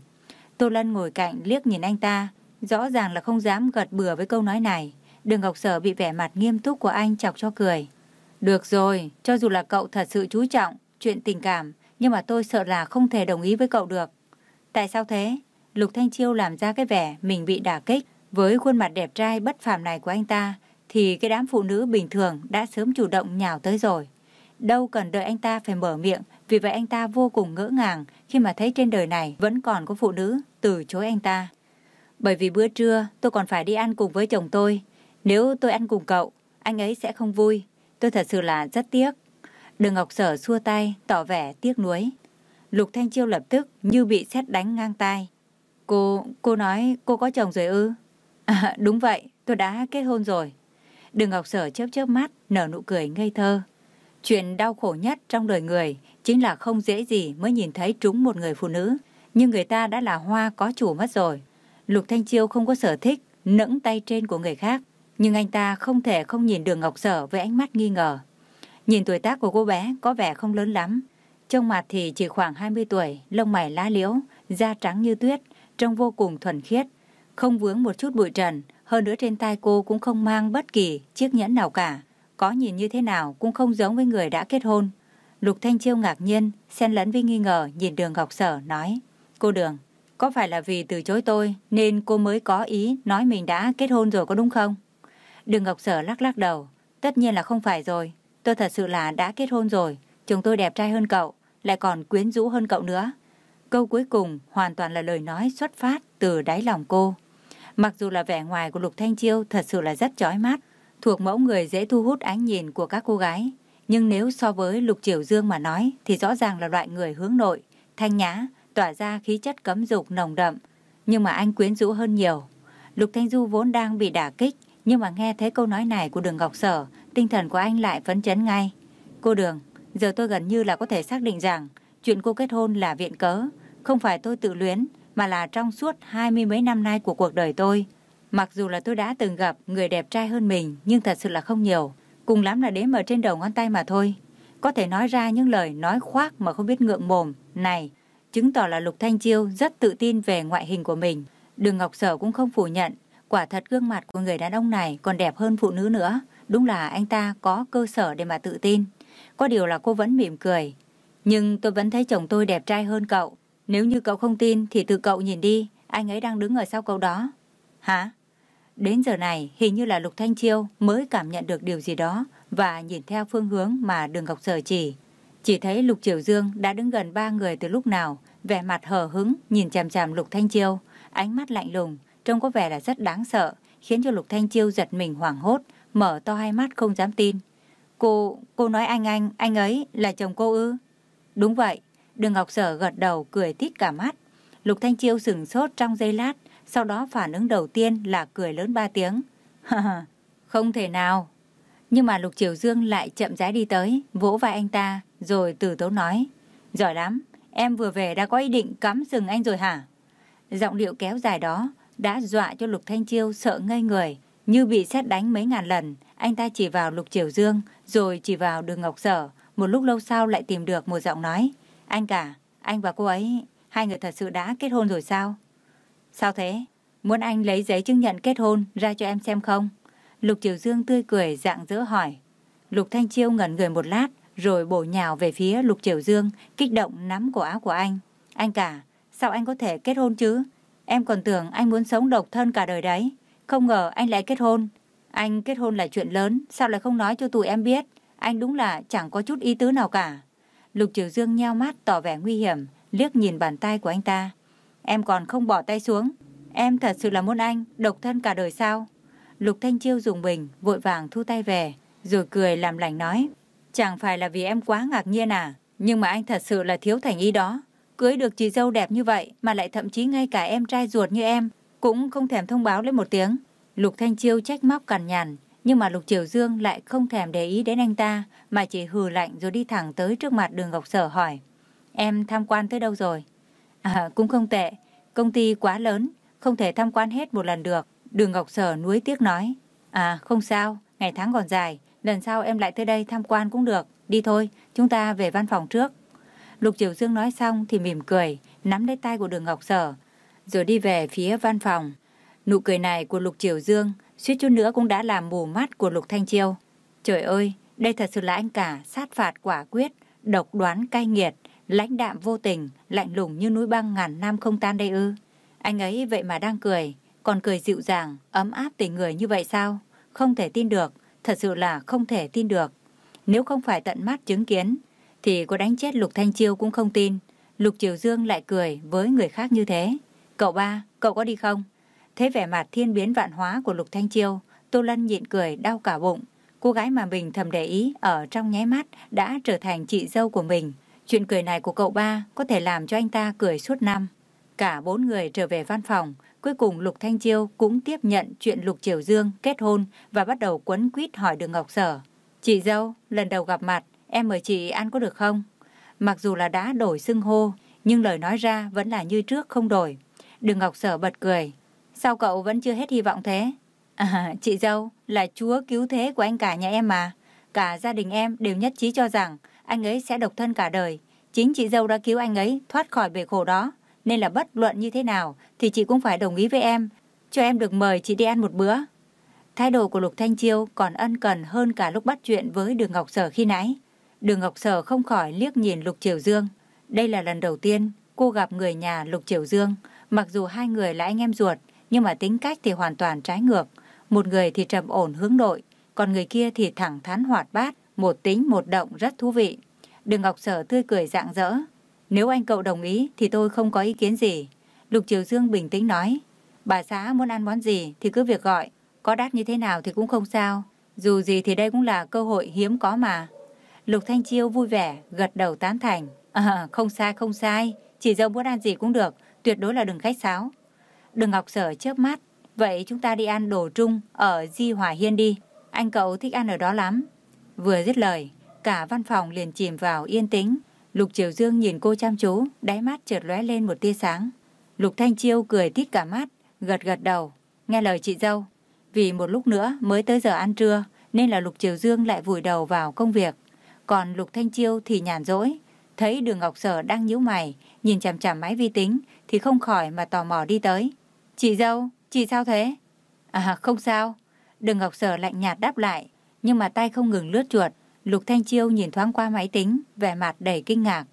Tô Lân ngồi cạnh liếc nhìn anh ta, rõ ràng là không dám gật bừa với câu nói này. Đường Ngọc Sở bị vẻ mặt nghiêm túc của anh chọc cho cười. Được rồi, cho dù là cậu thật sự chú trọng chuyện tình cảm, nhưng mà tôi sợ là không thể đồng ý với cậu được. Tại sao thế? Lục Thanh Chiêu làm ra cái vẻ mình bị đả kích. Với khuôn mặt đẹp trai bất phàm này của anh ta, thì cái đám phụ nữ bình thường đã sớm chủ động nhào tới rồi. Đâu cần đợi anh ta phải mở miệng, vì vậy anh ta vô cùng ngỡ ngàng khi mà thấy trên đời này vẫn còn có phụ nữ từ chối anh ta. Bởi vì bữa trưa tôi còn phải đi ăn cùng với chồng tôi. Nếu tôi ăn cùng cậu, anh ấy sẽ không vui. Tôi thật sự là rất tiếc. Đường Ngọc Sở xua tay, tỏ vẻ tiếc nuối. Lục Thanh Chiêu lập tức như bị xét đánh ngang tai. Cô, cô nói cô có chồng rồi ư? À, đúng vậy, tôi đã kết hôn rồi. Đường Ngọc Sở chớp chớp mắt, nở nụ cười ngây thơ. Chuyện đau khổ nhất trong đời người chính là không dễ gì mới nhìn thấy trúng một người phụ nữ. Nhưng người ta đã là hoa có chủ mất rồi. Lục Thanh Chiêu không có sở thích nẫng tay trên của người khác. Nhưng anh ta không thể không nhìn đường Ngọc Sở với ánh mắt nghi ngờ. Nhìn tuổi tác của cô bé có vẻ không lớn lắm. Trông mặt thì chỉ khoảng 20 tuổi, lông mày lá liễu, da trắng như tuyết, trông vô cùng thuần khiết. Không vướng một chút bụi trần, hơn nữa trên tay cô cũng không mang bất kỳ chiếc nhẫn nào cả. Có nhìn như thế nào cũng không giống với người đã kết hôn. Lục Thanh Chiêu ngạc nhiên, xen lẫn với nghi ngờ nhìn đường Ngọc Sở nói. Cô Đường, có phải là vì từ chối tôi nên cô mới có ý nói mình đã kết hôn rồi có đúng không? Đường Ngọc Sở lắc lắc đầu. Tất nhiên là không phải rồi. Tôi thật sự là đã kết hôn rồi. Chồng tôi đẹp trai hơn cậu, lại còn quyến rũ hơn cậu nữa. Câu cuối cùng hoàn toàn là lời nói xuất phát từ đáy lòng cô. Mặc dù là vẻ ngoài của Lục Thanh Chiêu thật sự là rất chói mắt, thuộc mẫu người dễ thu hút ánh nhìn của các cô gái. Nhưng nếu so với Lục Triều Dương mà nói thì rõ ràng là loại người hướng nội, thanh nhã, tỏa ra khí chất cấm dục nồng đậm. Nhưng mà anh quyến rũ hơn nhiều. Lục Thanh Du vốn đang bị đả kích, nhưng mà nghe thấy câu nói này của Đường Ngọc Sở, tinh thần của anh lại phấn chấn ngay. Cô Đường, giờ tôi gần như là có thể xác định rằng chuyện cô kết hôn là viện cớ, không phải tôi tự luyến, mà là trong suốt hai mươi mấy năm nay của cuộc đời tôi. Mặc dù là tôi đã từng gặp người đẹp trai hơn mình, nhưng thật sự là không nhiều. Cùng lắm là đếm ở trên đầu ngón tay mà thôi. Có thể nói ra những lời nói khoác mà không biết ngượng mồm. Này, chứng tỏ là Lục Thanh Chiêu rất tự tin về ngoại hình của mình. Đường Ngọc Sở cũng không phủ nhận. Quả thật gương mặt của người đàn ông này còn đẹp hơn phụ nữ nữa. Đúng là anh ta có cơ sở để mà tự tin. Có điều là cô vẫn mỉm cười. Nhưng tôi vẫn thấy chồng tôi đẹp trai hơn cậu. Nếu như cậu không tin thì tự cậu nhìn đi, anh ấy đang đứng ở sau cậu đó. Hả? Đến giờ này, hình như là Lục Thanh Chiêu mới cảm nhận được điều gì đó và nhìn theo phương hướng mà đường Ngọc Sở chỉ. Chỉ thấy Lục Triều Dương đã đứng gần ba người từ lúc nào, vẻ mặt hờ hứng nhìn chằm chằm Lục Thanh Chiêu, ánh mắt lạnh lùng, trông có vẻ là rất đáng sợ, khiến cho Lục Thanh Chiêu giật mình hoảng hốt, mở to hai mắt không dám tin. Cô, cô nói anh anh, anh ấy là chồng cô ư? Đúng vậy, Đường Ngọc Sở gật đầu cười tít cả mắt. Lục Thanh Chiêu sừng sốt trong giây lát, sau đó phản ứng đầu tiên là cười lớn ba tiếng. không thể nào. Nhưng mà Lục Triều Dương lại chậm rãi đi tới, vỗ vai anh ta, rồi từ tấu nói. Giỏi lắm, em vừa về đã có ý định cắm sừng anh rồi hả? Giọng điệu kéo dài đó đã dọa cho Lục Thanh Chiêu sợ ngây người, như bị xét đánh mấy ngàn lần. Anh ta chỉ vào Lục Triều Dương, rồi chỉ vào đường Ngọc Sở. Một lúc lâu sau lại tìm được một giọng nói. Anh cả, anh và cô ấy, hai người thật sự đã kết hôn rồi sao? Sao thế? Muốn anh lấy giấy chứng nhận kết hôn ra cho em xem không? Lục Triều Dương tươi cười dạng dỡ hỏi. Lục Thanh Chiêu ngẩn người một lát, rồi bổ nhào về phía Lục Triều Dương, kích động nắm cổ áo của anh. Anh cả, sao anh có thể kết hôn chứ? Em còn tưởng anh muốn sống độc thân cả đời đấy. Không ngờ anh lại kết hôn. Anh kết hôn là chuyện lớn, sao lại không nói cho tụi em biết? Anh đúng là chẳng có chút ý tứ nào cả. Lục Triều Dương nheo mắt tỏ vẻ nguy hiểm, liếc nhìn bàn tay của anh ta. Em còn không bỏ tay xuống. Em thật sự là muốn anh, độc thân cả đời sao? Lục Thanh Chiêu dùng bình, vội vàng thu tay về, rồi cười làm lành nói. Chẳng phải là vì em quá ngạc nhiên à, nhưng mà anh thật sự là thiếu thành ý đó. Cưới được chị dâu đẹp như vậy mà lại thậm chí ngay cả em trai ruột như em cũng không thèm thông báo lên một tiếng. Lục Thanh Chiêu trách móc cằn nhằn, nhưng mà Lục Triều Dương lại không thèm để ý đến anh ta mà chỉ hừ lạnh rồi đi thẳng tới trước mặt đường Ngọc Sở hỏi. Em tham quan tới đâu rồi? À, cũng không tệ. Công ty quá lớn, không thể tham quan hết một lần được. Đường Ngọc Sở nuối tiếc nói. À, không sao, ngày tháng còn dài. Lần sau em lại tới đây tham quan cũng được. Đi thôi, chúng ta về văn phòng trước. Lục Triều Dương nói xong thì mỉm cười, nắm lấy tay của đường Ngọc Sở, rồi đi về phía văn phòng. Nụ cười này của Lục Triều Dương suýt chút nữa cũng đã làm mù mắt của Lục Thanh Chiêu. Trời ơi, đây thật sự là anh cả sát phạt quả quyết, độc đoán cay nghiệt, lãnh đạm vô tình, lạnh lùng như núi băng ngàn năm không tan đây ư. Anh ấy vậy mà đang cười, còn cười dịu dàng, ấm áp tình người như vậy sao? Không thể tin được, thật sự là không thể tin được. Nếu không phải tận mắt chứng kiến, thì có đánh chết Lục Thanh Chiêu cũng không tin. Lục Triều Dương lại cười với người khác như thế. Cậu ba, cậu có đi không? Thế vẻ mặt thiên biến vạn hóa của Lục Thanh Chiêu, Tô Lân nhịn cười đau cả bụng. Cô gái mà mình thầm để ý ở trong nháy mắt đã trở thành chị dâu của mình. Chuyện cười này của cậu ba có thể làm cho anh ta cười suốt năm. Cả bốn người trở về văn phòng, cuối cùng Lục Thanh Chiêu cũng tiếp nhận chuyện Lục Triều Dương kết hôn và bắt đầu quấn quýt hỏi đường Ngọc Sở. Chị dâu, lần đầu gặp mặt, em mời chị ăn có được không? Mặc dù là đã đổi xưng hô, nhưng lời nói ra vẫn là như trước không đổi. Đường Ngọc Sở bật cười. Sao cậu vẫn chưa hết hy vọng thế? À, chị dâu, là chúa cứu thế của anh cả nhà em mà. Cả gia đình em đều nhất trí cho rằng anh ấy sẽ độc thân cả đời. Chính chị dâu đã cứu anh ấy thoát khỏi bể khổ đó. Nên là bất luận như thế nào thì chị cũng phải đồng ý với em. Cho em được mời chị đi ăn một bữa. Thái độ của Lục Thanh Chiêu còn ân cần hơn cả lúc bắt chuyện với Đường Ngọc Sở khi nãy. Đường Ngọc Sở không khỏi liếc nhìn Lục Triều Dương. Đây là lần đầu tiên cô gặp người nhà Lục Triều Dương. Mặc dù hai người là anh em ruột, nhưng mà tính cách thì hoàn toàn trái ngược. Một người thì trầm ổn hướng nội, còn người kia thì thẳng thắn hoạt bát, một tính một động rất thú vị. Đường Ngọc Sở tươi cười rạng rỡ. Nếu anh cậu đồng ý thì tôi không có ý kiến gì. Lục Triều Dương bình tĩnh nói. Bà xã muốn ăn món gì thì cứ việc gọi. Có đắt như thế nào thì cũng không sao. Dù gì thì đây cũng là cơ hội hiếm có mà. Lục Thanh Chiêu vui vẻ, gật đầu tán thành. À, không sai, không sai. Chỉ dâu muốn ăn gì cũng được, tuyệt đối là đừng khách sáo. Đường Ngọc Sở chớp mắt. Vậy chúng ta đi ăn đồ trung ở Di Hòa Hiên đi. Anh cậu thích ăn ở đó lắm. Vừa dứt lời, cả văn phòng liền chìm vào yên tĩnh. Lục Triều Dương nhìn cô chăm chú, đáy mắt chợt lóe lên một tia sáng. Lục Thanh Chiêu cười tít cả mắt, gật gật đầu. Nghe lời chị dâu. Vì một lúc nữa mới tới giờ ăn trưa, nên là Lục Triều Dương lại vùi đầu vào công việc. Còn Lục Thanh Chiêu thì nhàn rỗi. Thấy đường Ngọc Sở đang nhíu mày, nhìn chằm chằm máy vi tính, thì không khỏi mà tò mò đi tới. Chị dâu, chị sao thế? À không sao. Đường Ngọc Sở lạnh nhạt đáp lại, nhưng mà tay không ngừng lướt chuột. Lục Thanh Chiêu nhìn thoáng qua máy tính, vẻ mặt đầy kinh ngạc.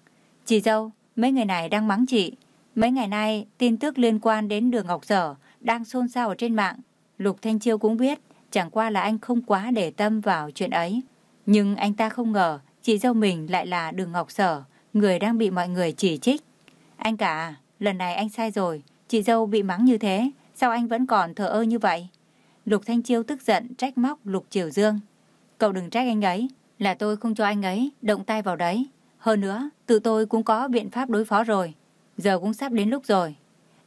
Chị dâu, mấy người này đang mắng chị. Mấy ngày nay, tin tức liên quan đến đường Ngọc Sở đang xôn xao ở trên mạng. Lục Thanh Chiêu cũng biết, chẳng qua là anh không quá để tâm vào chuyện ấy. Nhưng anh ta không ngờ, chị dâu mình lại là đường Ngọc Sở, người đang bị mọi người chỉ trích. Anh cả, lần này anh sai rồi, chị dâu bị mắng như thế, sao anh vẫn còn thờ ơ như vậy? Lục Thanh Chiêu tức giận trách móc Lục Triều Dương. Cậu đừng trách anh ấy, là tôi không cho anh ấy động tay vào đấy. Hơn nữa, tự tôi cũng có biện pháp đối phó rồi. Giờ cũng sắp đến lúc rồi.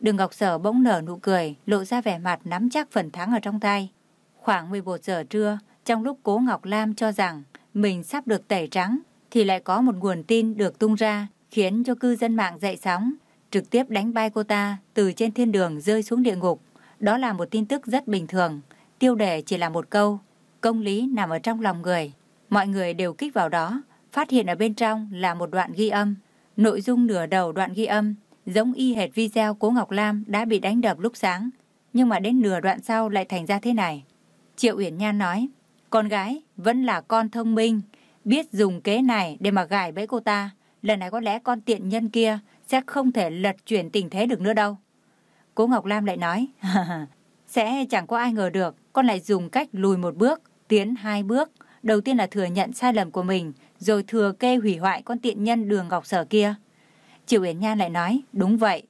Đường Ngọc Sở bỗng nở nụ cười, lộ ra vẻ mặt nắm chắc phần thắng ở trong tay. Khoảng 11 giờ trưa, trong lúc Cố Ngọc Lam cho rằng mình sắp được tẩy trắng, thì lại có một nguồn tin được tung ra, khiến cho cư dân mạng dậy sóng, trực tiếp đánh bay cô ta từ trên thiên đường rơi xuống địa ngục. Đó là một tin tức rất bình thường, tiêu đề chỉ là một câu, công lý nằm ở trong lòng người. Mọi người đều kích vào đó, phát hiện ở bên trong là một đoạn ghi âm. Nội dung nửa đầu đoạn ghi âm giống y hệt video Cố Ngọc Lam đã bị đánh đập lúc sáng, nhưng mà đến nửa đoạn sau lại thành ra thế này. Triệu Uyển Nhan nói, con gái vẫn là con thông minh, biết dùng kế này để mà gài bẫy cô ta. Lần này có lẽ con tiện nhân kia sẽ không thể lật chuyển tình thế được nữa đâu. Cố Ngọc Lam lại nói, sẽ chẳng có ai ngờ được con lại dùng cách lùi một bước, tiến hai bước. Đầu tiên là thừa nhận sai lầm của mình, rồi thừa kê hủy hoại con tiện nhân đường Ngọc Sở kia. Triệu Uyển Nhan lại nói, đúng vậy.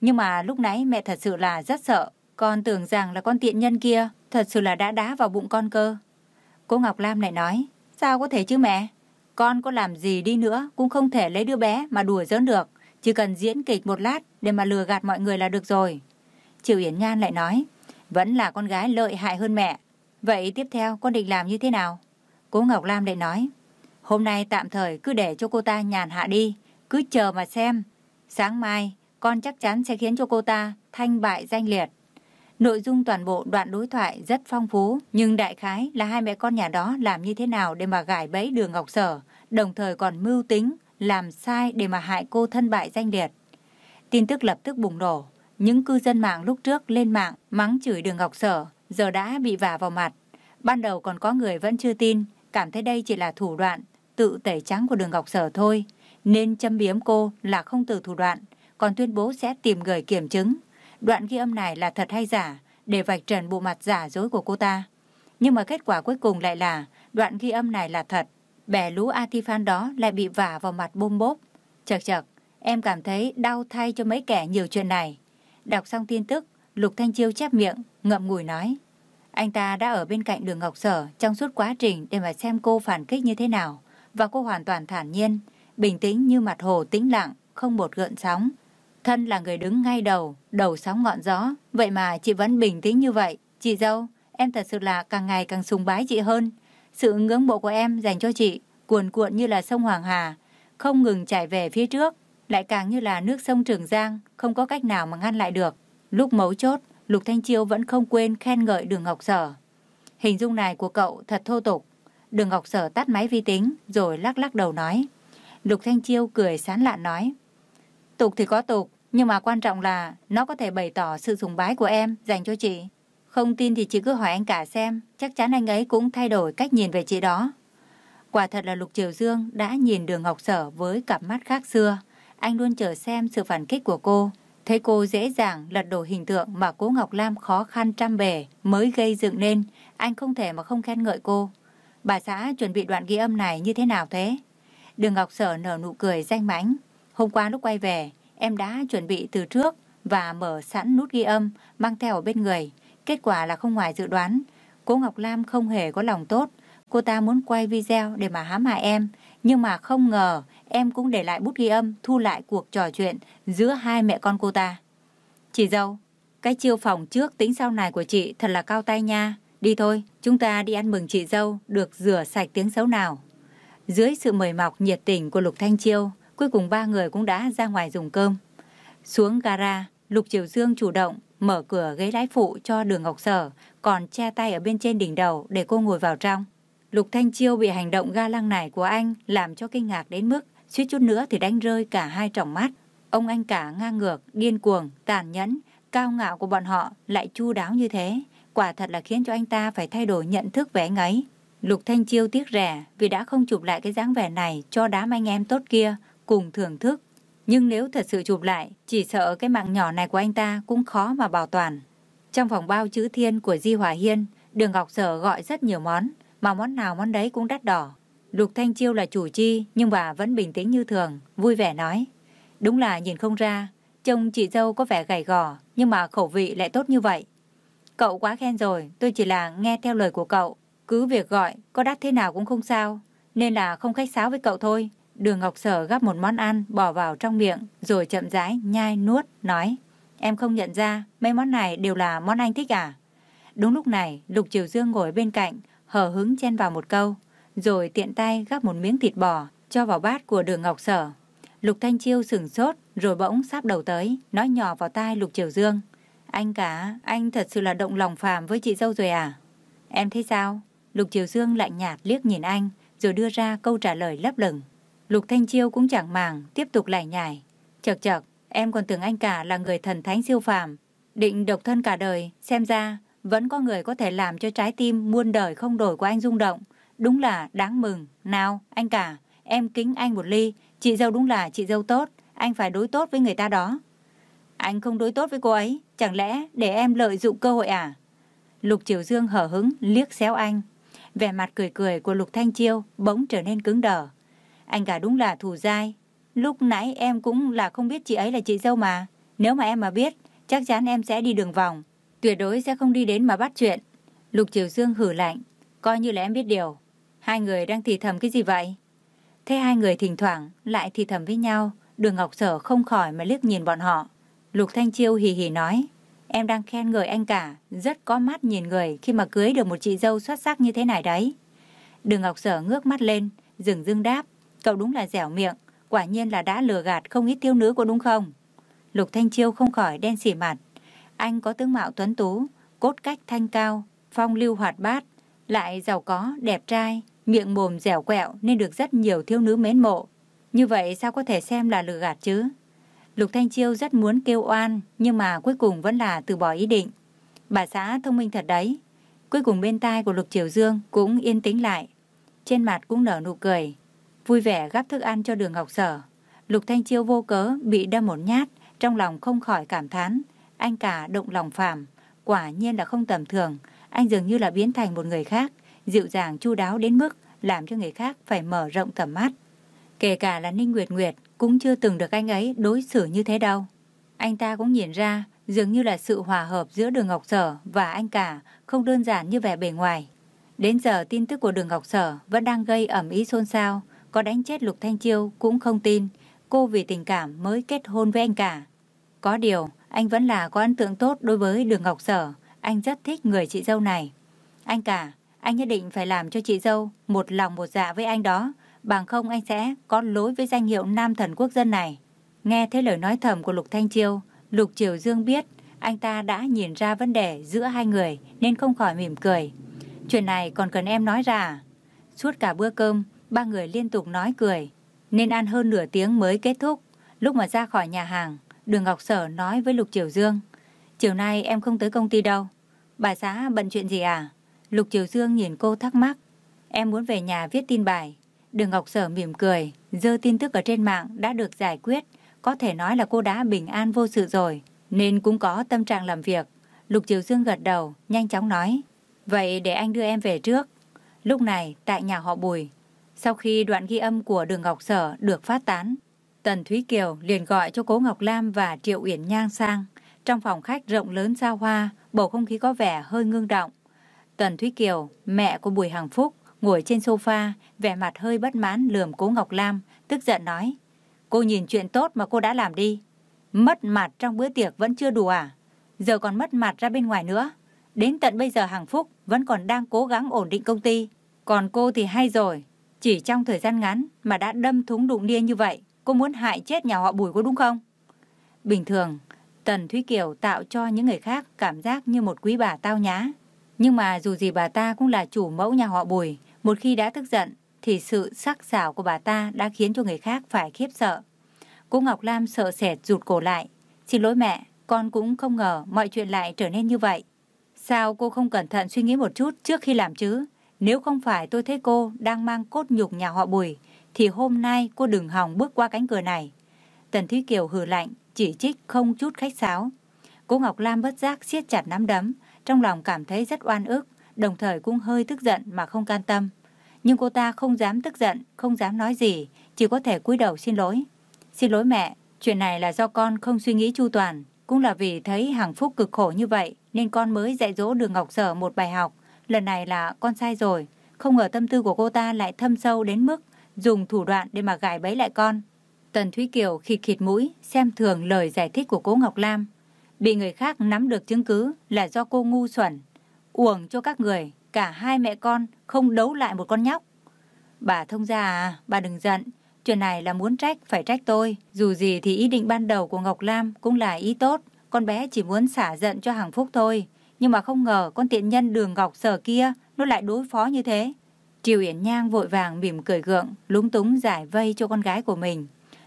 Nhưng mà lúc nãy mẹ thật sự là rất sợ. Con tưởng rằng là con tiện nhân kia thật sự là đã đá vào bụng con cơ. Cô Ngọc Lam lại nói, sao có thể chứ mẹ? Con có làm gì đi nữa cũng không thể lấy đứa bé mà đùa giỡn được. Chỉ cần diễn kịch một lát để mà lừa gạt mọi người là được rồi. Triệu Yến Nhan lại nói, vẫn là con gái lợi hại hơn mẹ. Vậy tiếp theo con định làm như thế nào? Cô Ngọc Lam lại nói, hôm nay tạm thời cứ để cho cô ta nhàn hạ đi, cứ chờ mà xem. Sáng mai, con chắc chắn sẽ khiến cho cô ta thanh bại danh liệt. Nội dung toàn bộ đoạn đối thoại rất phong phú, nhưng đại khái là hai mẹ con nhà đó làm như thế nào để mà gài bẫy đường Ngọc Sở, đồng thời còn mưu tính, làm sai để mà hại cô thân bại danh liệt. Tin tức lập tức bùng nổ. Những cư dân mạng lúc trước lên mạng mắng chửi đường Ngọc Sở, giờ đã bị vả vào mặt. Ban đầu còn có người vẫn chưa tin, cảm thấy đây chỉ là thủ đoạn, tự tẩy trắng của đường Ngọc Sở thôi, nên châm biếm cô là không từ thủ đoạn, còn tuyên bố sẽ tìm người kiểm chứng đoạn ghi âm này là thật hay giả để vạch trần bộ mặt giả dối của cô ta. Nhưng mà kết quả cuối cùng lại là đoạn ghi âm này là thật. Bẻ lũ Atifan đó lại bị vả vào mặt bôm bốp. Chật chật, em cảm thấy đau thay cho mấy kẻ nhiều chuyện này. Đọc xong tin tức, Lục Thanh Chiêu chép miệng, ngậm ngùi nói. Anh ta đã ở bên cạnh đường Ngọc Sở trong suốt quá trình để mà xem cô phản kích như thế nào. Và cô hoàn toàn thản nhiên, bình tĩnh như mặt hồ tĩnh lặng, không một gợn sóng. Thân là người đứng ngay đầu, đầu sóng ngọn gió. Vậy mà chị vẫn bình tĩnh như vậy. Chị dâu, em thật sự là càng ngày càng sùng bái chị hơn. Sự ngưỡng mộ của em dành cho chị, cuồn cuộn như là sông Hoàng Hà, không ngừng chảy về phía trước, lại càng như là nước sông Trường Giang, không có cách nào mà ngăn lại được. Lúc mấu chốt, Lục Thanh Chiêu vẫn không quên khen ngợi đường Ngọc Sở. Hình dung này của cậu thật thô tục. Đường Ngọc Sở tắt máy vi tính, rồi lắc lắc đầu nói. Lục Thanh Chiêu cười sán lạn nói. Tục thì có tục, nhưng mà quan trọng là nó có thể bày tỏ sự sùng bái của em dành cho chị. Không tin thì chị cứ hỏi anh cả xem, chắc chắn anh ấy cũng thay đổi cách nhìn về chị đó. Quả thật là Lục Triều Dương đã nhìn đường Ngọc Sở với cặp mắt khác xưa. Anh luôn chờ xem sự phản kích của cô. Thấy cô dễ dàng lật đổ hình tượng mà cố Ngọc Lam khó khăn trăm bề mới gây dựng nên, anh không thể mà không khen ngợi cô. Bà xã chuẩn bị đoạn ghi âm này như thế nào thế? Đường Ngọc Sở nở nụ cười danh mãnh. Hôm qua lúc quay về, Em đã chuẩn bị từ trước và mở sẵn nút ghi âm mang theo ở bên người. Kết quả là không ngoài dự đoán. Cô Ngọc Lam không hề có lòng tốt. Cô ta muốn quay video để mà hãm hại em. Nhưng mà không ngờ em cũng để lại bút ghi âm thu lại cuộc trò chuyện giữa hai mẹ con cô ta. Chị dâu, cái chiêu phòng trước tính sau này của chị thật là cao tay nha. Đi thôi, chúng ta đi ăn mừng chị dâu được rửa sạch tiếng xấu nào. Dưới sự mời mọc nhiệt tình của Lục Thanh Chiêu, Cuối cùng ba người cũng đã ra ngoài dùng cơm. Xuống gara, Lục Triều Dương chủ động mở cửa ghế lái phụ cho đường Ngọc Sở, còn che tay ở bên trên đỉnh đầu để cô ngồi vào trong. Lục Thanh Chiêu bị hành động ga lăng này của anh làm cho kinh ngạc đến mức suýt chút nữa thì đánh rơi cả hai tròng mắt. Ông anh cả ngang ngược, điên cuồng, tàn nhẫn, cao ngạo của bọn họ lại chu đáo như thế. Quả thật là khiến cho anh ta phải thay đổi nhận thức về anh ấy. Lục Thanh Chiêu tiếc rẻ vì đã không chụp lại cái dáng vẻ này cho đám anh em tốt kia cùng thưởng thức. Nhưng nếu thật sự chụp lại, chỉ sợ cái mạng nhỏ này của anh ta cũng khó mà bảo toàn. Trong phòng bao chữ thiên của Di Hòa Hiên, Đường Ngọc Sở gọi rất nhiều món, mà món nào món đấy cũng đắt đỏ. Lục Thanh Chiêu là chủ chi, nhưng bà vẫn bình tĩnh như thường, vui vẻ nói. Đúng là nhìn không ra, trông chị dâu có vẻ gầy gò, nhưng mà khẩu vị lại tốt như vậy. Cậu quá khen rồi, tôi chỉ là nghe theo lời của cậu. Cứ việc gọi, có đắt thế nào cũng không sao. Nên là không khách sáo với cậu thôi. Đường Ngọc Sở gắp một món ăn bỏ vào trong miệng, rồi chậm rãi nhai nuốt, nói. Em không nhận ra, mấy món này đều là món anh thích à? Đúng lúc này, Lục Triều Dương ngồi bên cạnh, hờ hứng chen vào một câu, rồi tiện tay gắp một miếng thịt bò, cho vào bát của đường Ngọc Sở. Lục Thanh Chiêu sừng sốt, rồi bỗng sắp đầu tới, nói nhỏ vào tai Lục Triều Dương. Anh cả, anh thật sự là động lòng phàm với chị dâu rồi à? Em thấy sao? Lục Triều Dương lạnh nhạt liếc nhìn anh, rồi đưa ra câu trả lời lấp lửng. Lục Thanh Chiêu cũng chẳng màng, tiếp tục lải nhải. Chật chật, em còn tưởng anh cả là người thần thánh siêu phàm, định độc thân cả đời, xem ra vẫn có người có thể làm cho trái tim muôn đời không đổi của anh rung động. Đúng là đáng mừng. Nào, anh cả, em kính anh một ly, chị dâu đúng là chị dâu tốt, anh phải đối tốt với người ta đó. Anh không đối tốt với cô ấy, chẳng lẽ để em lợi dụng cơ hội à? Lục Triều Dương hở hứng liếc xéo anh. Vẻ mặt cười cười của Lục Thanh Chiêu bỗng trở nên cứng đờ. Anh cả đúng là thù dai. Lúc nãy em cũng là không biết chị ấy là chị dâu mà. Nếu mà em mà biết, chắc chắn em sẽ đi đường vòng. Tuyệt đối sẽ không đi đến mà bắt chuyện. Lục Triều Dương hử lạnh. Coi như là em biết điều. Hai người đang thì thầm cái gì vậy? Thế hai người thỉnh thoảng lại thì thầm với nhau. Đường Ngọc Sở không khỏi mà liếc nhìn bọn họ. Lục Thanh Chiêu hì hì nói. Em đang khen người anh cả, rất có mắt nhìn người khi mà cưới được một chị dâu xuất sắc như thế này đấy. Đường Ngọc Sở ngước mắt lên, dừng dưng đáp. Cậu đúng là dẻo miệng, quả nhiên là đã lừa gạt không ít thiếu nữ có đúng không? Lục Thanh Chiêu không khỏi đen xỉ mặt. Anh có tướng mạo tuấn tú, cốt cách thanh cao, phong lưu hoạt bát, lại giàu có, đẹp trai, miệng mồm dẻo quẹo nên được rất nhiều thiếu nữ mến mộ. Như vậy sao có thể xem là lừa gạt chứ? Lục Thanh Chiêu rất muốn kêu oan, nhưng mà cuối cùng vẫn là từ bỏ ý định. Bà xã thông minh thật đấy. Cuối cùng bên tai của Lục Triều Dương cũng yên tĩnh lại. Trên mặt cũng nở nụ cười. Vui vẻ gắp thức ăn cho đường Ngọc Sở. Lục Thanh Chiêu vô cớ bị đâm một nhát, trong lòng không khỏi cảm thán. Anh cả động lòng phàm, quả nhiên là không tầm thường. Anh dường như là biến thành một người khác, dịu dàng chu đáo đến mức làm cho người khác phải mở rộng tầm mắt. Kể cả là Ninh Nguyệt Nguyệt cũng chưa từng được anh ấy đối xử như thế đâu. Anh ta cũng nhìn ra dường như là sự hòa hợp giữa đường Ngọc Sở và anh cả không đơn giản như vẻ bề ngoài. Đến giờ tin tức của đường Ngọc Sở vẫn đang gây ẩm ý xôn xao, có đánh chết Lục Thanh Chiêu cũng không tin, cô vì tình cảm mới kết hôn với anh cả. Có điều, anh vẫn là có ấn tượng tốt đối với đường Ngọc Sở, anh rất thích người chị dâu này. Anh cả, anh nhất định phải làm cho chị dâu một lòng một dạ với anh đó, bằng không anh sẽ có lối với danh hiệu nam thần quốc dân này. Nghe thấy lời nói thầm của Lục Thanh Chiêu, Lục Triều Dương biết anh ta đã nhìn ra vấn đề giữa hai người nên không khỏi mỉm cười. Chuyện này còn cần em nói ra? À? Suốt cả bữa cơm, ba người liên tục nói cười, nên ăn hơn nửa tiếng mới kết thúc. Lúc mà ra khỏi nhà hàng, Đường Ngọc Sở nói với Lục Triều Dương, chiều nay em không tới công ty đâu. Bà xã bận chuyện gì à? Lục Triều Dương nhìn cô thắc mắc. Em muốn về nhà viết tin bài. Đường Ngọc Sở mỉm cười, dơ tin tức ở trên mạng đã được giải quyết. Có thể nói là cô đã bình an vô sự rồi, nên cũng có tâm trạng làm việc. Lục Triều Dương gật đầu, nhanh chóng nói. Vậy để anh đưa em về trước. Lúc này, tại nhà họ Bùi, sau khi đoạn ghi âm của đường Ngọc Sở được phát tán, Tần Thúy Kiều liền gọi cho Cố Ngọc Lam và Triệu Uyển Nhang sang. Trong phòng khách rộng lớn xa hoa, bầu không khí có vẻ hơi ngưng động. Tần Thúy Kiều, mẹ của Bùi Hằng Phúc, ngồi trên sofa, vẻ mặt hơi bất mãn lườm Cố Ngọc Lam, tức giận nói. Cô nhìn chuyện tốt mà cô đã làm đi. Mất mặt trong bữa tiệc vẫn chưa đủ à? Giờ còn mất mặt ra bên ngoài nữa. Đến tận bây giờ Hằng Phúc vẫn còn đang cố gắng ổn định công ty. Còn cô thì hay rồi. Chỉ trong thời gian ngắn mà đã đâm thúng đụng nia như vậy. Cô muốn hại chết nhà họ Bùi có đúng không? Bình thường, Tần Thúy Kiều tạo cho những người khác cảm giác như một quý bà tao nhã Nhưng mà dù gì bà ta cũng là chủ mẫu nhà họ Bùi, một khi đã tức giận thì sự sắc sảo của bà ta đã khiến cho người khác phải khiếp sợ. Cô Ngọc Lam sợ sệt rụt cổ lại. Xin lỗi mẹ, con cũng không ngờ mọi chuyện lại trở nên như vậy. Sao cô không cẩn thận suy nghĩ một chút trước khi làm chứ? Nếu không phải tôi thấy cô đang mang cốt nhục nhà họ Bùi, thì hôm nay cô đừng hòng bước qua cánh cửa này. Tần Thúy Kiều hừ lạnh, chỉ trích không chút khách sáo. Cô Ngọc Lam bất giác siết chặt nắm đấm, trong lòng cảm thấy rất oan ức, đồng thời cũng hơi tức giận mà không can tâm. Nhưng cô ta không dám tức giận, không dám nói gì, chỉ có thể cúi đầu xin lỗi. Xin lỗi mẹ, Chuyện này là do con không suy nghĩ chu toàn, cũng là vì thấy Hằng Phúc cực khổ như vậy nên con mới dạy dỗ đường Ngọc Sở một bài học. Lần này là con sai rồi, không ngờ tâm tư của cô ta lại thâm sâu đến mức dùng thủ đoạn để mà gài bẫy lại con. Tần Thúy Kiều khịt khịt mũi xem thường lời giải thích của cố Ngọc Lam. Bị người khác nắm được chứng cứ là do cô ngu xuẩn. Uổng cho các người, cả hai mẹ con không đấu lại một con nhóc. Bà thông gia à, bà đừng giận. Chuyện này là muốn trách, phải trách tôi. Dù gì thì ý định ban đầu của Ngọc Lam cũng là ý tốt. Con bé chỉ muốn xả giận cho hàng phúc thôi. Nhưng mà không ngờ con tiện nhân đường Ngọc Sở kia nó lại đối phó như thế. Triều Yển Nhang vội vàng mỉm cười gượng, lúng túng giải vây cho con gái của mình.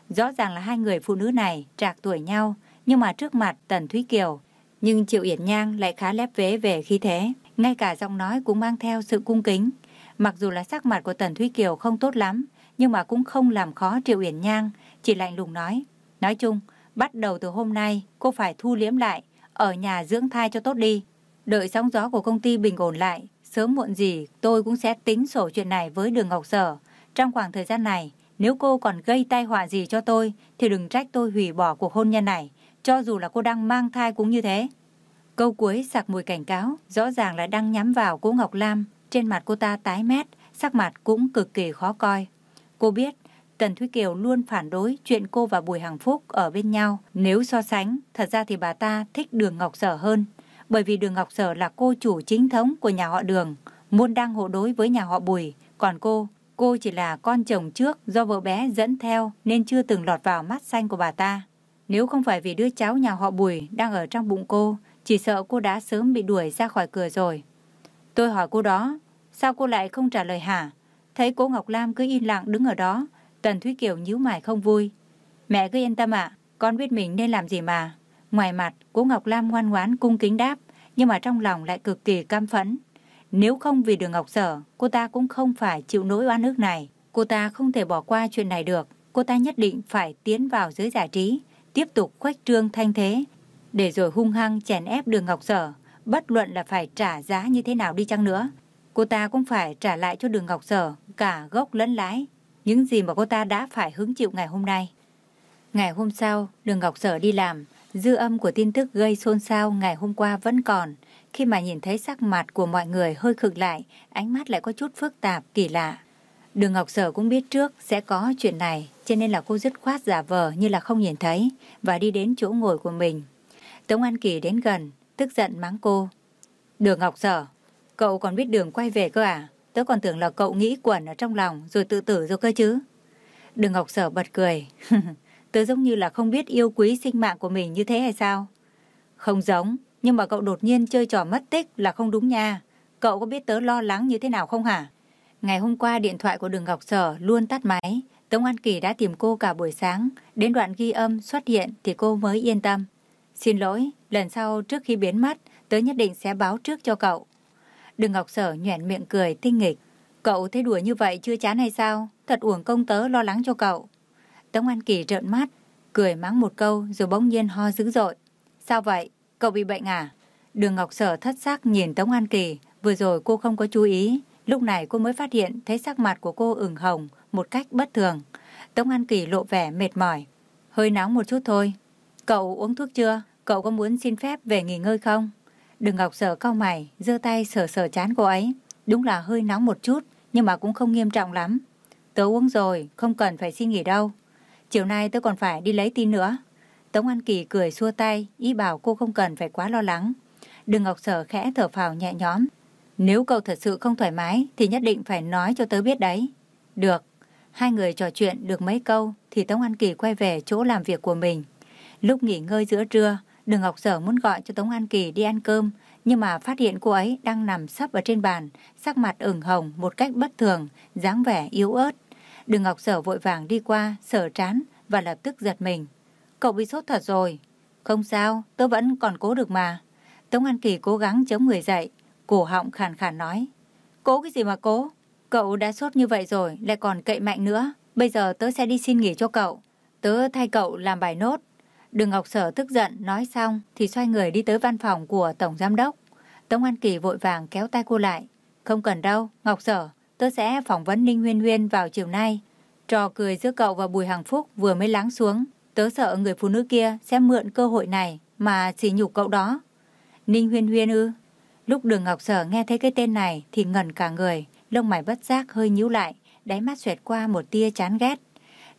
Rõ ràng là hai người phụ nữ này trạc tuổi nhau, nhưng mà trước mặt Tần Thúy Kiều. Nhưng Triệu Yển Nhang lại khá lép vế về khi thế, ngay cả giọng nói cũng mang theo sự cung kính. Mặc dù là sắc mặt của Tần Thúy Kiều không tốt lắm, nhưng mà cũng không làm khó Triệu Yển Nhang, chỉ lạnh lùng nói. Nói chung, bắt đầu từ hôm nay, cô phải thu liếm lại, ở nhà dưỡng thai cho tốt đi. Đợi sóng gió của công ty bình ổn lại, sớm muộn gì tôi cũng sẽ tính sổ chuyện này với đường Ngọc Sở. Trong khoảng thời gian này, nếu cô còn gây tai họa gì cho tôi, thì đừng trách tôi hủy bỏ cuộc hôn nhân này, cho dù là cô đang mang thai cũng như thế. Câu cuối sặc mùi cảnh cáo, rõ ràng là đang nhắm vào cô Ngọc Lam, trên mặt cô ta tái mét, sắc mặt cũng cực kỳ khó coi. Cô biết, Tần Thúy Kiều luôn phản đối chuyện cô và Bùi Hằng Phúc ở bên nhau. Nếu so sánh, thật ra thì bà ta thích Đường Ngọc Sở hơn. Bởi vì Đường Ngọc Sở là cô chủ chính thống của nhà họ Đường, muốn đang hộ đối với nhà họ Bùi. Còn cô, cô chỉ là con chồng trước do vợ bé dẫn theo nên chưa từng lọt vào mắt xanh của bà ta. Nếu không phải vì đứa cháu nhà họ Bùi đang ở trong bụng cô, chỉ sợ cô đã sớm bị đuổi ra khỏi cửa rồi. Tôi hỏi cô đó, sao cô lại không trả lời hả? Thấy cô Ngọc Lam cứ im lặng đứng ở đó, Tần Thúy Kiều nhíu mày không vui. Mẹ cứ yên tâm ạ, con biết mình nên làm gì mà. Ngoài mặt, cô Ngọc Lam ngoan ngoãn cung kính đáp, nhưng mà trong lòng lại cực kỳ căm phẫn. Nếu không vì đường Ngọc Sở, cô ta cũng không phải chịu nỗi oan ức này. Cô ta không thể bỏ qua chuyện này được. Cô ta nhất định phải tiến vào giới giải trí, tiếp tục khuếch trương thanh thế, để rồi hung hăng chèn ép đường Ngọc Sở, bất luận là phải trả giá như thế nào đi chăng nữa. Cô ta cũng phải trả lại cho đường Ngọc Sở cả gốc lẫn lãi những gì mà cô ta đã phải hứng chịu ngày hôm nay. Ngày hôm sau, đường Ngọc Sở đi làm, dư âm của tin tức gây xôn xao ngày hôm qua vẫn còn. Khi mà nhìn thấy sắc mặt của mọi người hơi khực lại, ánh mắt lại có chút phức tạp, kỳ lạ. Đường Ngọc Sở cũng biết trước sẽ có chuyện này, cho nên là cô dứt khoát giả vờ như là không nhìn thấy và đi đến chỗ ngồi của mình. Tống An Kỳ đến gần, tức giận mắng cô. Đường Ngọc Sở, cậu còn biết đường quay về cơ à? Tớ còn tưởng là cậu nghĩ quẩn ở trong lòng rồi tự tử rồi cơ chứ. Đường Ngọc Sở bật cười. tớ giống như là không biết yêu quý sinh mạng của mình như thế hay sao? Không giống, nhưng mà cậu đột nhiên chơi trò mất tích là không đúng nha. Cậu có biết tớ lo lắng như thế nào không hả? Ngày hôm qua điện thoại của đường Ngọc Sở luôn tắt máy. Tống An Kỳ đã tìm cô cả buổi sáng. Đến đoạn ghi âm xuất hiện thì cô mới yên tâm. Xin lỗi, lần sau trước khi biến mất, tớ nhất định sẽ báo trước cho cậu. Đường Ngọc Sở nhoẻn miệng cười tinh nghịch. Cậu thấy đùa như vậy chưa chán hay sao? Thật uổng công tớ lo lắng cho cậu. Tống An Kỳ trợn mắt, cười mắng một câu rồi bỗng nhiên ho dữ dội. Sao vậy? Cậu bị bệnh à? Đường Ngọc Sở thất sắc nhìn Tống An Kỳ, vừa rồi cô không có chú ý. Lúc này cô mới phát hiện thấy sắc mặt của cô ửng hồng một cách bất thường. Tống An Kỳ lộ vẻ mệt mỏi. Hơi nóng một chút thôi. Cậu uống thuốc chưa? Cậu có muốn xin phép về nghỉ ngơi không? Đường Ngọc Sở cau mày, giơ tay sờ sờ chán cô ấy. Đúng là hơi nóng một chút, nhưng mà cũng không nghiêm trọng lắm. Tớ uống rồi, không cần phải xin nghỉ đâu. Chiều nay tớ còn phải đi lấy tin nữa. Tống An Kỳ cười xua tay, ý bảo cô không cần phải quá lo lắng. Đường Ngọc Sở khẽ thở phào nhẹ nhõm. Nếu cậu thật sự không thoải mái thì nhất định phải nói cho tớ biết đấy. Được. Hai người trò chuyện được mấy câu thì Tống An Kỳ quay về chỗ làm việc của mình. Lúc nghỉ ngơi giữa trưa, Đường Ngọc Sở muốn gọi cho Tống An Kỳ đi ăn cơm, nhưng mà phát hiện cô ấy đang nằm sắp ở trên bàn, sắc mặt ửng hồng một cách bất thường, dáng vẻ yếu ớt. Đường Ngọc Sở vội vàng đi qua, sở trán và lập tức giật mình. Cậu bị sốt thật rồi. Không sao, tớ vẫn còn cố được mà. Tống An Kỳ cố gắng chống người dậy, cổ họng khàn khàn nói. Cố cái gì mà cố? Cậu đã sốt như vậy rồi, lại còn cậy mạnh nữa. Bây giờ tớ sẽ đi xin nghỉ cho cậu. Tớ thay cậu làm bài nốt. Đường Ngọc Sở tức giận nói xong thì xoay người đi tới văn phòng của Tổng Giám Đốc. Tống An Kỳ vội vàng kéo tay cô lại. Không cần đâu, Ngọc Sở, tớ sẽ phỏng vấn Ninh Huyên Huyên vào chiều nay. Trò cười giữa cậu và Bùi Hằng Phúc vừa mới lắng xuống Tớ sợ người phụ nữ kia sẽ mượn cơ hội này mà chỉ nhục cậu đó. Ninh Huyên Huyên ư? Lúc đường Ngọc Sở nghe thấy cái tên này thì ngẩn cả người, lông mày bất giác hơi nhíu lại, đáy mắt xoẹt qua một tia chán ghét.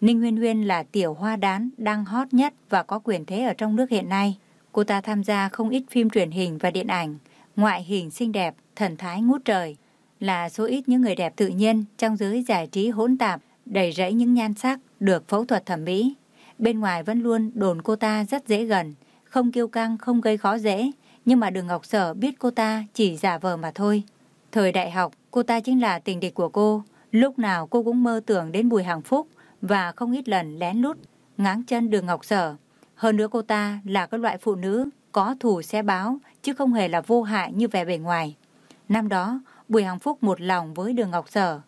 Ninh Huyên Huyên là tiểu hoa đán đang hot nhất và có quyền thế ở trong nước hiện nay. Cô ta tham gia không ít phim truyền hình và điện ảnh, ngoại hình xinh đẹp, thần thái ngút trời. Là số ít những người đẹp tự nhiên trong giới giải trí hỗn tạp, đầy rẫy những nhan sắc, được phẫu thuật thẩm mỹ. Bên ngoài vẫn luôn đồn cô ta rất dễ gần, không kiêu căng, không gây khó dễ. Nhưng mà đường Ngọc Sở biết cô ta chỉ giả vờ mà thôi. Thời đại học, cô ta chính là tình địch của cô. Lúc nào cô cũng mơ tưởng đến Bùi Hàng Phúc và không ít lần lén lút, ngáng chân đường Ngọc Sở. Hơn nữa cô ta là cái loại phụ nữ có thù xe báo, chứ không hề là vô hại như vẻ bề ngoài. Năm đó, Bùi Hằng Phúc một lòng với đường Ngọc Sở,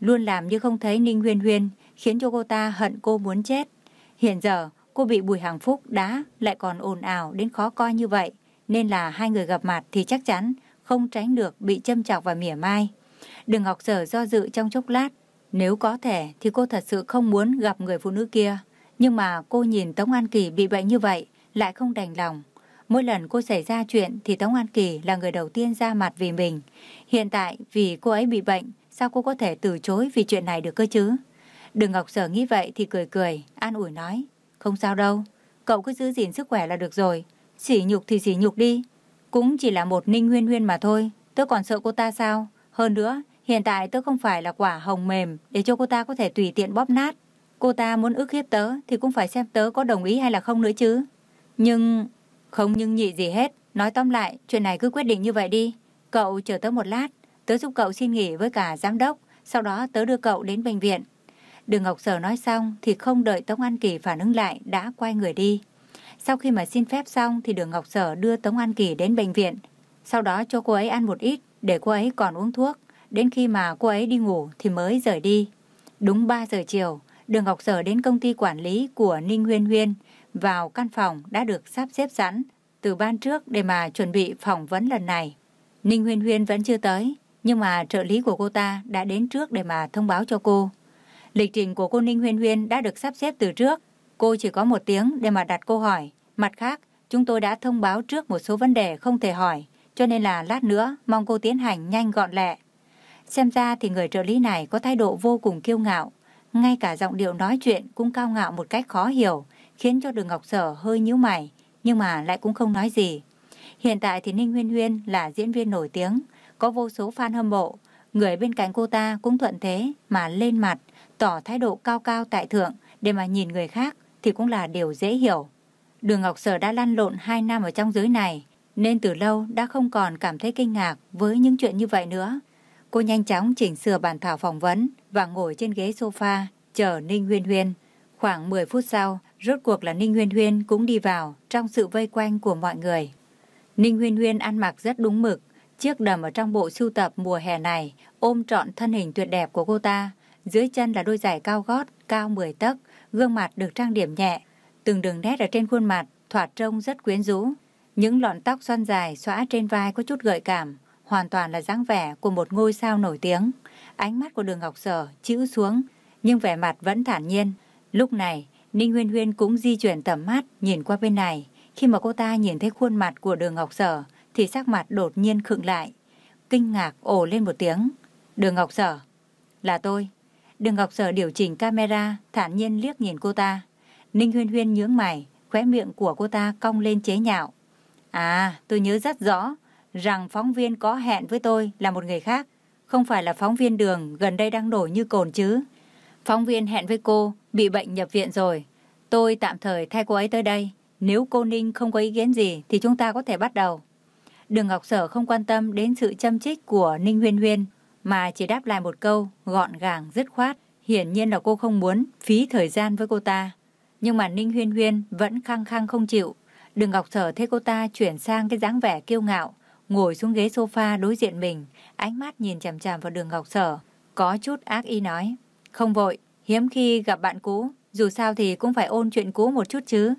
luôn làm như không thấy Ninh Huyên Huyên, khiến cho cô ta hận cô muốn chết. Hiện giờ, cô bị Bùi Hằng Phúc đá lại còn ồn ào đến khó coi như vậy, nên là hai người gặp mặt thì chắc chắn không tránh được bị châm chọc và mỉa mai. Đường Ngọc Sở do dự trong chốc lát, nếu có thể thì cô thật sự không muốn gặp người phụ nữ kia. Nhưng mà cô nhìn Tống An Kỳ bị bệnh như vậy, lại không đành lòng. Mỗi lần cô xảy ra chuyện thì Tống An Kỳ là người đầu tiên ra mặt vì mình. Hiện tại vì cô ấy bị bệnh, sao cô có thể từ chối vì chuyện này được cơ chứ? Đường Ngọc Sở nghĩ vậy thì cười cười, an ủi nói. Không sao đâu, cậu cứ giữ gìn sức khỏe là được rồi. Sỉ nhục thì sỉ nhục đi. Cũng chỉ là một ninh huyên huyên mà thôi. Tớ còn sợ cô ta sao? Hơn nữa, hiện tại tớ không phải là quả hồng mềm để cho cô ta có thể tùy tiện bóp nát. Cô ta muốn ức hiếp tớ thì cũng phải xem tớ có đồng ý hay là không nữa chứ. Nhưng... Không nhưng nhị gì hết. Nói tóm lại, chuyện này cứ quyết định như vậy đi. Cậu chờ tớ một lát. Tớ giúp cậu xin nghỉ với cả giám đốc. Sau đó tớ đưa cậu đến bệnh viện. Đường Ngọc Sở nói xong thì không đợi Tống An Kỳ phản ứng lại đã quay người đi. Sau khi mà xin phép xong thì Đường Ngọc Sở đưa Tống An Kỳ đến bệnh viện. Sau đó cho cô ấy ăn một ít để cô ấy còn uống thuốc. Đến khi mà cô ấy đi ngủ thì mới rời đi. Đúng 3 giờ chiều, Đường Ngọc Sở đến công ty quản lý của Ninh Huyên Huyên vào căn phòng đã được sắp xếp sẵn từ ban trước để mà chuẩn bị phỏng vấn lần này. Ninh Huyên Huyên vẫn chưa tới, nhưng mà trợ lý của cô ta đã đến trước để mà thông báo cho cô. Lịch trình của cô Ninh Huyên Huyên đã được sắp xếp từ trước. Cô chỉ có một tiếng để mà đặt câu hỏi. Mặt khác, chúng tôi đã thông báo trước một số vấn đề không thể hỏi, cho nên là lát nữa mong cô tiến hành nhanh gọn lẹ. Xem ra thì người trợ lý này có thái độ vô cùng kiêu ngạo. Ngay cả giọng điệu nói chuyện cũng cao ngạo một cách khó hiểu, khiến cho đường Ngọc Sở hơi nhíu mày, nhưng mà lại cũng không nói gì. Hiện tại thì Ninh Huyên Huyên là diễn viên nổi tiếng, có vô số fan hâm mộ. Người bên cạnh cô ta cũng thuận thế mà lên mặt, tỏ thái độ cao cao tại thượng để mà nhìn người khác thì cũng là điều dễ hiểu. Đường Ngọc Sở đã lăn lộn 2 năm ở trong giới này, nên từ lâu đã không còn cảm thấy kinh ngạc với những chuyện như vậy nữa. Cô nhanh chóng chỉnh sửa bản thảo phỏng vấn và ngồi trên ghế sofa chờ Ninh Huyên Huyên. Khoảng 10 phút sau, rốt cuộc là Ninh Huyên Huyên cũng đi vào trong sự vây quanh của mọi người. Ninh Huyên Huyên ăn mặc rất đúng mực, chiếc đầm ở trong bộ sưu tập mùa hè này ôm trọn thân hình tuyệt đẹp của cô ta. Dưới chân là đôi giày cao gót, cao 10 tấc, gương mặt được trang điểm nhẹ. Từng đường nét ở trên khuôn mặt thoạt trông rất quyến rũ. Những lọn tóc xoăn dài xõa trên vai có chút gợi cảm, hoàn toàn là dáng vẻ của một ngôi sao nổi tiếng. Ánh mắt của đường Ngọc Sở chữ xuống, nhưng vẻ mặt vẫn thản nhiên. Lúc này, Ninh Huyên Huyên cũng di chuyển tầm mắt nhìn qua bên này. Khi mà cô ta nhìn thấy khuôn mặt của đường Ngọc Sở, thì sắc mặt đột nhiên khựng lại. Kinh ngạc ồ lên một tiếng. Đường Ngọc Sở. Là tôi. Đường Ngọc Sở điều chỉnh camera, thản nhiên liếc nhìn cô ta. Ninh Huyên Huyên nhướng mày, khóe miệng của cô ta cong lên chế nhạo. À, tôi nhớ rất rõ rằng phóng viên có hẹn với tôi là một người khác. Không phải là phóng viên đường gần đây đang nổi như cồn chứ. Phóng viên hẹn với cô, bị bệnh nhập viện rồi. Tôi tạm thời thay cô ấy tới đây. Nếu cô Ninh không có ý kiến gì thì chúng ta có thể bắt đầu. Đường Ngọc Sở không quan tâm đến sự châm trích của Ninh Huyên Huyên, mà chỉ đáp lại một câu gọn gàng dứt khoát. Hiển nhiên là cô không muốn phí thời gian với cô ta. Nhưng mà Ninh Huyên Huyên vẫn khăng khăng không chịu. Đường Ngọc Sở thấy cô ta chuyển sang cái dáng vẻ kiêu ngạo, ngồi xuống ghế sofa đối diện mình, ánh mắt nhìn chằm chằm vào đường Ngọc Sở, có chút ác ý nói. Không vội, hiếm khi gặp bạn cũ, dù sao thì cũng phải ôn chuyện cũ một chút chứ.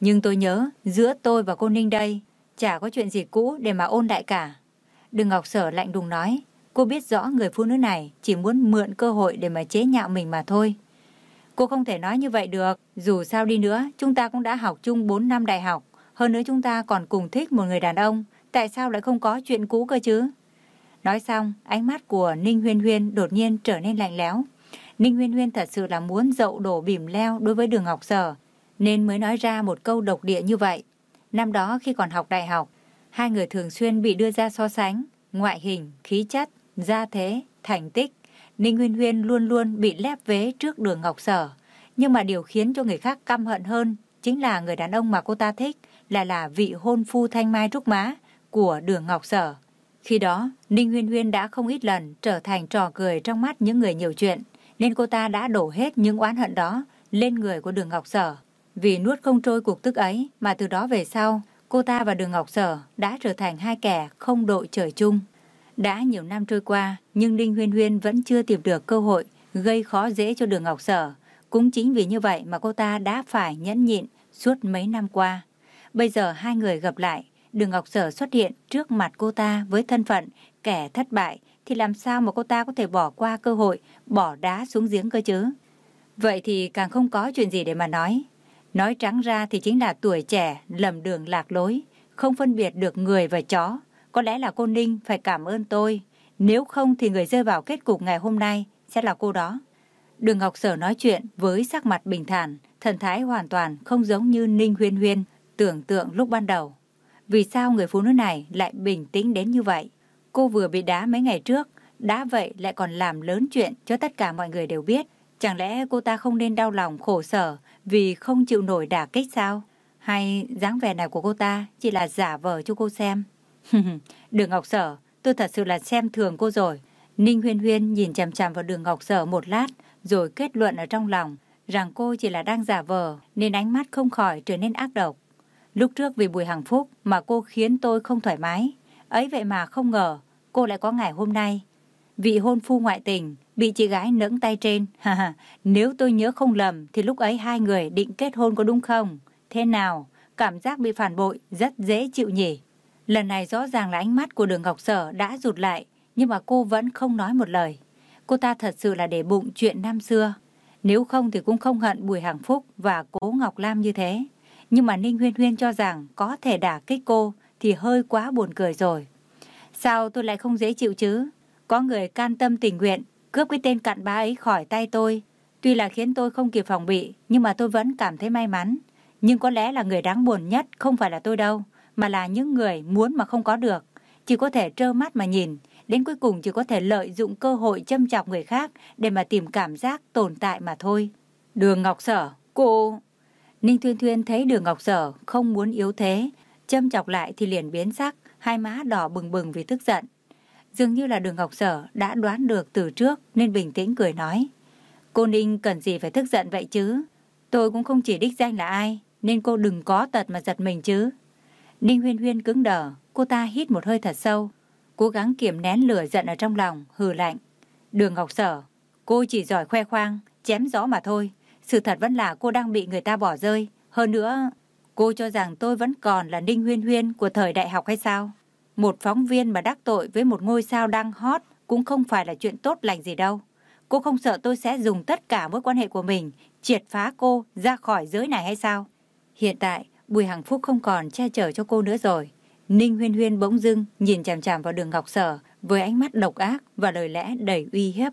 Nhưng tôi nhớ, giữa tôi và cô Ninh đây, chả có chuyện gì cũ để mà ôn lại cả. đừng Ngọc Sở lạnh đùng nói, cô biết rõ người phụ nữ này chỉ muốn mượn cơ hội để mà chế nhạo mình mà thôi. Cô không thể nói như vậy được. Dù sao đi nữa, chúng ta cũng đã học chung 4 năm đại học. Hơn nữa chúng ta còn cùng thích một người đàn ông. Tại sao lại không có chuyện cũ cơ chứ? Nói xong, ánh mắt của Ninh Huyên Huyên đột nhiên trở nên lạnh lẽo. Ninh Huyên Huyên thật sự là muốn dậu đổ bìm leo đối với đường Ngọc Sở, nên mới nói ra một câu độc địa như vậy. Năm đó khi còn học đại học, hai người thường xuyên bị đưa ra so sánh, ngoại hình, khí chất, gia thế, thành tích. Ninh Huyên Huyên luôn luôn bị lép vế trước đường Ngọc Sở. Nhưng mà điều khiến cho người khác căm hận hơn chính là người đàn ông mà cô ta thích là là vị hôn phu thanh mai trúc má của đường Ngọc Sở. Khi đó, Ninh Huyên Huyên đã không ít lần trở thành trò cười trong mắt những người nhiều chuyện, nên cô ta đã đổ hết những oán hận đó lên người của đường Ngọc Sở. Vì nuốt không trôi cuộc tức ấy mà từ đó về sau, cô ta và đường Ngọc Sở đã trở thành hai kẻ không đội trời chung. Đã nhiều năm trôi qua, nhưng Đinh Huyên Huyên vẫn chưa tìm được cơ hội gây khó dễ cho đường Ngọc Sở. Cũng chính vì như vậy mà cô ta đã phải nhẫn nhịn suốt mấy năm qua. Bây giờ hai người gặp lại, đường Ngọc Sở xuất hiện trước mặt cô ta với thân phận kẻ thất bại, thì làm sao mà cô ta có thể bỏ qua cơ hội, bỏ đá xuống giếng cơ chứ? Vậy thì càng không có chuyện gì để mà nói. Nói trắng ra thì chính là tuổi trẻ, lầm đường lạc lối, không phân biệt được người và chó. Có lẽ là cô Ninh phải cảm ơn tôi. Nếu không thì người rơi vào kết cục ngày hôm nay sẽ là cô đó. Đường Ngọc Sở nói chuyện với sắc mặt bình thản, thần thái hoàn toàn không giống như Ninh Huyên Huyên tưởng tượng lúc ban đầu. Vì sao người phụ nữ này lại bình tĩnh đến như vậy? Cô vừa bị đá mấy ngày trước, đã vậy lại còn làm lớn chuyện cho tất cả mọi người đều biết. Chẳng lẽ cô ta không nên đau lòng khổ sở vì không chịu nổi đả kích sao? Hay dáng vẻ này của cô ta chỉ là giả vờ cho cô xem? đường Ngọc Sở, tôi thật sự là xem thường cô rồi. Ninh Huyên Huyên nhìn chằm chằm vào đường Ngọc Sở một lát, rồi kết luận ở trong lòng rằng cô chỉ là đang giả vờ, nên ánh mắt không khỏi trở nên ác độc. Lúc trước vì Bùi Hằng Phúc mà cô khiến tôi không thoải mái. Ấy vậy mà không ngờ cô lại có ngày hôm nay. Vị hôn phu ngoại tình, bị chị gái nẫng tay trên. Nếu tôi nhớ không lầm thì lúc ấy hai người định kết hôn có đúng không? Thế nào? Cảm giác bị phản bội rất dễ chịu nhỉ? Lần này rõ ràng là ánh mắt của đường Ngọc Sở đã rụt lại, nhưng mà cô vẫn không nói một lời. Cô ta thật sự là để bụng chuyện năm xưa. Nếu không thì cũng không hận Bùi Hằng Phúc và Cố Ngọc Lam như thế. Nhưng mà Ninh Huyên Huyên cho rằng có thể đả kích cô thì hơi quá buồn cười rồi. Sao tôi lại không dễ chịu chứ? Có người can tâm tình nguyện, cướp cái tên cặn bá ấy khỏi tay tôi. Tuy là khiến tôi không kịp phòng bị, nhưng mà tôi vẫn cảm thấy may mắn. Nhưng có lẽ là người đáng buồn nhất không phải là tôi đâu, mà là những người muốn mà không có được. Chỉ có thể trơ mắt mà nhìn, đến cuối cùng chỉ có thể lợi dụng cơ hội châm chọc người khác để mà tìm cảm giác tồn tại mà thôi. Đường Ngọc Sở, cô... Ninh Thuyên Thuyên thấy đường Ngọc Sở không muốn yếu thế, châm chọc lại thì liền biến sắc, hai má đỏ bừng bừng vì tức giận. Dường như là đường Ngọc Sở đã đoán được từ trước nên bình tĩnh cười nói. Cô Ninh cần gì phải tức giận vậy chứ? Tôi cũng không chỉ đích danh là ai, nên cô đừng có tật mà giật mình chứ. Ninh Huyên Huyên cứng đờ, cô ta hít một hơi thật sâu, cố gắng kiềm nén lửa giận ở trong lòng, hừ lạnh. Đường Ngọc Sở, cô chỉ giỏi khoe khoang, chém gió mà thôi. Sự thật vẫn là cô đang bị người ta bỏ rơi. Hơn nữa, cô cho rằng tôi vẫn còn là Ninh Huyên Huyên của thời đại học hay sao? Một phóng viên mà đắc tội với một ngôi sao đang hot cũng không phải là chuyện tốt lành gì đâu. Cô không sợ tôi sẽ dùng tất cả mối quan hệ của mình triệt phá cô ra khỏi giới này hay sao? Hiện tại, Bùi Hằng Phúc không còn che chở cho cô nữa rồi. Ninh Huyên Huyên bỗng dưng nhìn chằm chằm vào đường Ngọc Sở với ánh mắt độc ác và lời lẽ đầy uy hiếp.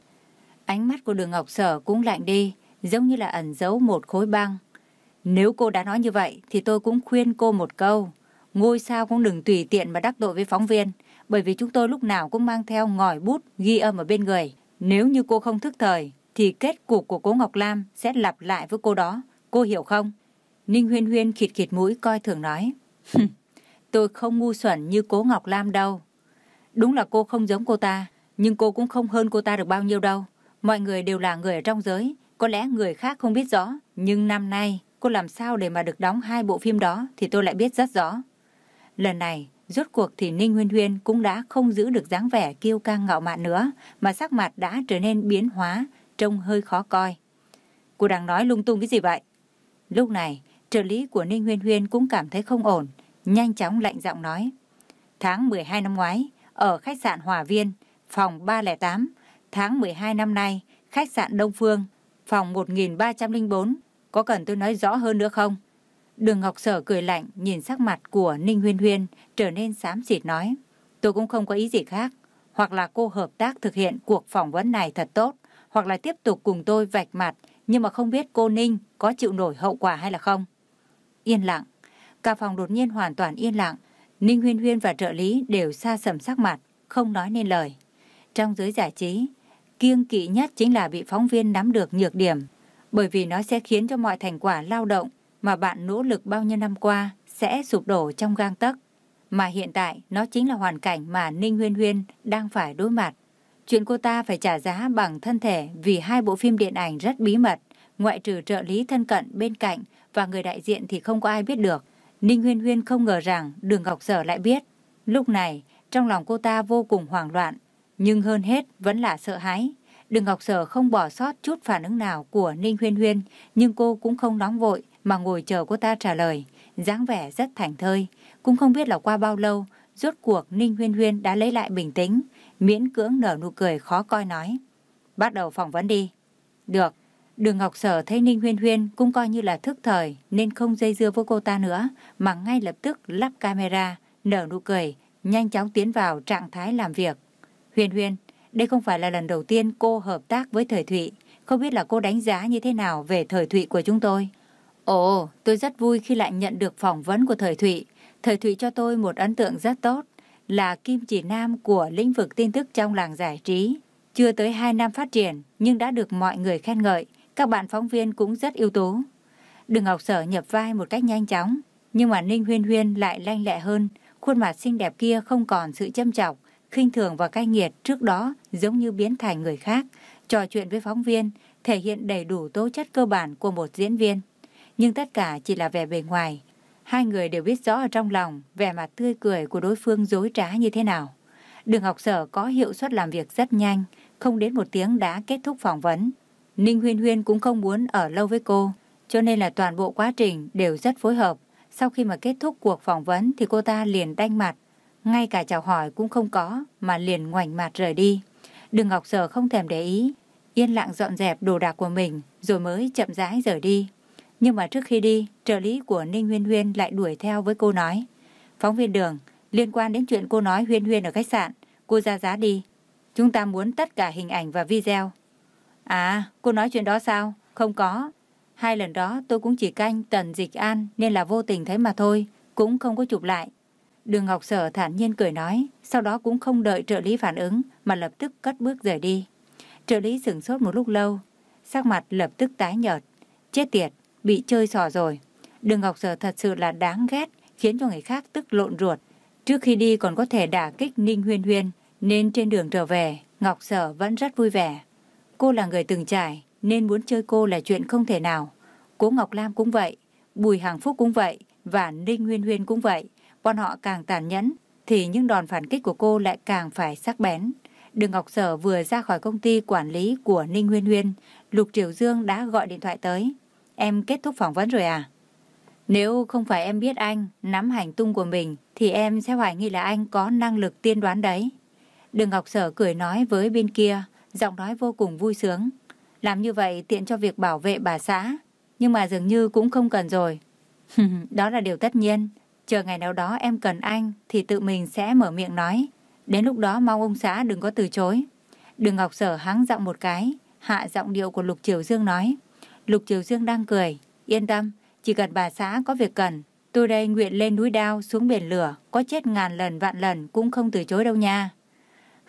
Ánh mắt của đường Ngọc Sở cũng lạnh đi, giống như là ẩn giấu một khối băng. Nếu cô đã nói như vậy thì tôi cũng khuyên cô một câu. Ngôi sao cũng đừng tùy tiện mà đắc tội với phóng viên, bởi vì chúng tôi lúc nào cũng mang theo ngòi bút ghi âm ở bên người. Nếu như cô không thức thời, thì kết cục của cô Ngọc Lam sẽ lặp lại với cô đó. Cô hiểu không? Ninh Huyên Huyên khịt khịt mũi coi thường nói. tôi không ngu xuẩn như cố Ngọc Lam đâu. Đúng là cô không giống cô ta, nhưng cô cũng không hơn cô ta được bao nhiêu đâu. Mọi người đều là người ở trong giới, có lẽ người khác không biết rõ, nhưng năm nay cô làm sao để mà được đóng hai bộ phim đó thì tôi lại biết rất rõ. Lần này, rốt cuộc thì Ninh Huyên Huyên cũng đã không giữ được dáng vẻ kiêu căng ngạo mạn nữa, mà sắc mặt đã trở nên biến hóa, trông hơi khó coi. Cô đang nói lung tung cái gì vậy? Lúc này, trợ lý của Ninh Huyên Huyên cũng cảm thấy không ổn, nhanh chóng lạnh giọng nói. Tháng 12 năm ngoái, ở khách sạn Hòa Viên, phòng 308, tháng 12 năm nay, khách sạn Đông Phương, Phòng 1304, có cần tôi nói rõ hơn nữa không? Đường Ngọc Sở cười lạnh nhìn sắc mặt của Ninh Huyên Huyên trở nên xám xịt nói. Tôi cũng không có ý gì khác. Hoặc là cô hợp tác thực hiện cuộc phỏng vấn này thật tốt, hoặc là tiếp tục cùng tôi vạch mặt, nhưng mà không biết cô Ninh có chịu nổi hậu quả hay là không. Yên lặng. Cả phòng đột nhiên hoàn toàn yên lặng. Ninh Huyên Huyên và trợ lý đều xa sầm sắc mặt, không nói nên lời. Trong giới giải trí, kiêng kỵ nhất chính là bị phóng viên nắm được nhược điểm, bởi vì nó sẽ khiến cho mọi thành quả lao động mà bạn nỗ lực bao nhiêu năm qua sẽ sụp đổ trong gang tấc. Mà hiện tại nó chính là hoàn cảnh mà Ninh Huyên Huyên đang phải đối mặt. Chuyện cô ta phải trả giá bằng thân thể vì hai bộ phim điện ảnh rất bí mật, ngoại trừ trợ lý thân cận bên cạnh và người đại diện thì không có ai biết được. Ninh Huyên Huyên không ngờ rằng Đường Ngọc Sở lại biết. Lúc này, trong lòng cô ta vô cùng hoảng loạn, nhưng hơn hết vẫn là sợ hãi. Đường Ngọc Sở không bỏ sót chút phản ứng nào của Ninh Huyên Huyên, nhưng cô cũng không nóng vội mà ngồi chờ cô ta trả lời, dáng vẻ rất thành thơi. Cũng không biết là qua bao lâu, rốt cuộc Ninh Huyên Huyên đã lấy lại bình tĩnh, miễn cưỡng nở nụ cười khó coi nói. Bắt đầu phỏng vấn đi. Được. Đường Ngọc Sở thấy Ninh Huyên Huyên cũng coi như là thức thời nên không dây dưa với cô ta nữa mà ngay lập tức lắp camera, nở nụ cười, nhanh chóng tiến vào trạng thái làm việc. Huyên Huyên, đây không phải là lần đầu tiên cô hợp tác với Thời Thụy. Không biết là cô đánh giá như thế nào về Thời Thụy của chúng tôi? Ồ, tôi rất vui khi lại nhận được phỏng vấn của Thời Thụy. Thời Thụy cho tôi một ấn tượng rất tốt, là kim chỉ nam của lĩnh vực tin tức trong làng giải trí. Chưa tới 2 năm phát triển, nhưng đã được mọi người khen ngợi. Các bạn phóng viên cũng rất ưu tú. Đường Ngọc Sở nhập vai một cách nhanh chóng, nhưng mà Ninh Huyên Huyên lại lanh lẹ hơn. Khuôn mặt xinh đẹp kia không còn sự châm chọc, khinh thường và cay nghiệt trước đó giống như biến thành người khác. Trò chuyện với phóng viên, thể hiện đầy đủ tố chất cơ bản của một diễn viên. Nhưng tất cả chỉ là vẻ bề ngoài. Hai người đều biết rõ ở trong lòng vẻ mặt tươi cười của đối phương dối trá như thế nào. Đường học sở có hiệu suất làm việc rất nhanh, không đến một tiếng đã kết thúc phỏng vấn. Ninh Huyên Huyên cũng không muốn ở lâu với cô, cho nên là toàn bộ quá trình đều rất phối hợp. Sau khi mà kết thúc cuộc phỏng vấn thì cô ta liền đanh mặt, ngay cả chào hỏi cũng không có mà liền ngoảnh mặt rời đi. Đường Ngọc Sở không thèm để ý, yên lặng dọn dẹp đồ đạc của mình rồi mới chậm rãi rời đi. Nhưng mà trước khi đi, trợ lý của Ninh Huyên Huyên lại đuổi theo với cô nói. Phóng viên đường, liên quan đến chuyện cô nói Huyên Huyên ở khách sạn, cô ra giá đi. Chúng ta muốn tất cả hình ảnh và video. À, cô nói chuyện đó sao? Không có. Hai lần đó tôi cũng chỉ canh tần dịch an nên là vô tình thấy mà thôi, cũng không có chụp lại. Đường Ngọc Sở thản nhiên cười nói, sau đó cũng không đợi trợ lý phản ứng mà lập tức cất bước rời đi. Trợ lý sửng sốt một lúc lâu, sắc mặt lập tức tái nhợt. Chết tiệt, bị chơi xỏ rồi. Đường Ngọc Sở thật sự là đáng ghét, khiến cho người khác tức lộn ruột. Trước khi đi còn có thể đả kích Ninh Huyên Huyên, nên trên đường trở về, Ngọc Sở vẫn rất vui vẻ. Cô là người từng trải, nên muốn chơi cô là chuyện không thể nào. Cố Ngọc Lam cũng vậy, Bùi Hàng Phúc cũng vậy, và Ninh Huyên Huyên cũng vậy. Bọn họ càng tàn nhẫn, thì những đòn phản kích của cô lại càng phải sắc bén. Đường Ngọc Sở vừa ra khỏi công ty quản lý của Ninh Huyên Huyên, Lục Triều Dương đã gọi điện thoại tới. Em kết thúc phỏng vấn rồi à? Nếu không phải em biết anh nắm hành tung của mình thì em sẽ hoài nghi là anh có năng lực tiên đoán đấy. Đường Ngọc Sở cười nói với bên kia, giọng nói vô cùng vui sướng. Làm như vậy tiện cho việc bảo vệ bà xã, nhưng mà dường như cũng không cần rồi. đó là điều tất nhiên. Chờ ngày nào đó em cần anh thì tự mình sẽ mở miệng nói. Đến lúc đó mong ông xã đừng có từ chối. Đường Ngọc Sở hắng giọng một cái, hạ giọng điệu của Lục Triều Dương nói. Lục Triều Dương đang cười. Yên tâm, chỉ cần bà xã có việc cần, tôi đây nguyện lên núi đao xuống biển lửa, có chết ngàn lần vạn lần cũng không từ chối đâu nha.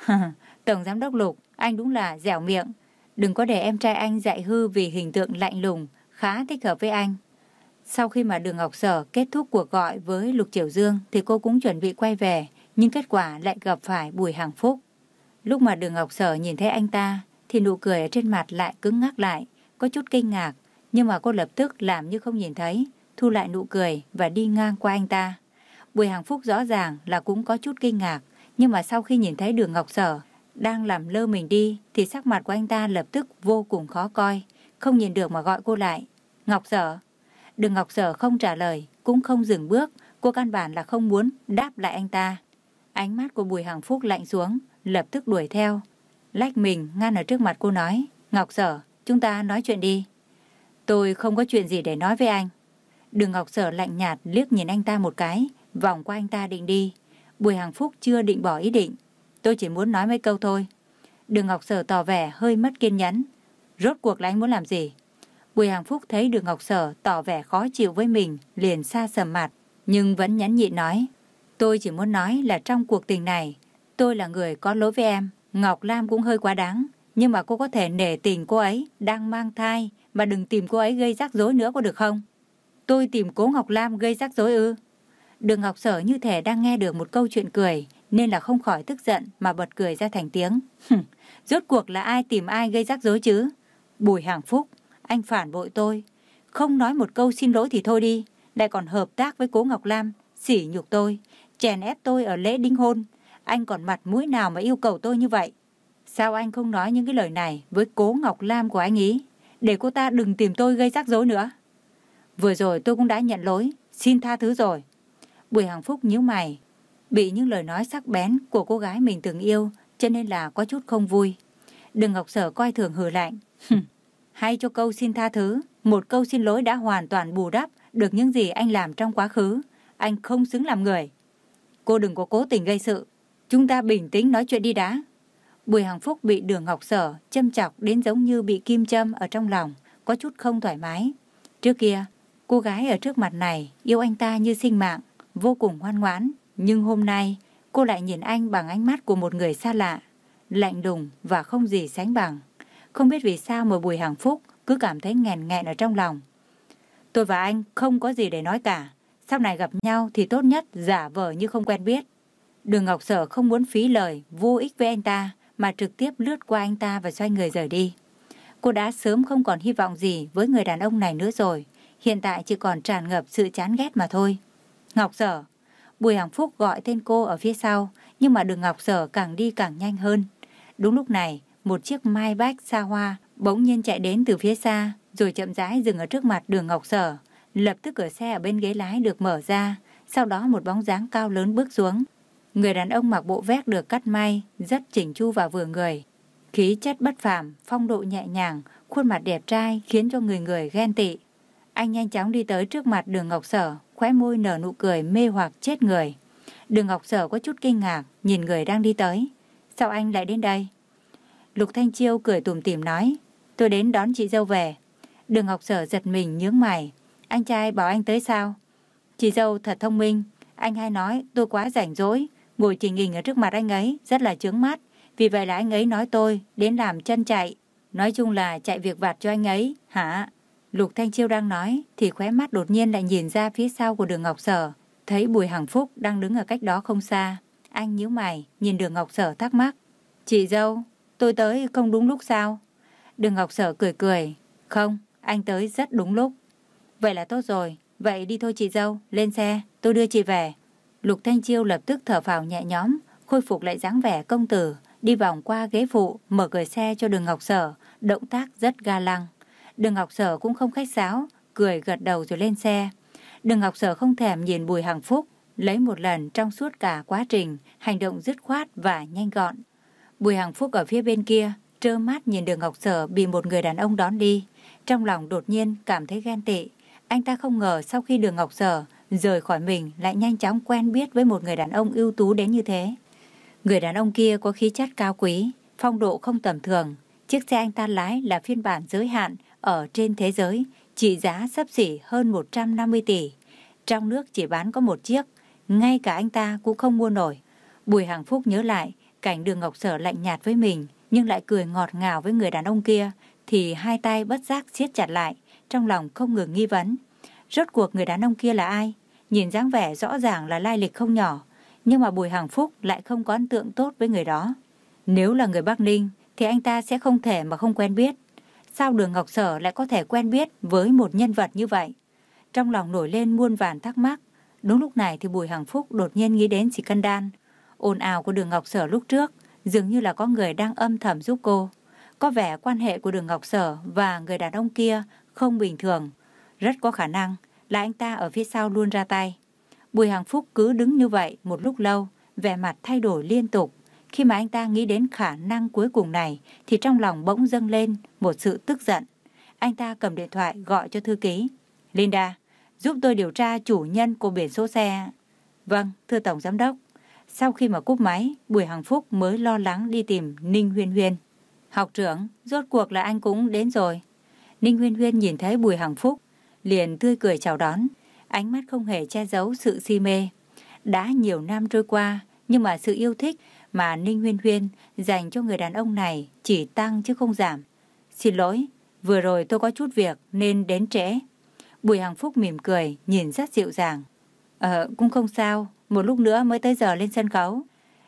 Tổng Giám đốc Lục, anh đúng là dẻo miệng. Đừng có để em trai anh dạy hư vì hình tượng lạnh lùng, khá thích hợp với anh. Sau khi mà Đường Ngọc Sở kết thúc cuộc gọi với Lục Triều Dương thì cô cũng chuẩn bị quay về, nhưng kết quả lại gặp phải Bùi Hàng Phúc. Lúc mà Đường Ngọc Sở nhìn thấy anh ta thì nụ cười ở trên mặt lại cứng ngắc lại, có chút kinh ngạc, nhưng mà cô lập tức làm như không nhìn thấy, thu lại nụ cười và đi ngang qua anh ta. Bùi Hàng Phúc rõ ràng là cũng có chút kinh ngạc, nhưng mà sau khi nhìn thấy đường Ngọc Sở đang làm lơ mình đi thì sắc mặt của anh ta lập tức vô cùng khó coi, không nhìn được mà gọi cô lại. Ngọc Sở. Đường Ngọc Sở không trả lời, cũng không dừng bước, cô căn bản là không muốn đáp lại anh ta. Ánh mắt của Bùi Hằng Phúc lạnh xuống, lập tức đuổi theo. Lách mình ngăn ở trước mặt cô nói, Ngọc Sở, chúng ta nói chuyện đi. Tôi không có chuyện gì để nói với anh. Đường Ngọc Sở lạnh nhạt liếc nhìn anh ta một cái, vòng qua anh ta định đi. Bùi Hằng Phúc chưa định bỏ ý định. Tôi chỉ muốn nói mấy câu thôi. Đường Ngọc Sở tỏ vẻ hơi mất kiên nhẫn. Rốt cuộc là anh muốn làm gì? Bùi Hàng Phúc thấy Đường Ngọc Sở tỏ vẻ khó chịu với mình, liền xa sầm mặt, nhưng vẫn nhẫn nhịn nói. Tôi chỉ muốn nói là trong cuộc tình này, tôi là người có lỗi với em. Ngọc Lam cũng hơi quá đáng, nhưng mà cô có thể nể tình cô ấy đang mang thai mà đừng tìm cô ấy gây rắc rối nữa có được không? Tôi tìm cố Ngọc Lam gây rắc rối ư? Đường Ngọc Sở như thể đang nghe được một câu chuyện cười, nên là không khỏi tức giận mà bật cười ra thành tiếng. Rốt cuộc là ai tìm ai gây rắc rối chứ? Bùi Hàng Phúc, anh phản bội tôi. Không nói một câu xin lỗi thì thôi đi, lại còn hợp tác với cố Ngọc Lam, sỉ nhục tôi, chèn ép tôi ở lễ đính hôn. Anh còn mặt mũi nào mà yêu cầu tôi như vậy? Sao anh không nói những cái lời này với cố Ngọc Lam của anh ý? Để cô ta đừng tìm tôi gây rắc rối nữa. Vừa rồi tôi cũng đã nhận lỗi, xin tha thứ rồi. Bùi Hằng Phúc nhíu mày, bị những lời nói sắc bén của cô gái mình từng yêu, cho nên là có chút không vui. Đừng Ngọc Sở coi thường hừ lạnh. Hay cho câu xin tha thứ, một câu xin lỗi đã hoàn toàn bù đắp được những gì anh làm trong quá khứ. Anh không xứng làm người. Cô đừng có cố tình gây sự. Chúng ta bình tĩnh nói chuyện đi đã. Bùi Hằng Phúc bị đường Ngọc Sở châm chọc đến giống như bị kim châm ở trong lòng, có chút không thoải mái. Trước kia, cô gái ở trước mặt này yêu anh ta như sinh mạng, vô cùng ngoan ngoãn. Nhưng hôm nay, cô lại nhìn anh bằng ánh mắt của một người xa lạ, lạnh lùng và không gì sánh bằng. Không biết vì sao mà Bùi Hằng Phúc cứ cảm thấy nghẹn nghẹn ở trong lòng. Tôi và anh không có gì để nói cả. Sau này gặp nhau thì tốt nhất giả vờ như không quen biết. Đường Ngọc Sở không muốn phí lời vô ích với anh ta mà trực tiếp lướt qua anh ta và xoay người rời đi. Cô đã sớm không còn hy vọng gì với người đàn ông này nữa rồi. Hiện tại chỉ còn tràn ngập sự chán ghét mà thôi. Ngọc Sở. Bùi Hằng Phúc gọi tên cô ở phía sau, nhưng mà đường Ngọc Sở càng đi càng nhanh hơn. Đúng lúc này, một chiếc mai bách xa hoa bỗng nhiên chạy đến từ phía xa, rồi chậm rãi dừng ở trước mặt đường Ngọc Sở. Lập tức cửa xe ở bên ghế lái được mở ra, sau đó một bóng dáng cao lớn bước xuống. Người đàn ông mặc bộ vest được cắt may, rất chỉnh chu và vừa người. Khí chất bất phàm, phong độ nhẹ nhàng, khuôn mặt đẹp trai khiến cho người người ghen tị. Anh nhanh chóng đi tới trước mặt đường Ngọc Sở, khóe môi nở nụ cười mê hoặc chết người. Đường Ngọc Sở có chút kinh ngạc, nhìn người đang đi tới. Sao anh lại đến đây? Lục Thanh Chiêu cười tủm tỉm nói, tôi đến đón chị dâu về. Đường Ngọc Sở giật mình nhướng mày, anh trai bảo anh tới sao? Chị dâu thật thông minh, anh hay nói tôi quá rảnh rỗi, ngồi trình hình ở trước mặt anh ấy rất là chướng mắt. Vì vậy là anh ấy nói tôi đến làm chân chạy, nói chung là chạy việc vặt cho anh ấy, hả? Lục Thanh Chiêu đang nói thì khóe mắt đột nhiên lại nhìn ra phía sau của đường Ngọc Sở, thấy Bùi Hằng Phúc đang đứng ở cách đó không xa. Anh nhíu mày, nhìn đường Ngọc Sở thắc mắc. Chị dâu, tôi tới không đúng lúc sao? Đường Ngọc Sở cười cười. Không, anh tới rất đúng lúc. Vậy là tốt rồi, vậy đi thôi chị dâu, lên xe, tôi đưa chị về. Lục Thanh Chiêu lập tức thở phào nhẹ nhõm, khôi phục lại dáng vẻ công tử, đi vòng qua ghế phụ, mở cửa xe cho đường Ngọc Sở, động tác rất ga lăng. Đường Ngọc Sở cũng không khách sáo, cười gật đầu rồi lên xe. Đường Ngọc Sở không thèm nhìn Bùi Hằng Phúc, lấy một lần trong suốt cả quá trình, hành động dứt khoát và nhanh gọn. Bùi Hằng Phúc ở phía bên kia, trơ mắt nhìn đường Ngọc Sở bị một người đàn ông đón đi. Trong lòng đột nhiên cảm thấy ghen tị. Anh ta không ngờ sau khi đường Ngọc Sở rời khỏi mình lại nhanh chóng quen biết với một người đàn ông ưu tú đến như thế. Người đàn ông kia có khí chất cao quý, phong độ không tầm thường. Chiếc xe anh ta lái là phiên bản giới hạn ở trên thế giới, trị giá sắp xỉ hơn 150 tỷ. Trong nước chỉ bán có một chiếc, ngay cả anh ta cũng không mua nổi. Bùi Hằng Phúc nhớ lại, cảnh đường Ngọc Sở lạnh nhạt với mình, nhưng lại cười ngọt ngào với người đàn ông kia, thì hai tay bất giác siết chặt lại, trong lòng không ngừng nghi vấn. Rốt cuộc người đàn ông kia là ai? Nhìn dáng vẻ rõ ràng là lai lịch không nhỏ, nhưng mà Bùi Hàng Phúc lại không có ấn tượng tốt với người đó. Nếu là người Bắc Ninh, thì anh ta sẽ không thể mà không quen biết. Sao đường Ngọc Sở lại có thể quen biết với một nhân vật như vậy? Trong lòng nổi lên muôn vàn thắc mắc. Đúng lúc này thì Bùi Hằng Phúc đột nhiên nghĩ đến Đan. Ồn ào của đường Ngọc Sở lúc trước dường như là có người đang âm thầm giúp cô. Có vẻ quan hệ của đường Ngọc Sở và người đàn ông kia không bình thường. Rất có khả năng là anh ta ở phía sau luôn ra tay. Bùi Hằng Phúc cứ đứng như vậy một lúc lâu, vẻ mặt thay đổi liên tục. Khi mà anh ta nghĩ đến khả năng cuối cùng này thì trong lòng bỗng dâng lên một sự tức giận. Anh ta cầm điện thoại gọi cho thư ký. Linda, giúp tôi điều tra chủ nhân của biển số xe. Vâng, thưa Tổng Giám đốc. Sau khi mà cúp máy, Bùi Hằng Phúc mới lo lắng đi tìm Ninh Huyên Huyên. Học trưởng, rốt cuộc là anh cũng đến rồi. Ninh Huyên Huyên nhìn thấy Bùi Hằng Phúc, liền tươi cười chào đón, ánh mắt không hề che giấu sự si mê. Đã nhiều năm trôi qua, nhưng mà sự yêu thích mà Ninh Huyên Huyên dành cho người đàn ông này chỉ tăng chứ không giảm. Xin lỗi, vừa rồi tôi có chút việc nên đến trễ. Bùi Hằng Phúc mỉm cười, nhìn rất dịu dàng. Ờ, cũng không sao, một lúc nữa mới tới giờ lên sân khấu.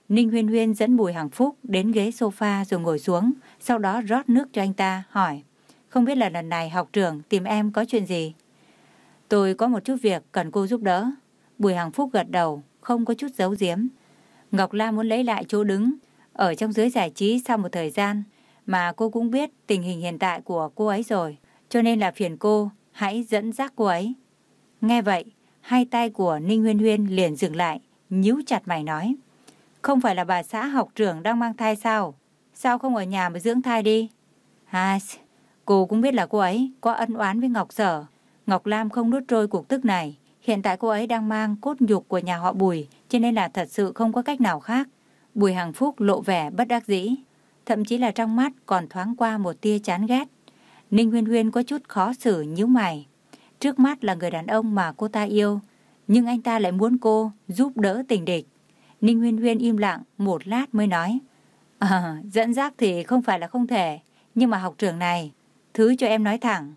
Ninh Huyên Huyên dẫn Bùi Hằng Phúc đến ghế sofa rồi ngồi xuống, sau đó rót nước cho anh ta, hỏi. Không biết là lần này học trưởng tìm em có chuyện gì? Tôi có một chút việc cần cô giúp đỡ. Bùi Hằng Phúc gật đầu, không có chút giấu giếm. Ngọc La muốn lấy lại chỗ đứng ở trong giới giải trí sau một thời gian mà cô cũng biết tình hình hiện tại của cô ấy rồi, cho nên là phiền cô hãy dẫn dắt cô ấy. Nghe vậy, hai tay của Ninh Huyên Huyên liền dừng lại, nhíu chặt mày nói. Không phải là bà xã học trưởng đang mang thai sao? Sao không ở nhà mà dưỡng thai đi? À, cô cũng biết là cô ấy có ân oán với Ngọc Sở. Ngọc Lam không nuốt trôi cuộc tức này. Hiện tại cô ấy đang mang cốt nhục của nhà họ Bùi, cho nên là thật sự không có cách nào khác. Bùi Hằng Phúc lộ vẻ bất đắc dĩ, thậm chí là trong mắt còn thoáng qua một tia chán ghét. Ninh Huyên Huyên có chút khó xử nhíu mày. Trước mắt là người đàn ông mà cô ta yêu, nhưng anh ta lại muốn cô giúp đỡ tình địch. Ninh Huyên Huyên im lặng một lát mới nói. À, dẫn dắt thì không phải là không thể, nhưng mà học trưởng này, thứ cho em nói thẳng.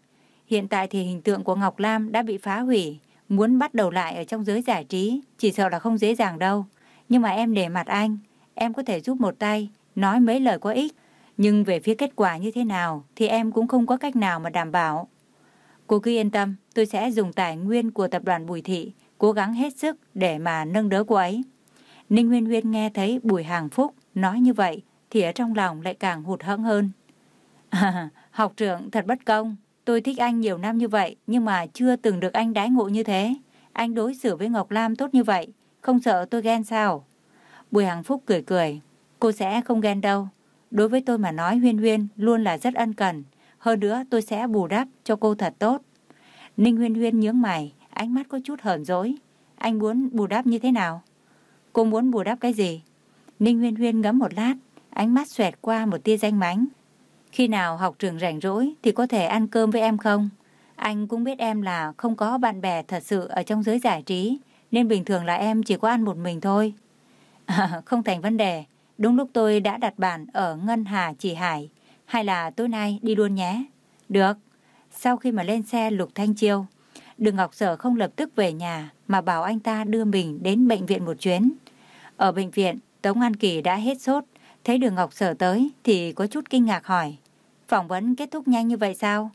Hiện tại thì hình tượng của Ngọc Lam đã bị phá hủy, muốn bắt đầu lại ở trong giới giải trí, chỉ sợ là không dễ dàng đâu. Nhưng mà em để mặt anh, em có thể giúp một tay, nói mấy lời có ích. Nhưng về phía kết quả như thế nào thì em cũng không có cách nào mà đảm bảo. Cô cứ yên tâm, tôi sẽ dùng tài nguyên của tập đoàn Bùi Thị, cố gắng hết sức để mà nâng đỡ cô ấy. Ninh Huyên Huyên nghe thấy Bùi Hàng Phúc nói như vậy thì ở trong lòng lại càng hụt hẫng hơn. À, học trưởng thật bất công, tôi thích anh nhiều năm như vậy nhưng mà chưa từng được anh đái ngộ như thế. Anh đối xử với Ngọc Lam tốt như vậy, không sợ tôi ghen sao? Bùi Hàng Phúc cười cười, cô sẽ không ghen đâu. Đối với tôi mà nói Huyên Huyên luôn là rất ân cần, hơn nữa tôi sẽ bù đắp cho cô thật tốt. Ninh Huyên Huyên nhướng mày, ánh mắt có chút hờn dỗi. Anh muốn bù đắp như thế nào? Cô muốn bù đắp cái gì? Ninh Huyên Huyên ngẫm một lát, ánh mắt xoẹt qua một tia danh mánh. Khi nào học trường rảnh rỗi thì có thể ăn cơm với em không? Anh cũng biết em là không có bạn bè thật sự ở trong giới giải trí, nên bình thường là em chỉ có ăn một mình thôi. À, không thành vấn đề, đúng lúc tôi đã đặt bàn ở Ngân Hà Chỉ Hải, hay là tối nay đi luôn nhé? Được. Sau khi mà lên xe Lục Thanh Chiêu, Đường Ngọc Sở không lập tức về nhà mà bảo anh ta đưa mình đến bệnh viện một chuyến. Ở bệnh viện, Tống An Kỳ đã hết sốt, thấy Đường Ngọc Sở tới thì có chút kinh ngạc hỏi. Phỏng vấn kết thúc nhanh như vậy sao?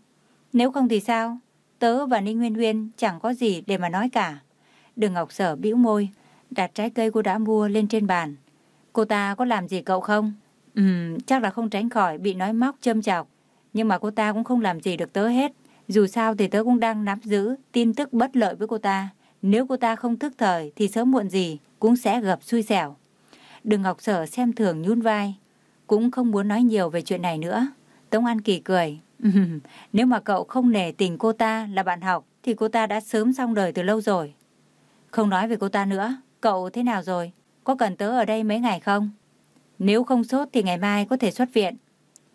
Nếu không thì sao? Tớ và Ninh Nguyên Huyên chẳng có gì để mà nói cả. Đường Ngọc Sở bĩu môi, đặt trái cây cô đã mua lên trên bàn. Cô ta có làm gì cậu không? Ừm, chắc là không tránh khỏi bị nói móc châm chọc. Nhưng mà cô ta cũng không làm gì được tớ hết. Dù sao thì tớ cũng đang nắm giữ tin tức bất lợi với cô ta. Nếu cô ta không thức thời thì sớm muộn gì cũng sẽ gặp xui xẻo. Đường Ngọc Sở xem thường nhún vai. Cũng không muốn nói nhiều về chuyện này nữa. Tống An Kỳ cười. Ừ, nếu mà cậu không nể tình cô ta là bạn học thì cô ta đã sớm xong đời từ lâu rồi. Không nói về cô ta nữa. Cậu thế nào rồi? Có cần tớ ở đây mấy ngày không? Nếu không sốt thì ngày mai có thể xuất viện.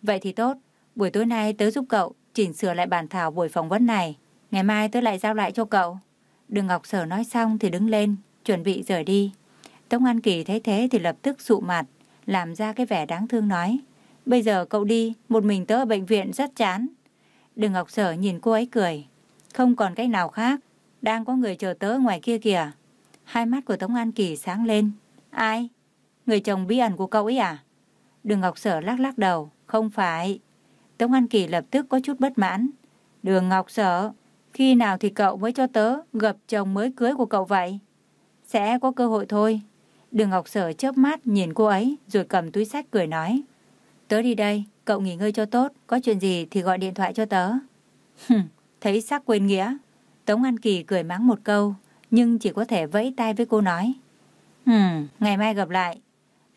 Vậy thì tốt. Buổi tối nay tớ giúp cậu chỉnh sửa lại bản thảo buổi phỏng vấn này. Ngày mai tớ lại giao lại cho cậu. Đường Ngọc Sở nói xong thì đứng lên, chuẩn bị rời đi. Tống An Kỳ thấy thế thì lập tức sụ mặt, làm ra cái vẻ đáng thương nói. Bây giờ cậu đi, một mình tớ ở bệnh viện rất chán. Đường Ngọc Sở nhìn cô ấy cười. Không còn cách nào khác, đang có người chờ tớ ngoài kia kìa. Hai mắt của Tống An Kỳ sáng lên. Ai? Người chồng bí ẩn của cậu ấy à? Đường Ngọc Sở lắc lắc đầu. Không phải. Tống An Kỳ lập tức có chút bất mãn. Đường Ngọc Sở, khi nào thì cậu mới cho tớ gặp chồng mới cưới của cậu vậy? Sẽ có cơ hội thôi. Đường Ngọc Sở chớp mắt nhìn cô ấy rồi cầm túi sách cười nói. Tớ đi đây, cậu nghỉ ngơi cho tốt, có chuyện gì thì gọi điện thoại cho tớ. Hừm, Thấy sắc quên nghĩa. Tống An Kỳ cười mắng một câu, nhưng chỉ có thể vẫy tay với cô nói. Hừm, ngày mai gặp lại.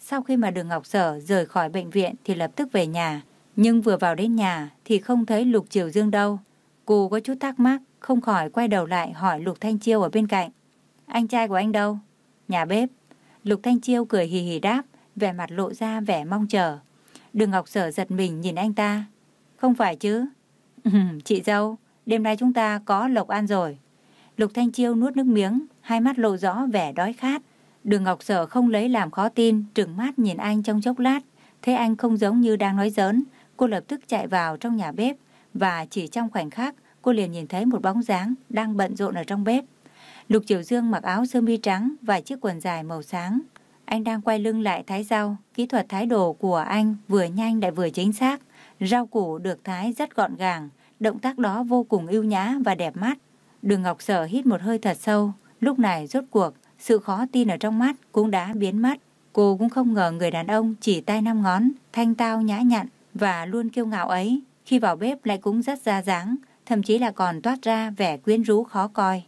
Sau khi mà đường Ngọc Sở rời khỏi bệnh viện thì lập tức về nhà. Nhưng vừa vào đến nhà thì không thấy Lục Triều Dương đâu. Cô có chút thắc mắc, không khỏi quay đầu lại hỏi Lục Thanh Chiêu ở bên cạnh. Anh trai của anh đâu? Nhà bếp. Lục Thanh Chiêu cười hì hì đáp, vẻ mặt lộ ra vẻ mong chờ. Đường Ngọc Sở giật mình nhìn anh ta. Không phải chứ? chị dâu, đêm nay chúng ta có lộc ăn rồi. Lục Thanh Chiêu nuốt nước miếng, hai mắt lộ rõ vẻ đói khát. Đường Ngọc Sở không lấy làm khó tin, trừng mắt nhìn anh trong chốc lát. Thấy anh không giống như đang nói giỡn, cô lập tức chạy vào trong nhà bếp và chỉ trong khoảnh khắc cô liền nhìn thấy một bóng dáng đang bận rộn ở trong bếp. Lục Triều Dương mặc áo sơ mi trắng và chiếc quần dài màu sáng. Anh đang quay lưng lại thái rau, kỹ thuật thái đồ của anh vừa nhanh lại vừa chính xác. Rau củ được thái rất gọn gàng, động tác đó vô cùng ưu nhã và đẹp mắt. Đường Ngọc Sở hít một hơi thật sâu, lúc này rốt cuộc, sự khó tin ở trong mắt cũng đã biến mất. Cô cũng không ngờ người đàn ông chỉ tay năm ngón, thanh tao nhã nhặn và luôn kiêu ngạo ấy, khi vào bếp lại cũng rất ra dáng, thậm chí là còn toát ra vẻ quyến rũ khó coi.